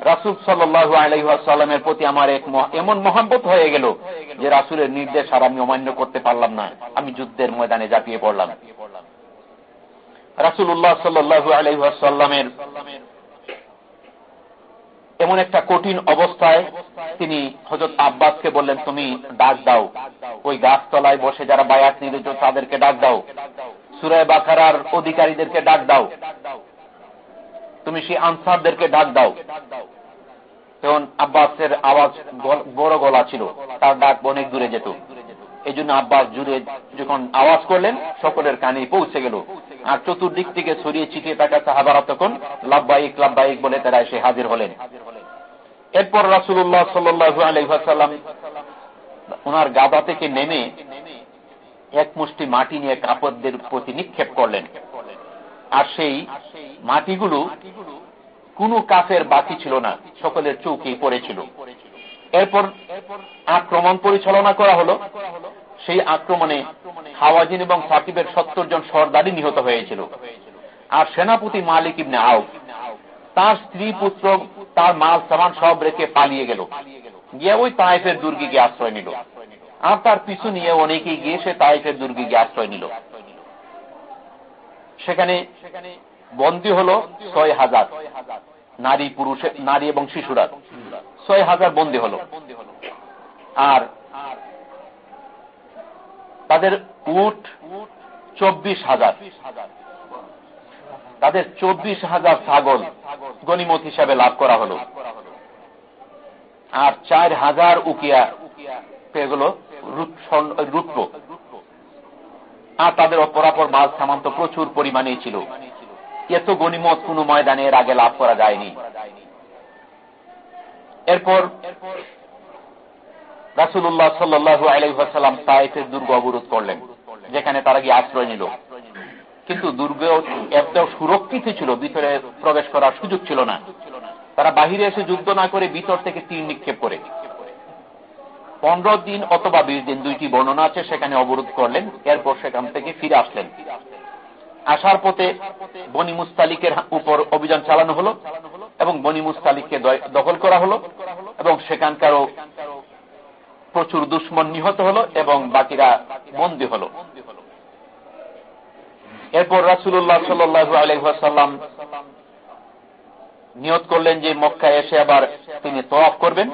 রাসুল সাল্লু আলহামের প্রতি আমার এক এমন মহাব্বত হয়ে গেল যে রাসুলের নির্দেশ আর আমি অমান্য করতে পারলাম না। আমি যুদ্ধের ময়দানে ঝাঁপিয়ে পড়লাম। রাসুল্লাহ সাল্লু আলহামের এমন একটা কঠিন অবস্থায় তিনি হজরত আব্বাসকে বললেন, তুমি ডাক দাও। ওই গাছতলায় বসে যারা বায়াত নিয়েছ তাদেরকে ডাক দাও। সুরায় বাখারার অধিকারীদেরকে ডাক দাও। তুমি সেই আনসারদেরকে ডাক দাও। তখন আব্বাসের আওয়াজ বড় গলা ছিল। তার ডাক অনেক দূরে যেত। এই জন্য আব্বাস জুড়ে যখন আওয়াজ করলেন, সকলের কানে পৌঁছে গেল। আর চতুর্দিক থেকে ছড়িয়ে ছিটিয়ে থাকা সাহাবারা তখন লাভবাহিক লাভবাহিক বলে তারা এসে হাজির হলেন। এরপর রাসুল্লাহ সাল্লু আলহাম ওনার গাদা থেকে নেমে এক মুষ্টি মাটি নিয়ে কাপড়দের প্রতি নিক্ষেপ করলেন। আর সেই মাটিগুলো কোন কাফের বাকি ছিল না, সকলের চৌকি পড়েছিল এরপর আক্রমণ পরিচালনা করা হলো। সেই আক্রমণে হাওয়াজিন এবং সাকিবের সত্তর জন সর্দারি নিহত হয়েছিল। আর সেনাপতি মালিক ইবনে আউ তার স্ত্রী, পুত্র, তার মাল, সামান সব রেখে পালিয়ে গেল। গিয়ে ওই তাইফের দুর্গে গিয়ে আশ্রয় নিল। আর তার পিছু নিয়ে অনেকে গিয়ে সে তাইফের দুর্গে গিয়ে আশ্রয় নিল। সেখানে বন্দী হল ছয় হাজার। নারী পুরুষের নারী এবং শিশুরা। ছয় হাজার বন্দী হল। আর তাদের উট চব্বিশ হাজার। তাদের চব্বিশ হাজার ছাগল গনিমত হিসাবে লাভ করা হল। আর চার হাজার উকিয়া পেয়ে গেল রুপ্প আর তাদের অপরাপর মাল সামান্ত প্রচুর পরিমাণে ছিল। এত গনিমত কোন ময়দানে এর আগে লাভ করা যায়নি। এরপর রাসুল্লাহ সাল্লু আলাইসাল্লাম তাইফের দুর্গ অবরোধ করলেন, যেখানে তারা গিয়ে আশ্রয় নিল। কিন্তু দুর্গ একটাও সুরক্ষিত ছিল, ভিতরে প্রবেশ করার সুযোগ ছিল না। তারা বাহিরে এসে যুদ্ধ না করে ভিতর থেকে তীর নিক্ষেপ করে। পনেরো দিন অথবা বিশ দিন দুইটি বর্ণনা আছে, সেখানে অবরোধ করলেন, এরপর সেখান থেকে ফিরে আসলেন। আসার পথে বনি মুস্তালিকের উপর অভিযান চালানো হলো এবং বনি মুস্তালিককে দখল করা হলো এবং সেখানকারও প্রচুর দুশ্মন নিহত হলো এবং বাকিরা বন্দী হলো। এরপর রাসুল্লাহ সাল্লু আলহাসাল্লাম নিয়ত করলেন যে মক্কায় এসে আবার তিনি তোয়াফ করবেন,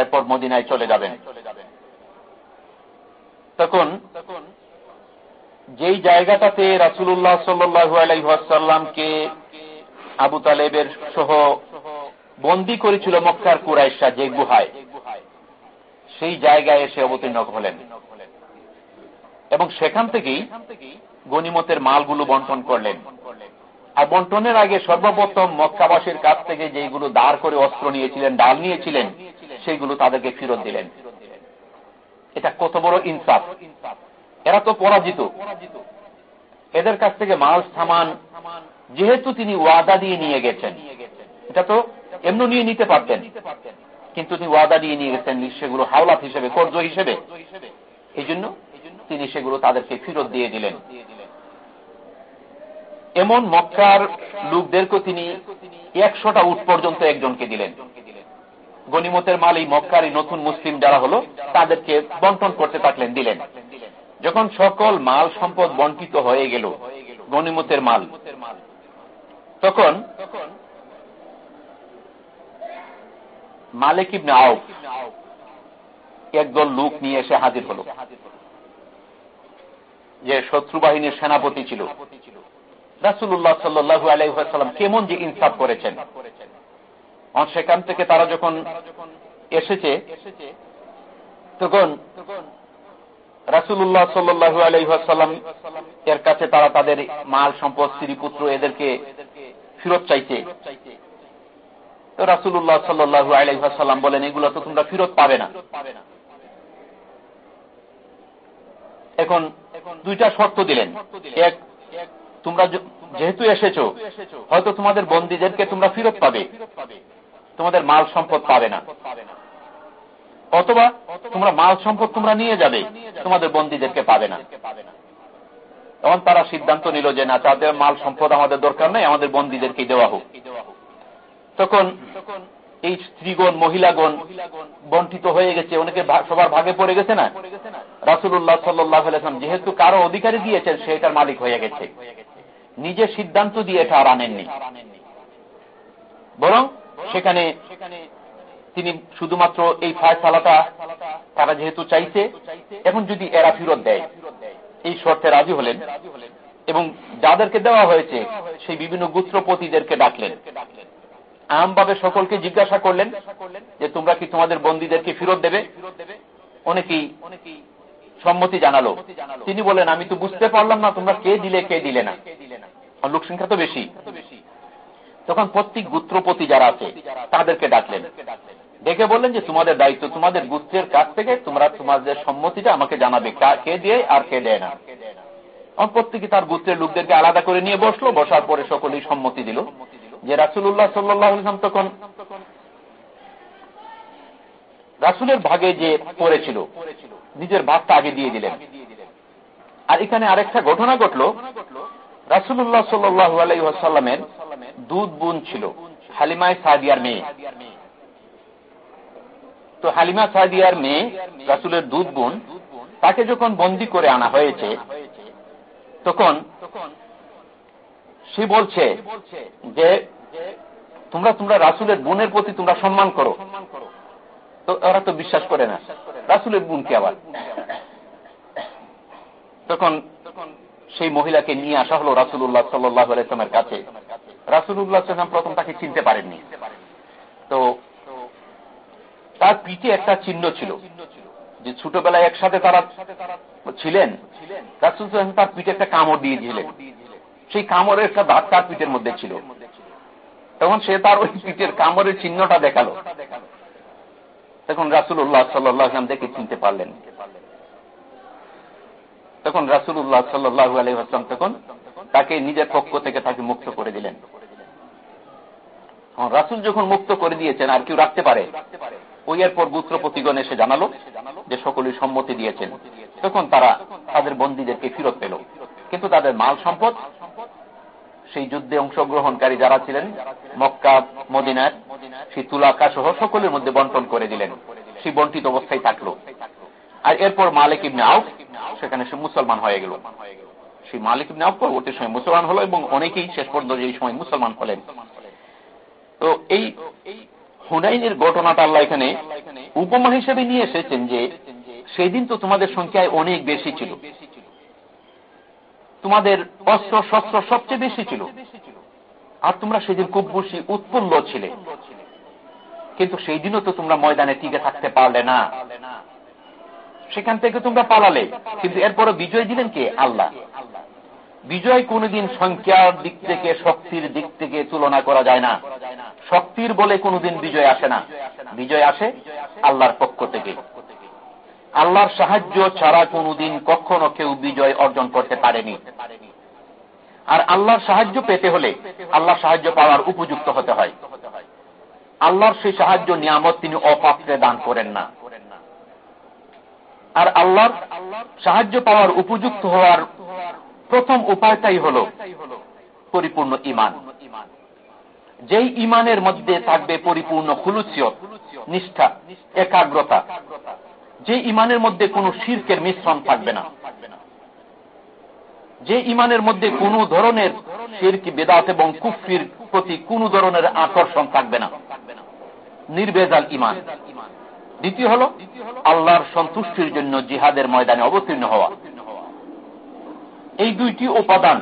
এরপর মদিনায় চলে যাবেন। তখন যেই জায়গাটাতে রাসুল্লাহ সাল্লু আলাইসাল্লামকে আবু তালেবের সহ বন্দি করেছিল মক্কার কুরাইশা যে গুহায় সেই জায়গায় এসে অবতীর্ণ হলেন। এবং সেখান থেকেই গনিমতের মালগুলো বন্টন করলেন। আর বন্টনের আগে সর্বপ্রথম মক্কাবাসীর কাছ থেকে যেগুলো দাঁড় করে অস্ত্র নিয়েছিলেন, ডাল নিয়েছিলেন, সেইগুলো তাদেরকে ফেরত দিলেন। এটা কত বড় ইনসাফ। এরা তো পরাজিত। এদের কাছ থেকে মাল, সামান, যেহেতু তিনি ওয়াদা দিয়ে নিয়ে গেছেন, এটা তো এমনি নিয়ে নিতে পারতেন। কিন্তু তিনি ওয়াদা দিয়ে নিয়ে গেছেন সেগুলো হাওলাত হিসেবে, কর্জ হিসেবে। এই জন্য তিনি সেগুলো তাদেরকে ফেরত দিয়ে দিলেন। এমন মক্কার লোকদেরকে তিনি একশোটা উঠ পর্যন্ত একজনকে দিলেন। গনিমতের মাল এই মক্কার নতুন মুসলিম যারা হলো, তাদেরকে বন্টন করতে থাকলেন দিলেন। যখন সকল মাল সম্পদ বন্টিত হয়ে গেল, গনিমতের মাল, তখন মালিক ইবনে আউফ একদল লোক নিয়ে এসে হাজির হল। যে শত্রু বাহিনীর সেনাপতি ছিল। রাসুল্লাহ সাল্লু আলাইসাল্লাম কেমন যে ইনসাফ করেছেন। সেখান থেকে তারা যখন এসেছে, তখন রাসুল্লাহ সাল্লু আলাইসাল্লাম এর কাছে তারা তাদের মাল সম্পদ, স্ত্রী পুত্র এদেরকে ফেরত চাইছে। রাসুল্লাহ সাল্লু আলাইসাল্লাম বলেন, এগুলো তো তোমরা ফেরত পাবে না। এখন দুইটা শর্ত দিলেন। এক, তোমরা যেহেতু এসেছ, হয়তো তোমাদের বন্দীদেরকে তোমরা ফেরত পাবে। তোমাদের মাল সম্পদ পাবে না। অথবা তোমরা মাল সম্পদ তোমরা নিয়ে যাবে, তোমাদের বন্দীদেরকে পাবে না। তখন তারা সিদ্ধান্ত নিল যে, না, তাদের মাল সম্পদ আমাদের দরকার নেই, আমাদের বন্দীদেরকে দেওয়া হোক। তখন এই স্ত্রীগণ, মহিলাগণ বন্টিত হয়ে গেছে। অনেকে সবার ভাগে পড়ে গেছে না? রাসুল্লাহ সাল্লাম যেহেতু কারও অধিকারী দিয়েছেন সে এটার মালিক হয়ে গেছে। নিজে সিদ্ধান্ত দিয়ে এটা আর আনেননি। বরং সেখানে তিনি শুধুমাত্র এই ফায়সালাটা তারা যেহেতু চাইছে, এখন যদি এরা ফিরত দেয়, এই শর্তে রাজি হলেন এবং যাদেরকে দেওয়া হয়েছে, সেই বিভিন্ন গুত্রপতিদেরকে ডাকলেন। আমভাবে সকলকে জিজ্ঞাসা করলেন যে তোমরা কি তোমাদের বন্দীদেরকে ফিরত দেবে? অনেকেই সম্মতি জানালো। তিনি বলেন আমি তো বুঝতে পারলাম না তোমরা কে দিলে কে দিলে না। লোক সংখ্যা তো বেশি। তখন প্রত্যেক গুত্রপতি যারা আছে, তাদেরকে ডাকলেন। ডেকে বললেন যে, তোমাদের দায়িত্ব, তোমাদের গুত্রের কাছ থেকে তোমরা তোমাদের সম্মতিটা আমাকে জানাবে। কে দিয়ে আর কে দেয় না? প্রত্যেকে তার গুত্রের লোকদেরকে আলাদা করে নিয়ে বসল। বসার পরে সকলেই সম্মতি দিল। যে রাসুল্লাহ সাল্লাম তখন রাসুলের ভাগে যে পড়েছিল, নিজের ভাগটা আগে দিয়ে দিলেন। আর এখানে আরেকটা ঘটনা ঘটল রাসুল্লাহ সাল্লু আলাইসাল্লামের দুধ বোন ছিল, হালিমায় সাদিয়ার মেয়ে। তো হালিমা সাদিয়ার মেয়ে, রাসুলের দুধ বোন, তাকে যখন বন্দি করে আনা হয়েছে, তখন সে বলছে যে, তোমরা তোমরা রাসুলের বোনের প্রতি তোমরা সম্মান করো। তো ওরা তো বিশ্বাস করে না। রাসুলের বোনকে আবার। তখন সেই মহিলাকে নিয়ে আসা হলো রাসুল্লাহ সাল্লামের কাছে। রাসুল্লাহ সাল্লাম প্রথম তাকে চিনতে পারেননি। তো তার পিঠে একটা চিহ্ন ছিল যে ছোটবেলায় একসাথে তারা ছিলেন। রাসুল তার পিঠে একটা কামড় দিয়েছিলেন। সেই কামড়ের একটা দাঁত তার পিঠের মধ্যে ছিল। তখন সে তার ওই পিঠের কামড়ের চিহ্নটা দেখাল।
তখন রাসুল্লাহ সাল্লাম দেখে চিনতে পারলেন। তখন রাসুল্লাহ সাল্লু আলহাম তখন তাকে নিজের পক্ষ থেকে তাকে মুক্ত করে দিলেন। রাসুল যখন মুক্ত করে দিয়েছেন, আর কেউ রাখতে পারে, ওই এরপর গুত্রপতিগণ এসে জানালো যে সকলেই সম্মতি দিয়েছেন। তখন তারা তাদের বন্দীদেরকে ফিরত পেল। কিন্তু তাদের মাল সম্পদ, সেই যুদ্ধে অংশগ্রহণকারী যারা ছিলেন, মক্কা, মদিনার সেই তুলাকা সহ সকলের মধ্যে বন্টন করে দিলেন। সেই বন্টিত অবস্থায় থাকল। আর এরপর মালিক ইবনে আউফ, সেখানে সে মুসলমান হয়ে গেল। সেই মালিক ইবনে আউফ পরবর্তী সময় মুসলমান হলো এবং অনেকেই শেষ পর্যন্ত এই সময় মুসলমান হলেন। তো এই হুনাইনের ঘটনাটা আল্লাহ এখানে উপমা হিসেবে নিয়ে এসেছেন যে সেই দিন তো তোমাদের সংখ্যায় অনেক বেশি ছিল। তোমাদের অস্ত্র, শস্ত্র সবচেয়ে বেশি ছিল। আর তোমরা সেদিন খুব বেশি উৎফুল্ল ছিলে। কিন্তু সেই দিনও তো তোমরা ময়দানে টিকে থাকতে পারলে না। সেখান থেকে তোমরা পালালে। কিন্তু এরপরে বিজয় দিলেন কে? আল্লাহ। বিজয় কোনদিন সংখ্যার দিক থেকে, শক্তির দিক থেকে তুলনা করা যায় না। শক্তির বলে কোনদিন বিজয় আসে না। বিজয় আসে আল্লাহর পক্ষ থেকে। আল্লাহর সাহায্য ছাড়া কোনদিন কখনো কেউ বিজয় অর্জন করতে পারেনি। আর আল্লাহর সাহায্য পেতে হলে আল্লাহ সাহায্য পাওয়ার উপযুক্ত হতে হয়। আল্লাহর সেই সাহায্য, নিয়ামত তিনি অপাত্রে দান করেন না। আর আল্লাহর সাহায্য পাওয়ার উপযুক্ত হওয়ার প্রথম উপায়টাই হল পরিপূর্ণ ইমান যেই ইমানের মধ্যে থাকবে পরিপূর্ণ খুলুসিয়ত, নিষ্ঠা, একাগ্রতা যে ইমানের মধ্যে কোনো শির্কের মিশ্রণ থাকবে না। যে ইমানের মধ্যে কোন ধরনের শিরকি, বেদাত এবং কুফির প্রতি কোন ধরনের আকর্ষণ থাকবে না। নির্বেজাল ইমান দ্বিতীয় হল আল্লাহর সন্তুষ্টির জন্য জিহাদের ময়দানে অবতীর্ণ হওয়া। এই দুইটি উপাদান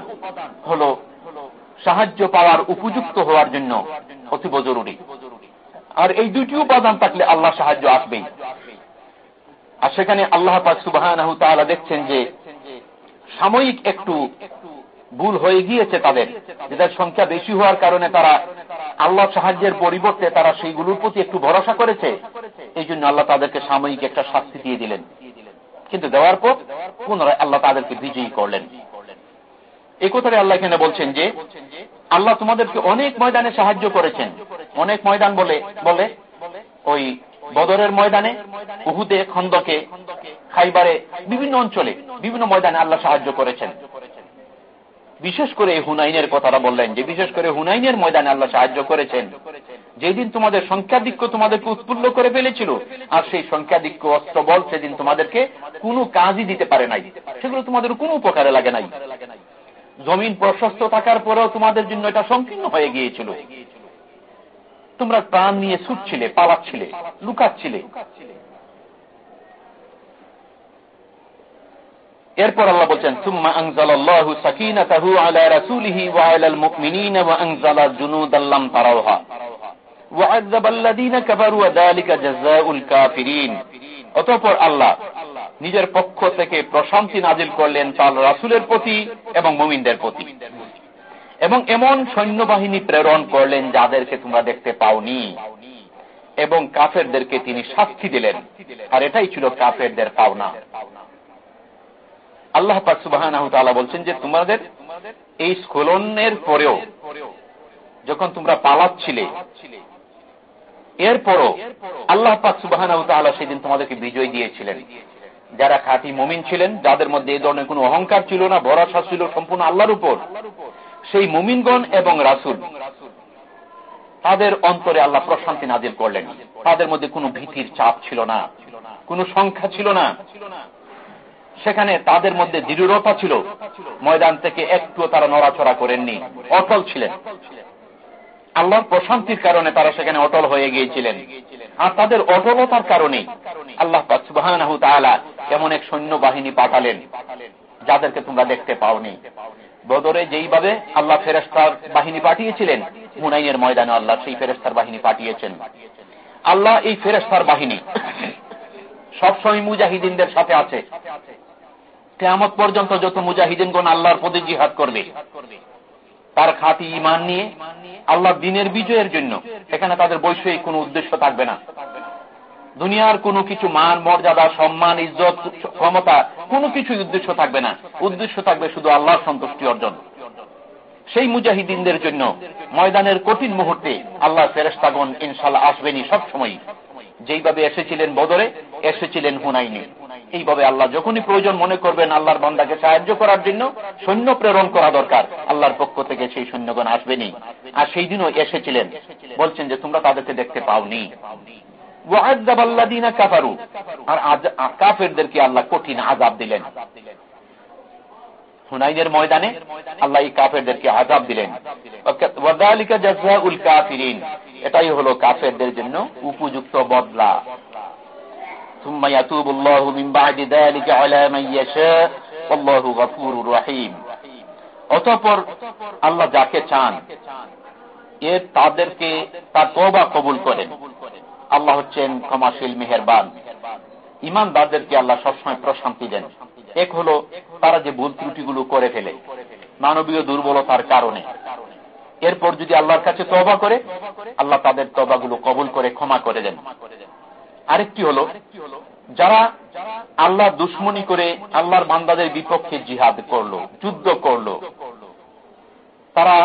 হল সাহায্য পাওয়ার, উপযুক্ত হওয়ার জন্য অতীব জরুরি। আর এই দুইটি উপাদান থাকলে আল্লাহ সাহায্য আসবেই। আর সেখানে আল্লাহ পাক সুবাহ দেখছেন যে সাময়িক একটু ভুল হয়ে গিয়েছে তাদের। যেটার সংখ্যা বেশি হওয়ার কারণে তারা আল্লাহ সাহায্যের পরিবর্তে তারা সেইগুলোর প্রতি একটু ভরসা করেছে। এই জন্য আল্লাহ তাদেরকে সাময়িক একটা শাস্তি দিয়ে দিলেন। কিন্তু দেওয়ার পর পুনরায় আল্লাহ তাদেরকে বিজয়ী করলেন। এই কথাটা আল্লাহ এখানে বলছেন যে আল্লাহ তোমাদেরকে অনেক ময়দানে সাহায্য করেছেন। অনেক ময়দান বলে বলে ওই বদরের ময়দানে উহুদে খন্দকে খাইবারে বিভিন্ন অঞ্চলে, বিভিন্ন ময়দানে আল্লাহ সাহায্য করেছেন। বিশেষ করে হুনাইনের কথাটা বললেন যে, বিশেষ করে হুনাইনের ময়দানে আল্লাহ সাহায্য করেছেন। যেদিন তোমাদের সংখ্যাধিক্য তোমাদেরকে উৎফুল্ল করে ফেলেছিল, আর সেই সংখ্যাধিক্য অস্ত্র বল সেদিন তোমাদেরকে কোনো কাজই দিতে পারে নাই। সেগুলো তোমাদের কোনো উপকারে লাগে নাই। জমিন প্রশস্ত থাকার পরেও তোমাদের জন্য এটা সংকীর্ণ হয়ে গিয়েছিল। তোমরা প্রাণ নিয়ে ছুটছিলে, পালাচ্ছিলে, লুকাচ্ছিলে। এরপর আল্লাহ বলছেন, সুম্মা আনজালাল্লাহু সাকিনাতাহু আলা রাসূলিহি ওয়া আলাল মুমিনিনা ওয়া আনজালা জুনুদাল লাম তারাওহা ওয়া আযাবাল্লাযীনা কাফারু ওয়া যালিকা জাযাউল কাফিরিন। অতঃপর আল্লাহ নিজের পক্ষ থেকে প্রশান্তি নাজিল করলেন তার রাসূলের প্রতি এবং মুমিনদের প্রতি। এবং এমন সৈন্যবাহিনী প্রেরণ করলেন যাদেরকে তোমরা দেখতে পাওনি। এবং কাফেরদেরকে তিনি শাস্তি দিলেন। আর এটাই ছিল কাফেরদের পাওনা। আল্লাহ পাক সুবাহ বলছেন যে তোমাদের এই স্খলনের পরেও যখন তোমরা পালাচ্ছিলে, এরপরও আল্লাহ পাক সুবাহ সেদিন তোমাদেরকে বিজয় দিয়েছিলেন। যারা খাঁটি মমিন ছিলেন, যাদের মধ্যে এই ধরনের কোন অহংকার ছিল না, ভরসা ছিল সম্পূর্ণ আল্লাহর উপর। সেই মুমিনগণ এবং রাসুল। তাদের অন্তরে আল্লাহ প্রশান্তি নাজির করলেন। তাদের মধ্যে কোনো ভীতির চাপ ছিল না, কোনো সংখ্যা ছিল না। সেখানে তাদের মধ্যে দৃঢ়তা ছিল। ময়দান থেকে একটুও তারা নড়াচড়া করেননি, অটল ছিলেন। আল্লাহর প্রশান্তির কারণে তারা সেখানে অটল হয়ে গিয়েছিলেন। আর তাদের অটলতার কারণে আল্লাহ সুবাহ এমন এক সৈন্য বাহিনী পাঠালেন, যাদেরকে তোমরা দেখতে পাওনি। বদরে যেইভাবে আল্লাহ ফেরেস্তার বাহিনী পাঠিয়েছিলেন হুনাইনের ময়দানে আল্লাহ সেই ফেরেস্তার বাহিনী পাঠিয়েছেন। আল্লাহ এই ফেরেস্তার বাহিনী সবসময় মুজাহিদিনদের সাথে আছে। কেয়ামত পর্যন্ত যত মুজাহিদিনগণ আল্লাহর পদে জিহাদ করবে, তার খাতি ইমান নিয়ে আল্লাহ দিনের বিজয়ের জন্য এখানে তাদের বৈষয়িক কোন উদ্দেশ্য থাকবে না। দুনিয়ার কোনো কিছু মান, মর্যাদা, সম্মান, ইজ্জত, ক্ষমতা কোনো কিছু উদ্দেশ্য থাকবে না। উদ্দেশ্য থাকবে শুধু আল্লাহর সন্তুষ্টি অর্জন। সেই মুজাহিদিনদের জন্য ময়দানের কঠিন মুহূর্তে আল্লাহ ফেরেস্তাগন ইনশাল্লাহ আসবেনি সবসময় যেইভাবে এসেছিলেন বদরে, এসেছিলেন হুনাইনে। এইভাবে আল্লাহ যখনই প্রয়োজন মনে করবেন আল্লাহর বান্দাকে সাহায্য করার জন্য সৈন্য প্রেরণ করা দরকার, আল্লাহর পক্ষ থেকে সেই সৈন্যগণ আসবেনি আর সেই দিনও এসেছিলেন। বলছেন যে তোমরা তাদেরকে দেখতে পাওনি। কাফারু আর কাফেরদেরকে আল্লাহ কঠিন আজাব দিলেন হুনাইনের ময়দানে আল্লাহ এই কাফেরদেরকে আজাব দিলেন কাফিরিন এটাই হলো কাফেরদের জন্য উপযুক্ত বদলা ثم يتوب الله من بعد ذلك على من يشاء والله غفور رحيم অতঃপর আল্লাহ যাকে চান এ তাদেরকে তার তবা কবুল করেন আল্লাহ হচ্ছেন ক্ষমাশীল মেহেরবান। ইমানদারদেরকে আল্লাহ সবসময় প্রশান্তি দেন। এক হলো তারা যে ভুল ত্রুটিগুলো করে ফেলে, মানবীয় দুর্বলতার কারণে। এরপর যদি আল্লাহর কাছে তবা করে, আল্লাহ তাদের তবাগুলো কবুল করে, ক্ষমা করে দেন। আরেকটি হলো, যারা আল্লাহ দুশ্মনী করে আল্লাহর বান্দাদের বিপক্ষে জিহাদ করল, যুদ্ধ করল, তারা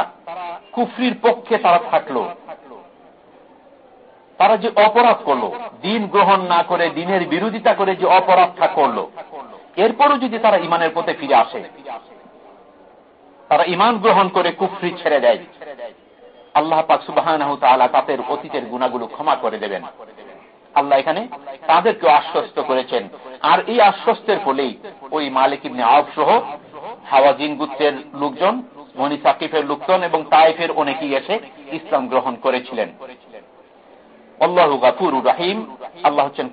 কুফরির পক্ষে তারা থাকল তারা যে অপরাধ করল, দিন গ্রহণ না করে, দিনের বিরোধিতা করে যে অপরাধটা করল, এরপরও যদি তারা ইমানের পথে ফিরে আসে, তারা ইমান গ্রহণ করে কুফরি ছেড়ে দেয়। আল্লাহ পাক সুবাহ তাদের অতীতের গুণাগুলো ক্ষমা করে দেবেন। আল্লাহ এখানে তাদেরকে আশ্বস্ত করেছেন। আর এই আশ্বস্তের ফলেই ওই মালিক ইবনে আফ সহ হাওয়াজিন গুত্রের লোকজন মনি সাকিফের লোকজন এবং তাইফের অনেকেই এসে ইসলাম গ্রহণ করেছিলেন। আল্লাহ গাফুর রাহিম। আল্লাহ হচ্ছেন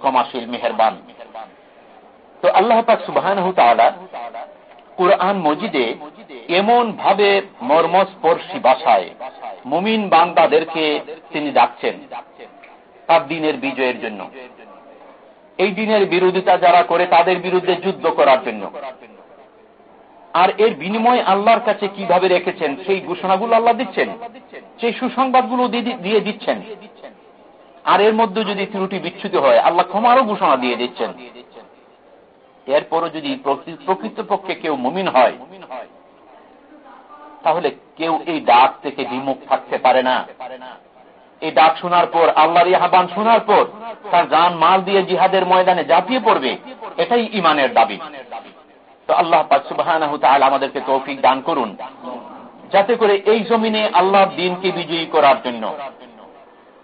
তো আল্লাহ পাক কোরআন মজিদে এমন ভাবে মর্মস্পর্শী মুমিন বান্দাদেরকে তিনি ডাকছেন তার দিনের বিজয়ের জন্য। এই দিনের বিরোধিতা যারা করে তাদের বিরুদ্ধে যুদ্ধ করার জন্য। আর এর বিনিময় আল্লাহর কাছে কীভাবে রেখেছেন সেই ঘোষণাগুলো আল্লাহ দিচ্ছেন, সেই সুসংবাদগুলো দিয়ে দিচ্ছেন। আর এর মধ্যে যদি ত্রুটি বিচ্ছুতি হয়, আল্লাহ ক্ষমারও ঘোষণা দিয়ে দিচ্ছেন। এরপরও যদি প্রকৃত পক্ষে কেউ মুমিন হয়, তাহলে কেউ এই ডাক থেকে বিমুখ থাকতে পারে না। এই ডাক শোনার পর, আল্লাহর আহ্বান শোনার পর, তার যান মাল দিয়ে জিহাদের ময়দানে জাপিয়ে পড়বে, এটাই ইমানের দাবি। তো আল্লাহ সুবাহ আমাদেরকে তৌফিক দান করুন, যাতে করে এই জমিনে আল্লাহ দিনকে বিজয়ী করার জন্য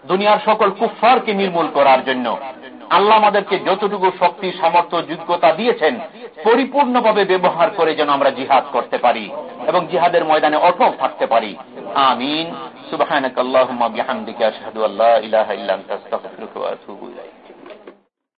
দুনিয়ার সকল কুফারকে নির্মূল করার জন্য। আল্লাহ আমাদেরকে যতটুকু শক্তি, সামর্থ্য, যোগ্যতা দিয়েছেন, পরিপূর্ণভাবে ব্যবহার করে যেন আমরা জিহাদ করতে পারি এবং জিহাদের ময়দানে অটক থাকতে পারি। আমিন। সুবাহ